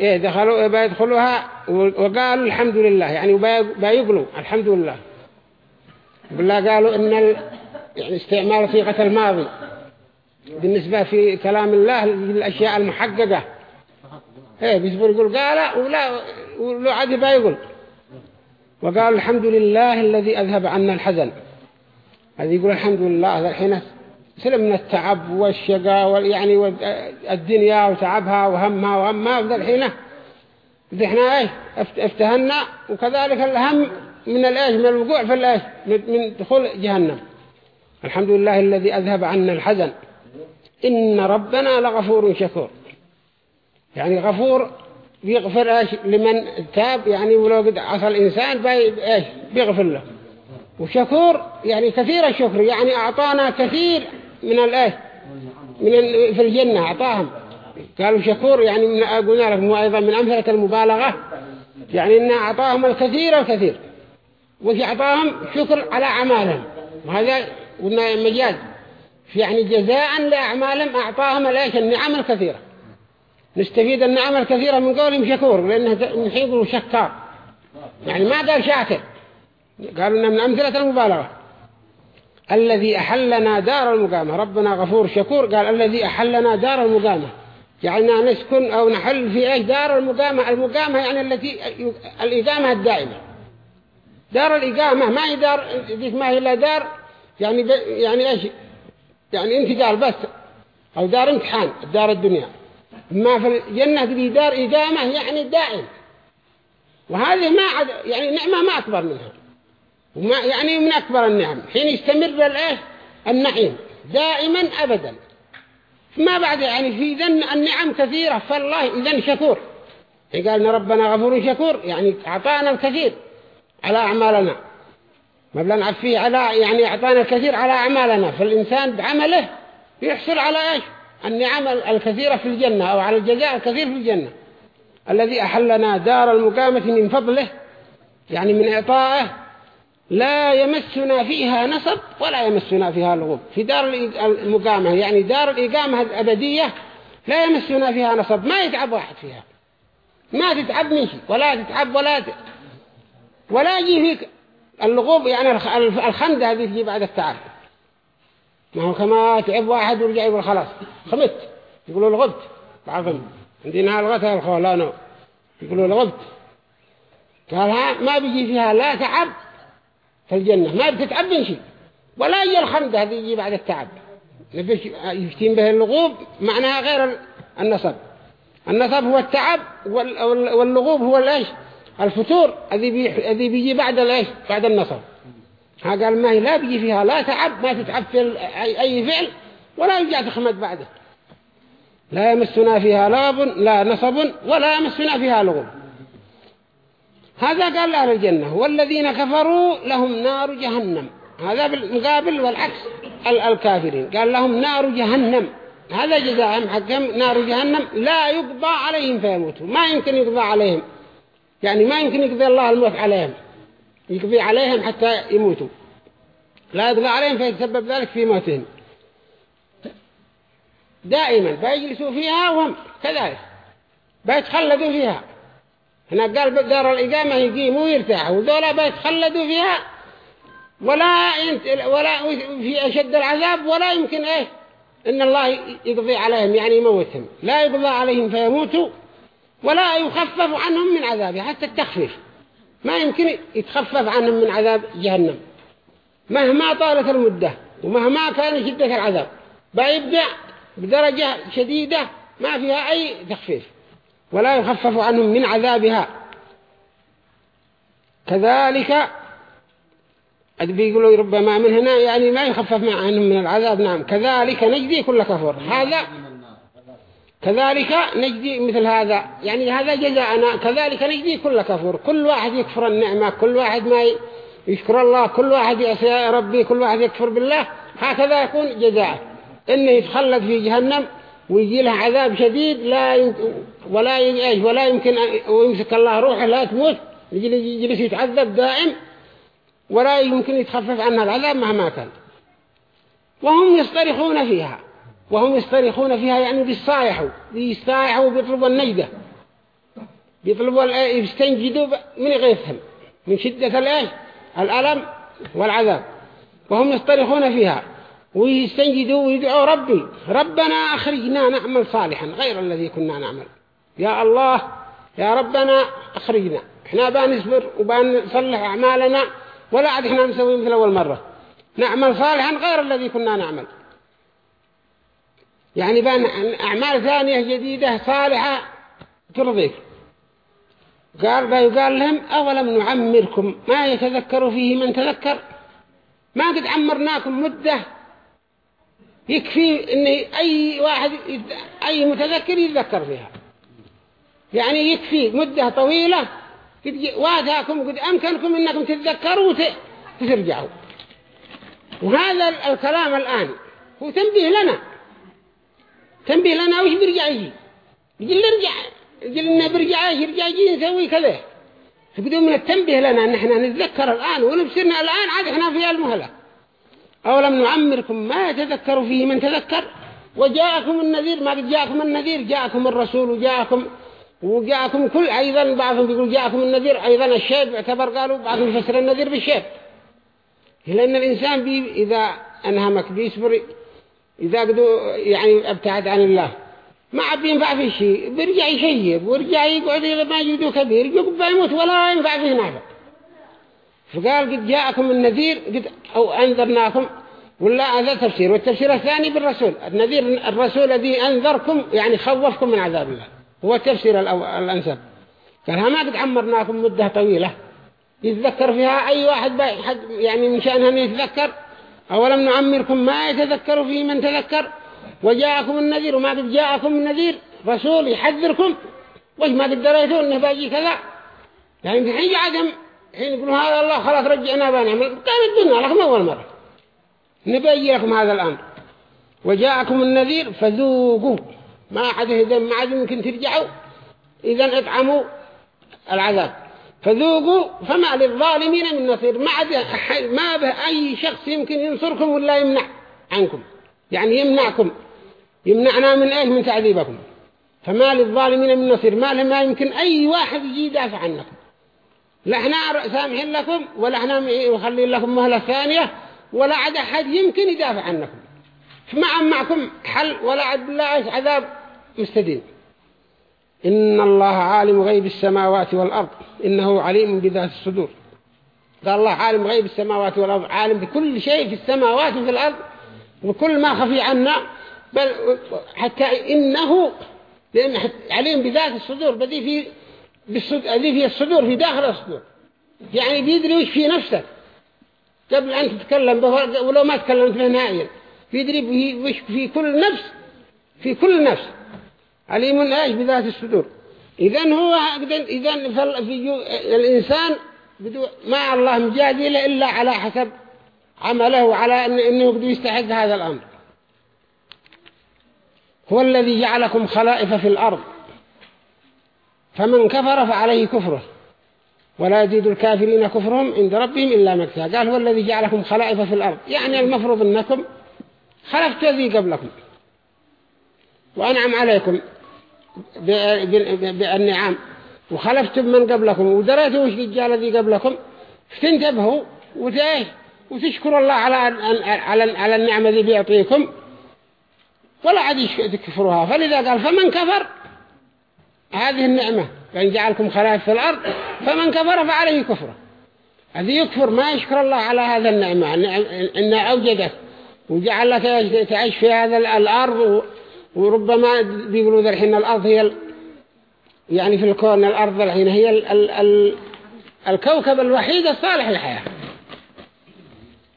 إيه، دخلوا بيدخلوها. وقالوا الحمد لله. يعني بيقولوا الحمد لله. بالله قالوا إن. يعني استعمال صيغة الماضي. بالنسبة في كلام الله الأشياء المحققة. إيه بيصبر يقول قال ولا ولو عاد بيقول وقال الحمد لله الذي أذهب عنا الحزن. هذا يقول الحمد لله هذا الحين سلم من التعب والشقاء يعني والدنيا وتعبها وهمها وهمها وذا الحين إحنا إيه أفتهنا وكذلك الهم من الإيش من الوقوع في الايش من دخول جهنم. الحمد لله الذي أذهب عنا الحزن. إن ربنا لغفور شكور. يعني غفور بيغفر إيش؟ لمن تاب. يعني ولو قد عصى الإنسان بي إيش؟ بيغفر له. وشكور يعني كثير الشكر. يعني أعطانا كثير من الايش من في الجنة أعطاهم. قالوا شكور يعني من قلنا لكم أيضا من أمثلة المبالغة. يعني إن أعطاهم الكثير والكثير وش أعطاهم؟ شكر على أعمالهم. وهذا قلنا مجاز. يعني جزاء لأعمالهم أعطاهم الإيش النعم الكثيرة. نستفيد النعم الكثيرة من قولهم شكور لأنه نحيط شكار. يعني ما قال شاكر. قالوا إنه من أمثلة المبالغة. الذي أحلنا دار المقامة. ربنا غفور شكور. قال الذي أحلنا دار المقامة. جعلنا نسكن أو نحل في إيش؟ دار المقامة. المقامة يعني التي الإقامة الدائمة. دار الإقامة ما هي دار ما هي إلا دار؟ يعني. يعني إيش؟ يعني انتقال بس. أو دار امتحان دار الدنيا. ما في الجنة دي دار إقامة يعني دائم. وهذه ما عد يعني نعمة ما أكبر منها. وما يعني من أكبر النعم. حين يستمر الإيش؟ النعيم. دائما أبدا. ما بعد يعني في ذن النعم كثيرة. فالله إذن شكور. قال ربنا غفور شكور. يعني أعطانا الكثير على أعمالنا. ما بلنعب فيه على يعني أعطانا الكثير على أعمالنا. فالإنسان بعمله يحصل على إيش؟ النعم الكثيرة في الجنة أو على الجزاء الكثير في الجنة. الذي أحلنا دار المقامة من فضله يعني من إعطائه لا يمسنا فيها نصب ولا يمسنا فيها لغوب. في دار المقامة يعني دار الإقامة الأبدية لا يمسنا فيها نصب. ما يتعب واحد فيها. ما تتعب شيء ولا تتعب ولا. ولا يجي فيك اللغوب يعني الخندة هذه تجي بعد التعب ما هو كما تعب واحد ورجع يقول خلاص خمت. يقولوا لغبت. بعضهم عندنا لغتها الخولانو يقولوا لغبت. قال ها ما بيجي فيها لا تعب في الجنة ما بتتعب من شيء. ولا يجي الخندة هذه يجي بعد التعب. يفتين به اللغوب معناها غير النصب. النصب هو التعب واللغوب هو الإيش؟ الفتور الذي بيجي بعد الإيش؟ بعد النصر. ها قال ما هي لا بيجي فيها لا تعب ما تتعب في أي فعل ولا يرجع تخمد بعده. لا يمسنا فيها لاب لا نصب ولا يمسنا فيها لغب. هذا قال أهل الجنة والذين كفروا لهم نار جهنم. هذا بالمقابل والعكس الكافرين. قال لهم نار جهنم. هذا جزاءهم حقهم نار جهنم. لا يقضى عليهم فيموتوا. ما يمكن يقضى عليهم. يعني ما يمكن يقضي الله الموت عليهم. يقضي عليهم حتى يموتوا. لا يقضي عليهم فيتسبب ذلك في موتهم. دائما بيجلسوا فيها وهم كذلك. بيتخلدوا فيها. هنا قال بدار الإقامة يقيموا ويرتاحوا وذولا بيتخلدوا فيها ولا ينت... ولا في أشد العذاب ولا يمكن إيه؟ إن الله يقضي عليهم يعني يموتهم. لا يقضى عليهم فيموتوا. ولا يخفف عنهم من عذابه حتى التخفيف. ما يمكن يتخفف عنهم من عذاب جهنم. مهما طالت المدة ومهما كان شدة العذاب بيبدأ بدرجة شديدة ما فيها أي تخفيف ولا يخفف عنهم من عذابها. كذلك بيقولوا ربما من هنا يعني ما يخفف عنهم من العذاب نعم. كذلك نجدي كل كفور. هذا كذلك نجدي مثل هذا. يعني هذا جزاءنا. كذلك نجدي كل كفور. كل واحد يكفر النعمة. كل واحد ما يشكر الله. كل واحد يعصي ربي. كل واحد يكفر بالله. هكذا يكون جزاء إنه يتخلد في جهنم ويجي له عذاب شديد. لا ولا يعيش ولا يمكن ويمسك الله روحه. لا تموت. يجلس يتعذب دائم. ولا يمكن يتخفف عنها العذاب مهما كان. وهم يصطرخون فيها. وهم يصطرخون فيها يعني بيصايحوا بيصايحوا وبيطلبوا النجدة. بيطلبوا يستنجدوا من غيثهم من شدة الايه الألم والعذاب. وهم يصطرخون فيها. ويستنجدوا ويدعوا ربي ربنا أخرجنا نعمل صالحا غير الذي كنا نعمل. يا الله يا ربنا أخرجنا. إحنا بان نصبر وبان نصلح أعمالنا ولا عاد إحنا نسوي مثل أول مرة. نعمل صالحا غير الذي كنا نعمل. يعني بان أعمال ثانية جديدة صالحة ترضيك. قال يقال لهم أولم نعمركم؟ ما يتذكر فيه من تذكر؟ ما قد عمرناكم مدة يكفي إن أي واحد أي متذكر يتذكر فيها. يعني يكفي مدة طويلة قد واتاكم قد أمكنكم إنكم تتذكروا وترجعوا. وهذا الكلام الآن هو تنبيه لنا. تنبيه لنا وش بيرجع يجي يجي نرجع يجي لنا بيرجع يرجع يجي نسوي كذا. فبدون من التنبيه لنا أن إحنا نتذكر الآن ونبصرنا الآن عاد إحنا في المهلة. أو لم نعمركم ما يتذكر فيه من تذكر؟ وجاءكم النذير ما قد جاءكم النذير؟ جاءكم الرسول وجاءكم وجاءكم كل أيضا بعضهم يقول جاءكم النذير أيضا الشيب اعتبر قالوا بعضهم يفسر النذير بالشيب. لأن الإنسان بي إذا أنهمك بيصبر إذا قدوا يعني أبتعد عن الله. ما عاد ينفع فيه شيء بيرجع يشيب ويرجع يقعد إذا ما يجدوا كبير يقبل يموت ولا ينفع فيه نافع فقال قد جاءكم النذير قد أو أنذرناكم ولا هذا تفسير. والتفسير الثاني بالرسول. النذير الرسول الذي أنذركم يعني خوفكم من عذاب الله. هو التفسير الأنسب. قال ما قد عمرناكم مدة طويلة. يتذكر فيها أي واحد يعني من شأنهم يتذكر؟ أولم نعمركم ما يتذكر فيه من تذكر؟ وجاءكم النذير وما قد جاءكم النذير رسول يحذركم. وش ما قد دريتوا إنه باجي كذا. يعني في حين عدم حين يقولوا هذا الله خلاص رجعنا بنعمل كان الدنيا لكم أول مرة. نبي لكم هذا الأمر. وجاءكم النذير فذوقوا. ما عاد إذا ما عاد يمكن ترجعوا. إذا اطعموا العذاب. فذوقوا فما للظالمين من نصير. ما عاد ما به أي شخص يمكن ينصركم ولا يمنع عنكم. يعني يمنعكم. يمنعنا من إيش من تعذيبكم. فما للظالمين من نصير. ما ما يمكن أي واحد يجي يدافع عنكم. لا إحنا سامحين لكم ولا إحنا مخلين لكم مهلة ثانية ولا عاد أحد يمكن يدافع عنكم. فما معكم حل ولا عد الله عذاب مستدين. إن الله عالم غيب السماوات والأرض. إنه عليم بذات الصدور. قال الله عالم غيب السماوات والأرض عالم بكل شيء في السماوات وفي الأرض وكل ما خفي عنا بل حتى إنه لأن عليم بذات الصدور بدي في هذه في الصدور في داخل الصدور. يعني بيدري وش في نفسك قبل أن تتكلم ولو ما تكلمت به نهائيا بيدري وش في كل نفس في كل نفس. عليم إيش بذات الصدور. إذن هو إذن في الإنسان ما الله مجادله إلا على حسب عمله وعلى إنه بده يستحق هذا الأمر. هو الذي جعلكم خلائف في الأرض. فمن كفر فعليه كفره. ولا يزيد الكافرين كفرهم عند ربهم إلا مكتا قال هو الذي جعلكم خلائف في الأرض. يعني المفروض أنكم خلفتوا ذي قبلكم. وأنعم عليكم. بالنعم. وخلفتم من قبلكم. ودريتوا وش الرجال الذي قبلكم؟ فتنتبهوا وتايه وتشكروا الله على على على النعمة التي بيعطيكم. ولا عاد تكفروها فلذا قال فمن كفر؟ هذه النعمة. فإن جعلكم خلائف في الأرض فمن كفر فعليه كفره الذي يكفر ما يشكر الله على هذا النعمة. إن- أوجدك. وجعل لك تعيش في هذا ال- الأرض. وربما بيقولوا ذا الحين الأرض هي يعني في الكون الأرض الحين هي ال ال ال الكوكب الوحيد الصالح للحياة.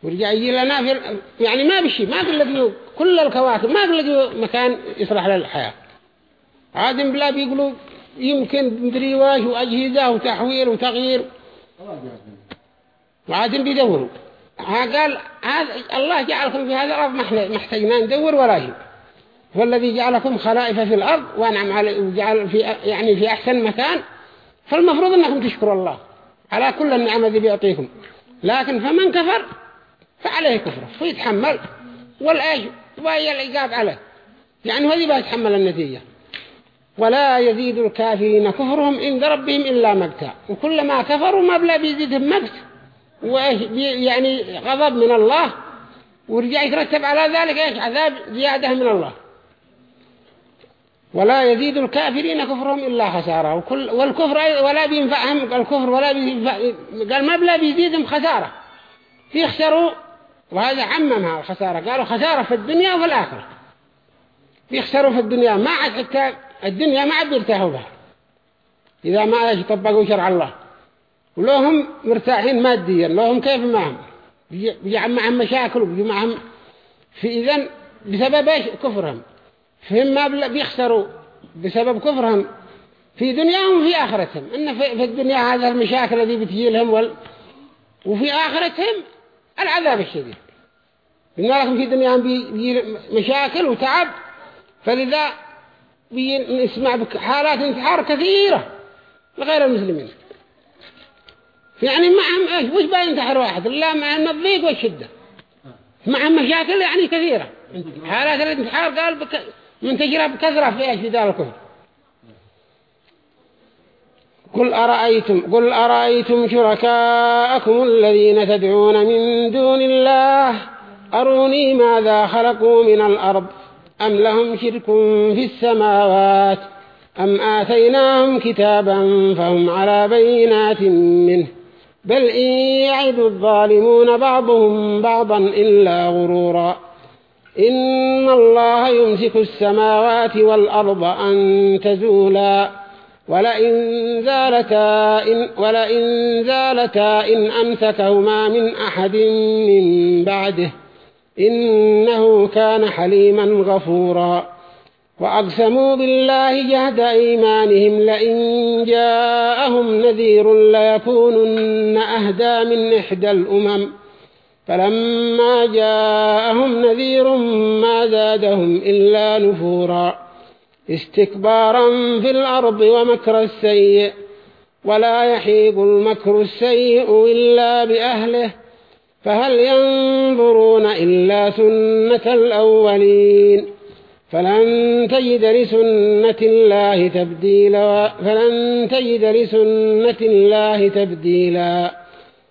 ورجع يجي لنا في يعني ما بشي ما بنلاقي كل الكواكب ما بنلاقي مكان يصلح للحياة. عادم بلا بيقولوا يمكن مدري واش وأجهزة وتحويل وتغيير. وعادم بيدوروا قال الله جعلكم في هذا الأرض ما إحنا محتاجين ندور ولا شيء. هو الذي جعلكم خلائف في الأرض وأنعم على وجعل في يعني في أحسن مكان فالمفروض أنكم تشكروا الله على كل النعمة التي بيعطيكم لكن فمن كفر فعليه كفره فيتحمل والآيش وهي العقاب عليه. يعني هذه بيتحمل النتيجة. ولا يزيد الكافرين كفرهم عند ربهم إلا مقتا وكلما كفروا ما بلا بيزيدهم مقت يعني غضب من الله ورجع يترتب على ذلك إيش؟ عذاب زيادة من الله. ولا يزيد الكافرين كفرهم إلا خسارة. وكل والكفر ولا بينفعهم الكفر ولا بينفع قال ما بلا بيزيدهم خسارة. يخسروا وهذا عممها الخسارة. قالوا خسارة في الدنيا وفي الآخرة. يخسروا في الدنيا ما عاد حتى الدنيا ما عاد بيرتاحوا بها إذا ما إيش طبقوا شرع الله. ولو هم مرتاحين ماديا لو هم كيف معهم بيجي معهم مشاكل وبيجي معهم في إذن بسبب كفرهم. فهم ما بيخسروا بسبب كفرهم في دنياهم وفي آخرتهم. إن في, الدنيا هذا المشاكل التي بتجي لهم وال... وفي آخرتهم العذاب الشديد. قلنا لكم في دنياهم بي- بيجي مشاكل وتعب فلذا نسمع بحالات انتحار كثيرة لغير المسلمين. يعني معهم إيش وش باين ينتحر واحد؟ الا مع الضيق والشدة. معهم مشاكل يعني كثيرة. حالات الانتحار قال بك... منتشرة بكثرة في في دار الكفر. قل أرأيتم قل أرأيتم شركاءكم الذين تدعون من دون الله؟ أروني ماذا خلقوا من الأرض؟ أم لهم شرك في السماوات؟ أم آتيناهم كتابا فهم على بينات منه؟ بل إن يعد الظالمون بعضهم بعضا إلا غرورا. إن الله يمسك السماوات والأرض أن تزولا ولئن زالتا إن, ولئن زالتا إن أمسكهما من أحد من بعده إنه كان حليما غفورا وأقسموا بالله جهد إيمانهم لئن جاءهم نذير ليكونن أهدى من إحدى الأمم فلما جاءهم نذير ما زادهم إلا نفورا. استكبارا في الأرض ومكر السيء ولا يحيق المكر السيء إلا بأهله فهل ينظرون إلا سنة الأولين؟ فلن تجد لسنة الله تبديلا فلن تجد لسنة الله تبديلا.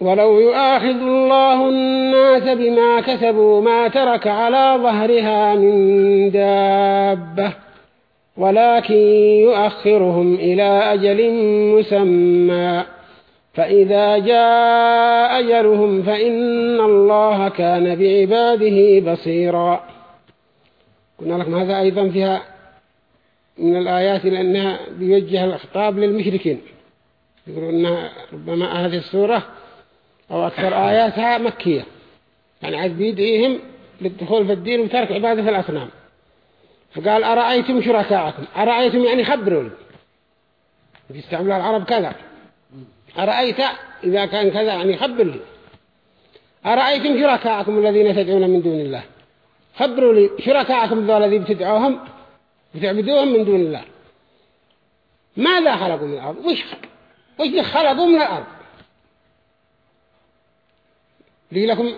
ولو يؤاخذ الله الناس بما كسبوا ما ترك على ظهرها من دابة ولكن يؤخرهم إلى أجل مسمى. فإذا جاء أجلهم فإن الله كان بعباده بصيرا. قلنا لكم هذا أيضا فيها من الآيات لأنها بيوجه الخطاب للمشركين. يقولون أنها ربما هذه السورة أو أكثر آياتها مكية. يعني عاد بيدعيهم للدخول في الدين وترك عبادة الأصنام. فقال أرأيتم شركاءكم؟ أرأيتم يعني خبروا يستعملها العرب كذا. أرأيت إذا كان كذا يعني خبر لي. أرأيتم شركاءكم الذين تدعون من دون الله؟ خبروا لي شركاءكم ذو الذي بتدعوهم بتعبدوهم من دون الله. ماذا خلقوا من الأرض؟ وش وش خلقوا من الأرض؟ لي لكم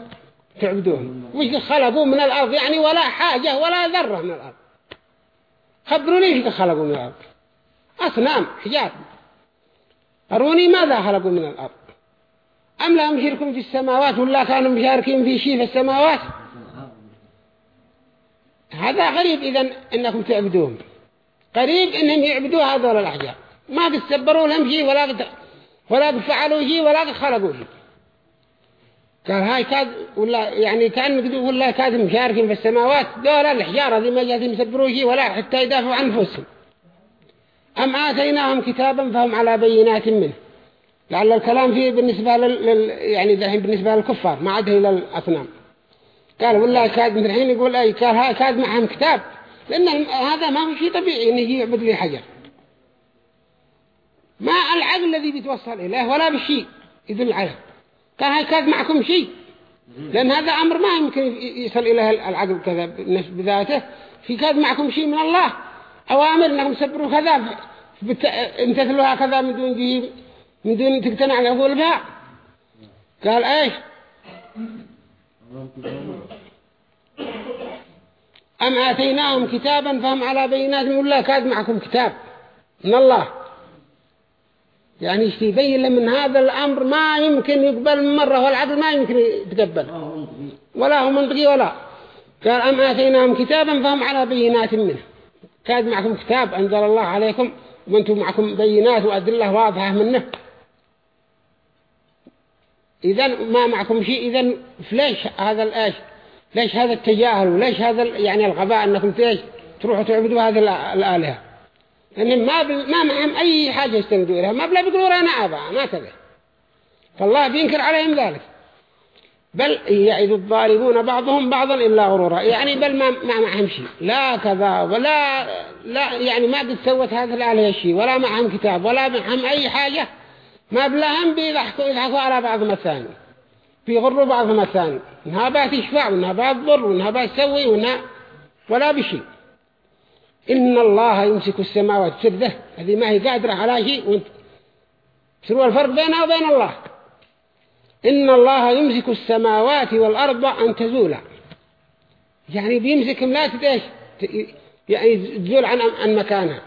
تعبدوهم وش خلقوا من الأرض يعني ولا حاجة ولا ذرة من الأرض. خبروا لي وش خلقوا من الأرض. أصنام حجاب. أروني ماذا خلقوا من الأرض؟ أم لهم شرك في السماوات ولا كانوا مشاركين في شيء في السماوات؟ هذا غريب. إذا إنكم تعبدوهم قريب إنهم يعبدوا هذول الأحجار. ما قد سبروا لهم شيء ولا قد ولا قد فعلوا شيء ولا قد خلقوا شيء. قال هاي كاد ولا يعني كان يقولوا ولا كاد مشاركين في السماوات دول الحجارة ذي ما جاتهم يسبروا شيء ولا حتى يدافعوا عن أنفسهم. أم آتيناهم كتابا فهم على بينات منه. لعل الكلام فيه بالنسبة لل يعني ذحين بالنسبة للكفار ما عاد إلى الأصنام قال والله كاد من الحين يقول أي قال ها كاد معهم كتاب. لأن هذا ما هو شيء طبيعي إنه يعبد لي حجر. ما العقل الذي بيتوصل إليه ولا بالشيء يدل عليه. قال هاي كاد معكم شيء؟ لأن هذا أمر ما يمكن يصل إليه العقل كذا بذاته. في كاد معكم شيء من الله. أوامر أنهم سبروا كذا امتثلوها كذا من دون جيب من دون تقتنع العقول بها قال إيش؟ أم آتيناهم كتابا فهم على بينات من الله كاد معكم كتاب من الله؟ يعني يبين لهم من هذا الأمر ما يمكن يقبل من مرة والعدل ما يمكن يتقبل. ولا هو منطقي ولا. قال أم آتيناهم كتابا فهم على بينات منه. كاد معكم كتاب أنزل الله عليكم وأنتم معكم بينات وأدلة واضحة منه. إذا ما معكم شيء إذا فليش هذا الآش؟ ليش هذا التجاهل؟ وليش هذا يعني الغباء فيش تروحوا تعبدوا هذه الآلهة؟ لأن ما ما معهم أي حاجة يستندوا إليها. ما بلا بيقولوا أنا أبا ما كذا فالله بينكر عليهم ذلك. بل يعد الظالمون بعضهم بعضا إلا غرورا. يعني بل ما, ما معهم شيء. لا كذا ولا لا يعني ما قد سوت هذا الآلهة شيء. ولا معهم كتاب ولا معهم أي حاجة. ما بلاهم بيضحكوا يضحكوا على بعضهم الثاني بيغروا بعضهم الثاني إنها بات يشفع وانها بات ضر وانها بات تسوي وانها ولا بشيء. إن الله يمسك السماوات سرده. هذه ما هي قادرة على شيء وأنت. سروا الفرق بينها وبين الله. إن الله يمسك السماوات والأرض أن تزولا يعني بيمسكهم لا تدش يعني تزول عن عن مكانها.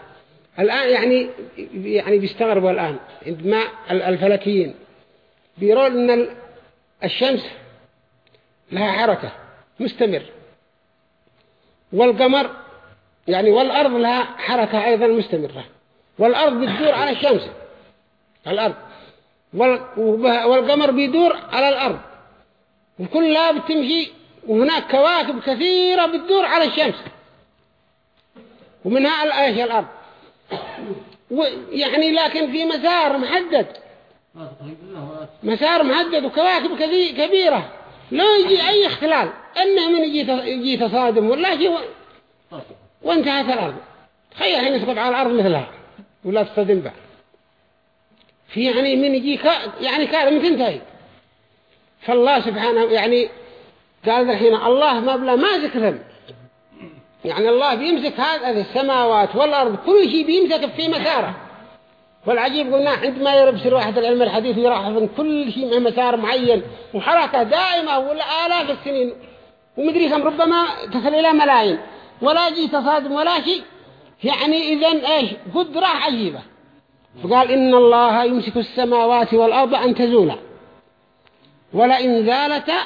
الآن يعني يعني بيستغربوا الآن. عندما الفلكيين. بيرون أن الشمس لها حركة. مستمر. والقمر يعني والأرض لها حركة أيضا مستمرة. والأرض بتدور على الشمس. الأرض. والقمر بيدور على الأرض. وكلها بتمشي وهناك كواكب كثيرة بتدور على الشمس. ومنها الآيش الأرض. يعني لكن في مسار محدد. مسار محدد وكواكب كبيرة. لا يجي أي اختلال. إنه من يجي تصادم ولا شيء. وانتهت الأرض. تخيل حين يسقط على الأرض مثلها ولا تصطدم بها في يعني من يجي كا يعني كارم تنتهي فالله سبحانه يعني قال الحين الله ما بلا ما ذكرهم. يعني الله بيمسك هذه السماوات والأرض كل شيء بيمسك في مساره. والعجيب قلنا عندما يربسر واحد العلم الحديث يراحظ كل شيء مع مسار معين وحركة دائمة ولا آلاف السنين. ومدري كم ربما تصل إلى ملايين. ولا جي تصادم ولا شيء يعني إذن إيش؟ قدرة عجيبة. فقال إن الله يمسك السماوات والأرض أن تزولا. ولئن زالتا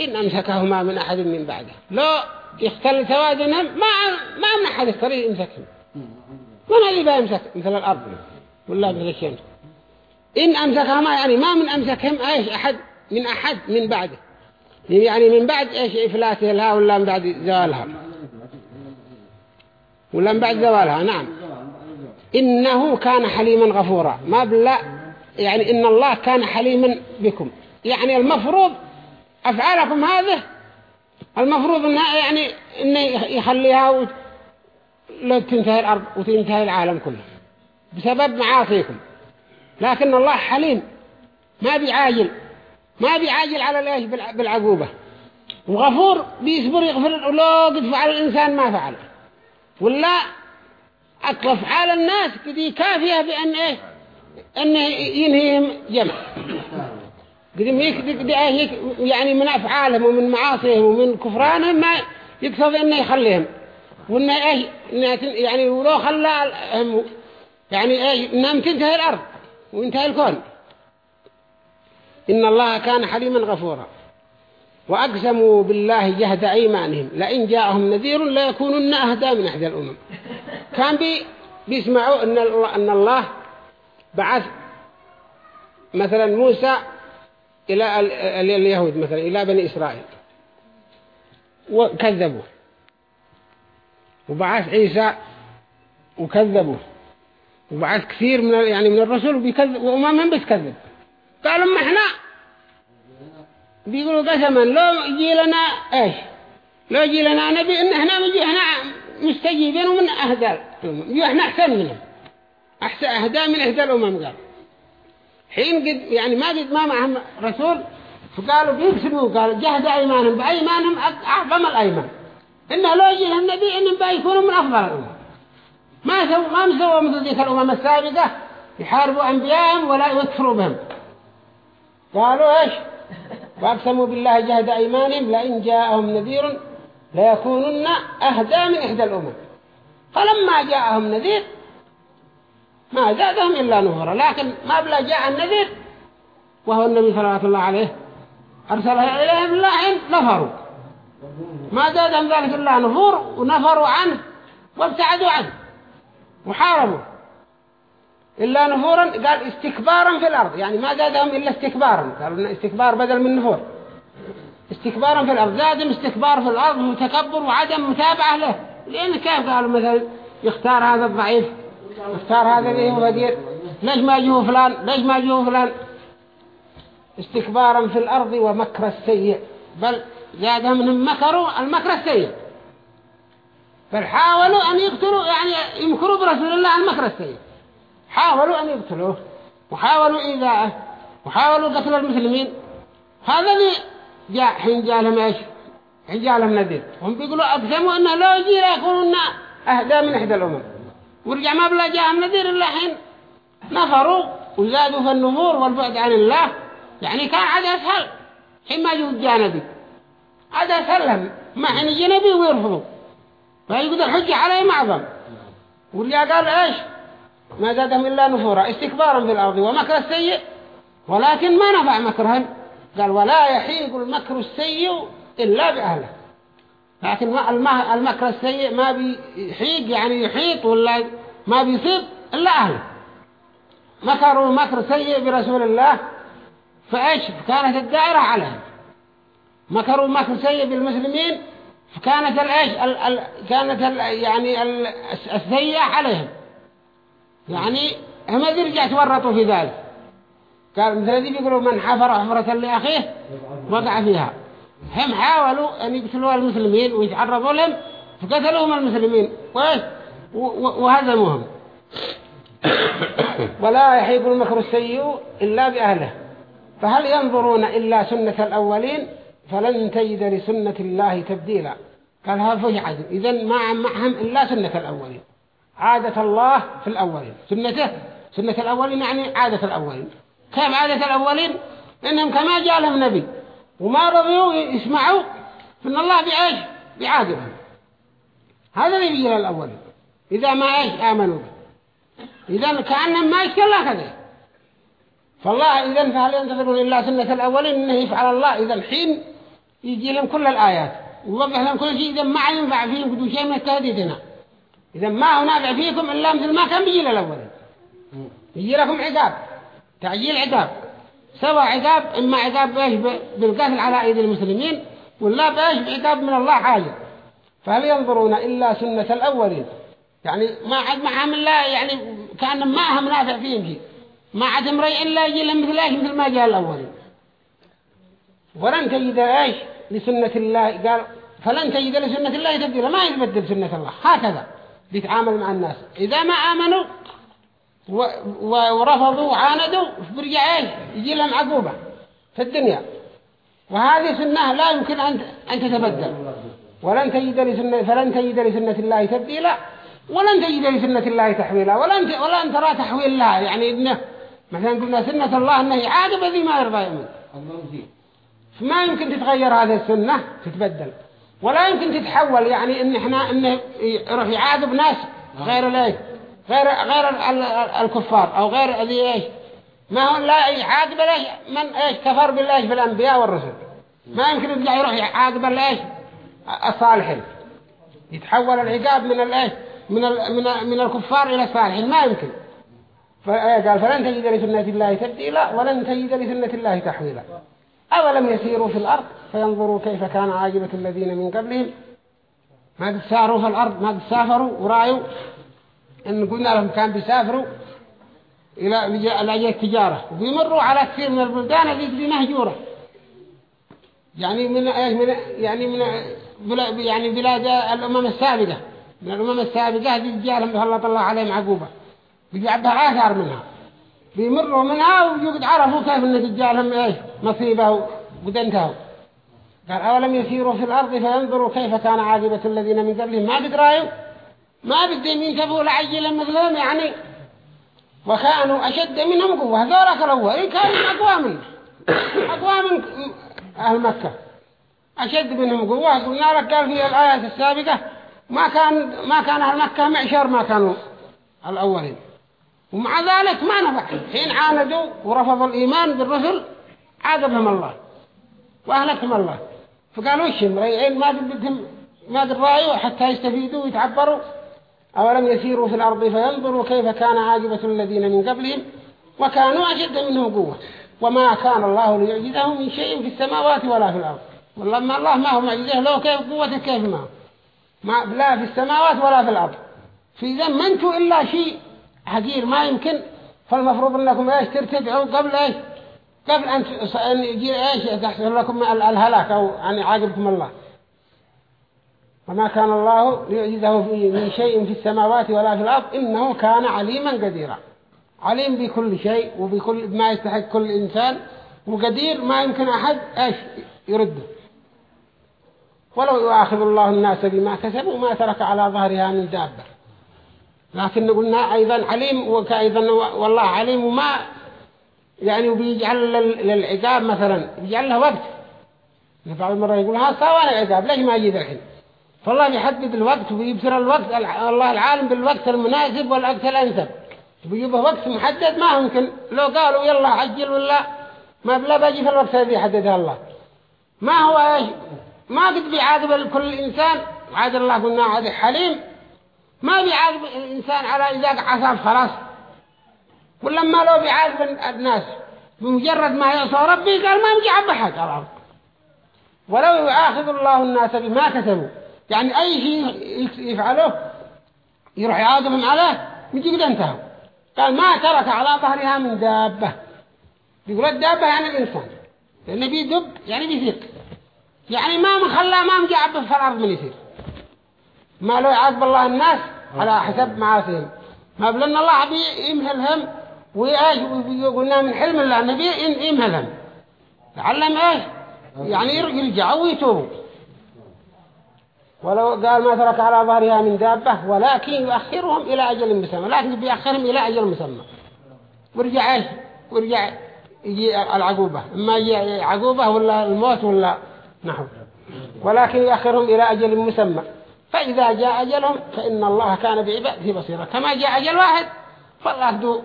إن أمسكهما من أحد من بعده. لا يختل توازنهم ما ما من أحد يختري يمسكهم من الذي بيمسك مثل الأرض. ولا مثل الشمس. إن أمسكهما يعني ما من أمسكهم إيش؟ أحد من أحد من بعده. يعني من بعد إيش؟ إفلاته لها ولا من بعد زوالها. ولا من بعد زوالها؟ نعم. إنه كان حليما غفورا. ما بلا يعني إن الله كان حليما بكم. يعني المفروض أفعالكم هذه المفروض إنها يعني إنه يخليها لو تنتهي الأرض وتنتهي العالم كله بسبب معاصيكم. لكن الله حليم. ما بيعاجل. ما بيعاجل على الإيش؟ بالعقوبة. وغفور بيصبر يغفر لو قد فعل الإنسان ما فعل ولا أطلف على الناس كذي كافية بأن إيه؟ أنه ينهيهم جمع. قدم هيك يعني من أفعالهم ومن معاصيهم ومن كفرانهم ما يقصد أنه يخليهم. وأنه إيه؟ يعني ولو خلى يعني إيه؟ أنهم تنتهي الأرض وينتهي الكون. إن الله كان حليما غفورا. وأقسموا بالله جهد أيمانهم. لئن جاءهم نذير لا يكونن أهدى من أحد الأمم. كان بي بيسمعوا أن الله, أن الله بعث مثلا موسى إلى اليهود مثلا إلى بني إسرائيل. وكذبوا وبعث عيسى وكذبوا وبعث كثير من يعني من الرسل وبيكذب وأمامهم بتكذب قالوا ما إحنا بيقولوا قسما لو يجي لنا إيش؟ لو يجي لنا نبي إن إحنا نجي إحنا مستجيبين ومن أهدى إحنا أحسن منهم. أحسن أهدى من أهدى الأمم قال. حين قد يعني ما قد ما معهم رسول فقالوا بيكسبوا قالوا جهد أيمانهم بأيمانهم أعظم الأيمان. انه لو يجي لهم نبي إنهم بيكونوا من أفضل الأمم. ما سووا ما مسووا مثل ذيك الأمم السابقة. يحاربوا انبيائهم ولا يكفروا بهم. قالوا إيش؟ وأقسموا بالله جهد أيمانهم لئن جاءهم نذير ليكونن أهدى من إحدى الأمم. فلما جاءهم نذير ما زادهم إلا نفورا لكن ما بلا جاء النذير وهو النبي صلى الله عليه أرسله إليهم الله نفروا. ما زادهم ذلك إلا نفور ونفروا عنه وابتعدوا عنه وحاربوا. إلا نفورا قال استكبارا في الأرض. يعني ما زادهم إلا استكبارا. قالوا استكبار بدل من نفور استكبارا في الأرض. زادهم استكبار في الأرض وتكبر وعدم متابعة له. لأن كيف؟ قالوا مثلا يختار هذا الضعيف يختار هذا ذي وفقير ليش ما جوه فلان؟ ليش ما جوه فلان؟ استكبارا في الأرض ومكر السيء. بل زادهم منهم مكروا المكر السيء. بل حاولوا أن يقتلوا يعني يمكروا برسول الله المكر السيء. حاولوا أن يقتلوه وحاولوا إيذاءه وحاولوا قتل المسلمين. هذا اللي جاء حين جاء لهم إيش؟ حين جاء لهم نذير. هم بيقولوا أقسموا أنه لو يجي يكونون أهدى من إحدى الأمم. ورجع ما بلا جاءهم نذير إلا حين نفروا وزادوا في النفور والبعد عن الله. يعني كان عاد أسهل حين ما جاء نبي عاد أسهل لهم. ما حين يجي نبي ويرفضوا. فيقول الحجة عليه معظم ورجع قال إيش؟ ما زادهم إلا نفورا استكبارا في الأرض ومكر السيء. ولكن ما نفع مكرهم. قال ولا يحيق المكر السيء إلا بأهله. لكن المكر السيء ما بيحيق يعني يحيط ولا ما بيصيب إلا أهله. مكروا مكر سيء برسول الله فإيش؟ كانت الدائرة عليهم. مكروا مكر سيء بالمسلمين فكانت الإيش كانت ال يعني السيئة عليهم. يعني هم يرجع تورطوا في ذلك. قال مثل الذي بيقولوا من حفر حفرة لأخيه وقع فيها. هم حاولوا أن يقتلوا المسلمين ويتعرضوا لهم فقتلوهم المسلمين. وهزموهم. ولا يحيب المكر السيء إلا بأهله. فهل ينظرون إلا سنة الأولين؟ فلن تجد لسنة الله تبديلا. قال هذا فجعة إذن ما معهم إلا سنة الأولين. عادة الله في الأولين. سنته؟ سنة الأولين يعني عادة الأولين. كيف عادة الأولين؟ إنهم كما جاء لهم نبي. وما رضيوا يسمعوا فإن الله بيعيش بيعادهم هذا اللي بيجي للأولين. إذا ما إيش؟ آمنوا به. إذا كأنهم ما يشكل كذا. فالله إذا فهل ينتظرون إلا سنة الأولين؟ إنه يفعل الله. إذا الحين يجي لهم كل الآيات. ويوضح لهم كل شيء. إذا ما ينفع فيهم كل شيء من التهديد هنا. إذا ما هو نافع فيكم إلا مثل ما كان بيجي للأول يجي لكم عقاب تعجيل عقاب سوى عقاب إما عقاب بالقتل على أيدي المسلمين ولا بإيش بعقاب من الله حاجة. فهل ينظرون إلا سنة الأولين؟ يعني ما عاد معهم إلا يعني كان ما هم نافع فيهم شيء. ما عاد مري إلا يجي لهم مثل إيش مثل ما جاء الأولين ولن تجد إيش لسنة الله قال فلن تجد لسنة الله تبديلا ما يتبدل سنة الله. هكذا. بيتعامل مع الناس. إذا ما آمنوا ورفضوا وعاندوا برجع إيش يجي لهم عقوبة في الدنيا. وهذه سنة لا يمكن أن أن تتبدل. ولن تجد لسنة فلن تجد لسنة الله تبديلا ولن تجد لسنة الله تحويلا ولن ت- ولن ترى تحويل لها يعني إنه مثلا قلنا سنة الله أنه يعاقب الذي ما يرضى يؤمن. فما يمكن تتغير هذه السنة تتبدل. ولا يمكن تتحول يعني إن إحنا انه يروح يعاقب ناس غير الايه غير غير ال- ال- الكفار أو غير ذي إيش؟ ما هو لا يعاقب الايش من إيش؟ كفر بالله في الأنبياء والرسل. ما يمكن يرجع يروح يعاقب الايش الصالحين. يتحول العقاب من الايش من ال من من الكفار إلى الصالحين ما يمكن. فقال فلن تجد لسنة الله تبديلا ولن تجد لسنة الله تحويلا. أولم يسيروا في الأرض؟ فينظروا كيف كان عاقبة الذين من قبلهم. ما قد ساروا في الأرض؟ ما قد سافروا؟ ورأيوا إن قلنا لهم كان بيسافروا إلى لأجل التجارة. وبيمروا على كثير من البلدان دي مهجورة. يعني من يعني من يعني بلاد الأمم السابقة. من الأمم السابقة هذه جاء لهم الله عليهم عقوبة. بيجعبها آثار منها. بيمروا منها ويقعد عرفوا كيف ان تجالهم إيش؟ مصيبه وقد انتهوا قال أولم يسيروا في الأرض فينظروا كيف كان عاقبة الذين من قبلهم؟ ما قد رايوا ما بدهم ينتبهوا لعجلا مثلهم يعني؟ وكانوا أشد منهم قوة. هذول الاولين كانوا أقوى من أقوى من أهل مكة. أشد منهم قوة. قلنا لك قال في الايات السابقة ما كان ما كان أهل مكة معشر ما كانوا الأولين. ومع ذلك ما نفع. حين عاندوا ورفضوا الإيمان بالرسل عاقبهم الله وأهلكهم الله. فقالوا إيش مريعين ما بدهم ما رايوا حتى يستفيدوا ويتعبروا. أولم يسيروا في الأرض فينظروا كيف كان عاقبة الذين من قبلهم وكانوا أشد منهم قوة. وما كان الله ليعجزه من شيء في السماوات ولا في الأرض. والله ما الله ما هو معجزة لو كيف قوته كيف ما ما لا في السماوات ولا في الأرض. في ذا ما أنتوا إلا شيء. حقير ما يمكن فالمفروض إنكم إيش ترتدعوا قبل إيش؟ قبل أن يجي إيش؟ تحصل لكم ال- الهلاك أو أن يعاقبكم الله. وما كان الله ليعجزه في شيء في السماوات ولا في الأرض إنه كان عليما قديرا. عليم بكل شيء وبكل ما يستحق كل إنسان وقدير ما يمكن أحد إيش؟ يرده. ولو يؤاخذ الله الناس بما كسبوا ما ترك على ظهرها من دابة. لكن قلنا أيضا عليم وكأيضا والله عليم وما يعني وبيجعل لل- للعقاب مثلا بيجعل له وقت. بعض المرة يقول ها صواني العقاب ليش ما يجي الحين فالله بيحدد الوقت وبيبصر الوقت الله العالم بالوقت المناسب والوقت الأنسب. بيجيبه وقت محدد ما يمكن لو قالوا يلا عجل ولا ما بلا باجي في الوقت الذي حددها الله. ما هو ما قد بيعاقب كل إنسان. عاد الله قلنا عاد حليم. ما بيعاقب الإنسان على إذا عصى خلاص. ولما لو بيعاقب الناس بمجرد ما يعصى ربي قال ما بيعاقب أحد على الأرض. ولو يؤاخذ الله الناس بما كسبوا. يعني أي شيء يفعله يروح يعاقبهم عليه يجي قد انتهوا قال ما ترك على ظهرها من دابة. يقول الدابة يعني الإنسان. لأنه بيدب يعني بيثيق يعني ما مخلى ما مجعب في الأرض من يصير ما لو يعاقب الله الناس على حسب معاصيهم. ما بلن الله بيمهلهم وإيش وقلنا من حلم الله النبي يمهلهم لعلهم إيش؟ يعني يرجعوا ويتوبوا ولو قال ما ترك على ظهرها من دابة ولكن يؤخرهم إلى أجل مسمى. لكن بيأخرهم إلى أجل مسمى. ورجع إيش؟ ورجع يجي العقوبة. إما يجي عقوبة ولا الموت ولا نحو. ولكن يؤخرهم إلى أجل مسمى. فإذا جاء أجلهم فإن الله كان بعباده بصيرا كما جاء أجل واحد فالله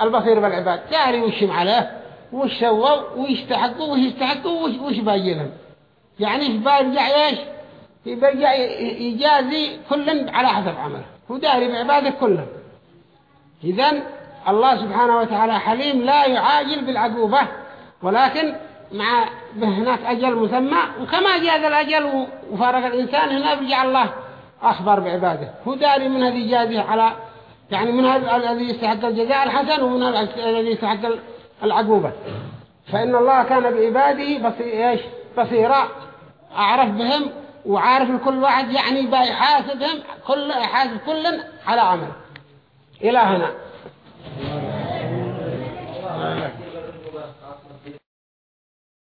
البصير بالعباد. داري وشم عليه وش سووا ويستحقوا وش يستحقوا وش, وش باقي لهم يعني بيرجع إيش؟ بيرجع يجازي كل على حسب عمله. هو داري بعباده كلهم. إذن الله سبحانه وتعالى حليم لا يعاجل بالعقوبة. ولكن مع هناك أجل مسمى وكما جاء ذا الأجل وفارق الإنسان هنا بيجع الله أخبر بعباده. هو داري من هذه جازه على يعني من هذا الذي يستحق الجزاء الحسن ومن هذا الذي يستحق العقوبة. فإن الله كان بعباده بصيرا. أعرف بهم وعارف لكل واحد يعني بيحاسبهم كل يحاسب كل على عمل. إلى هنا.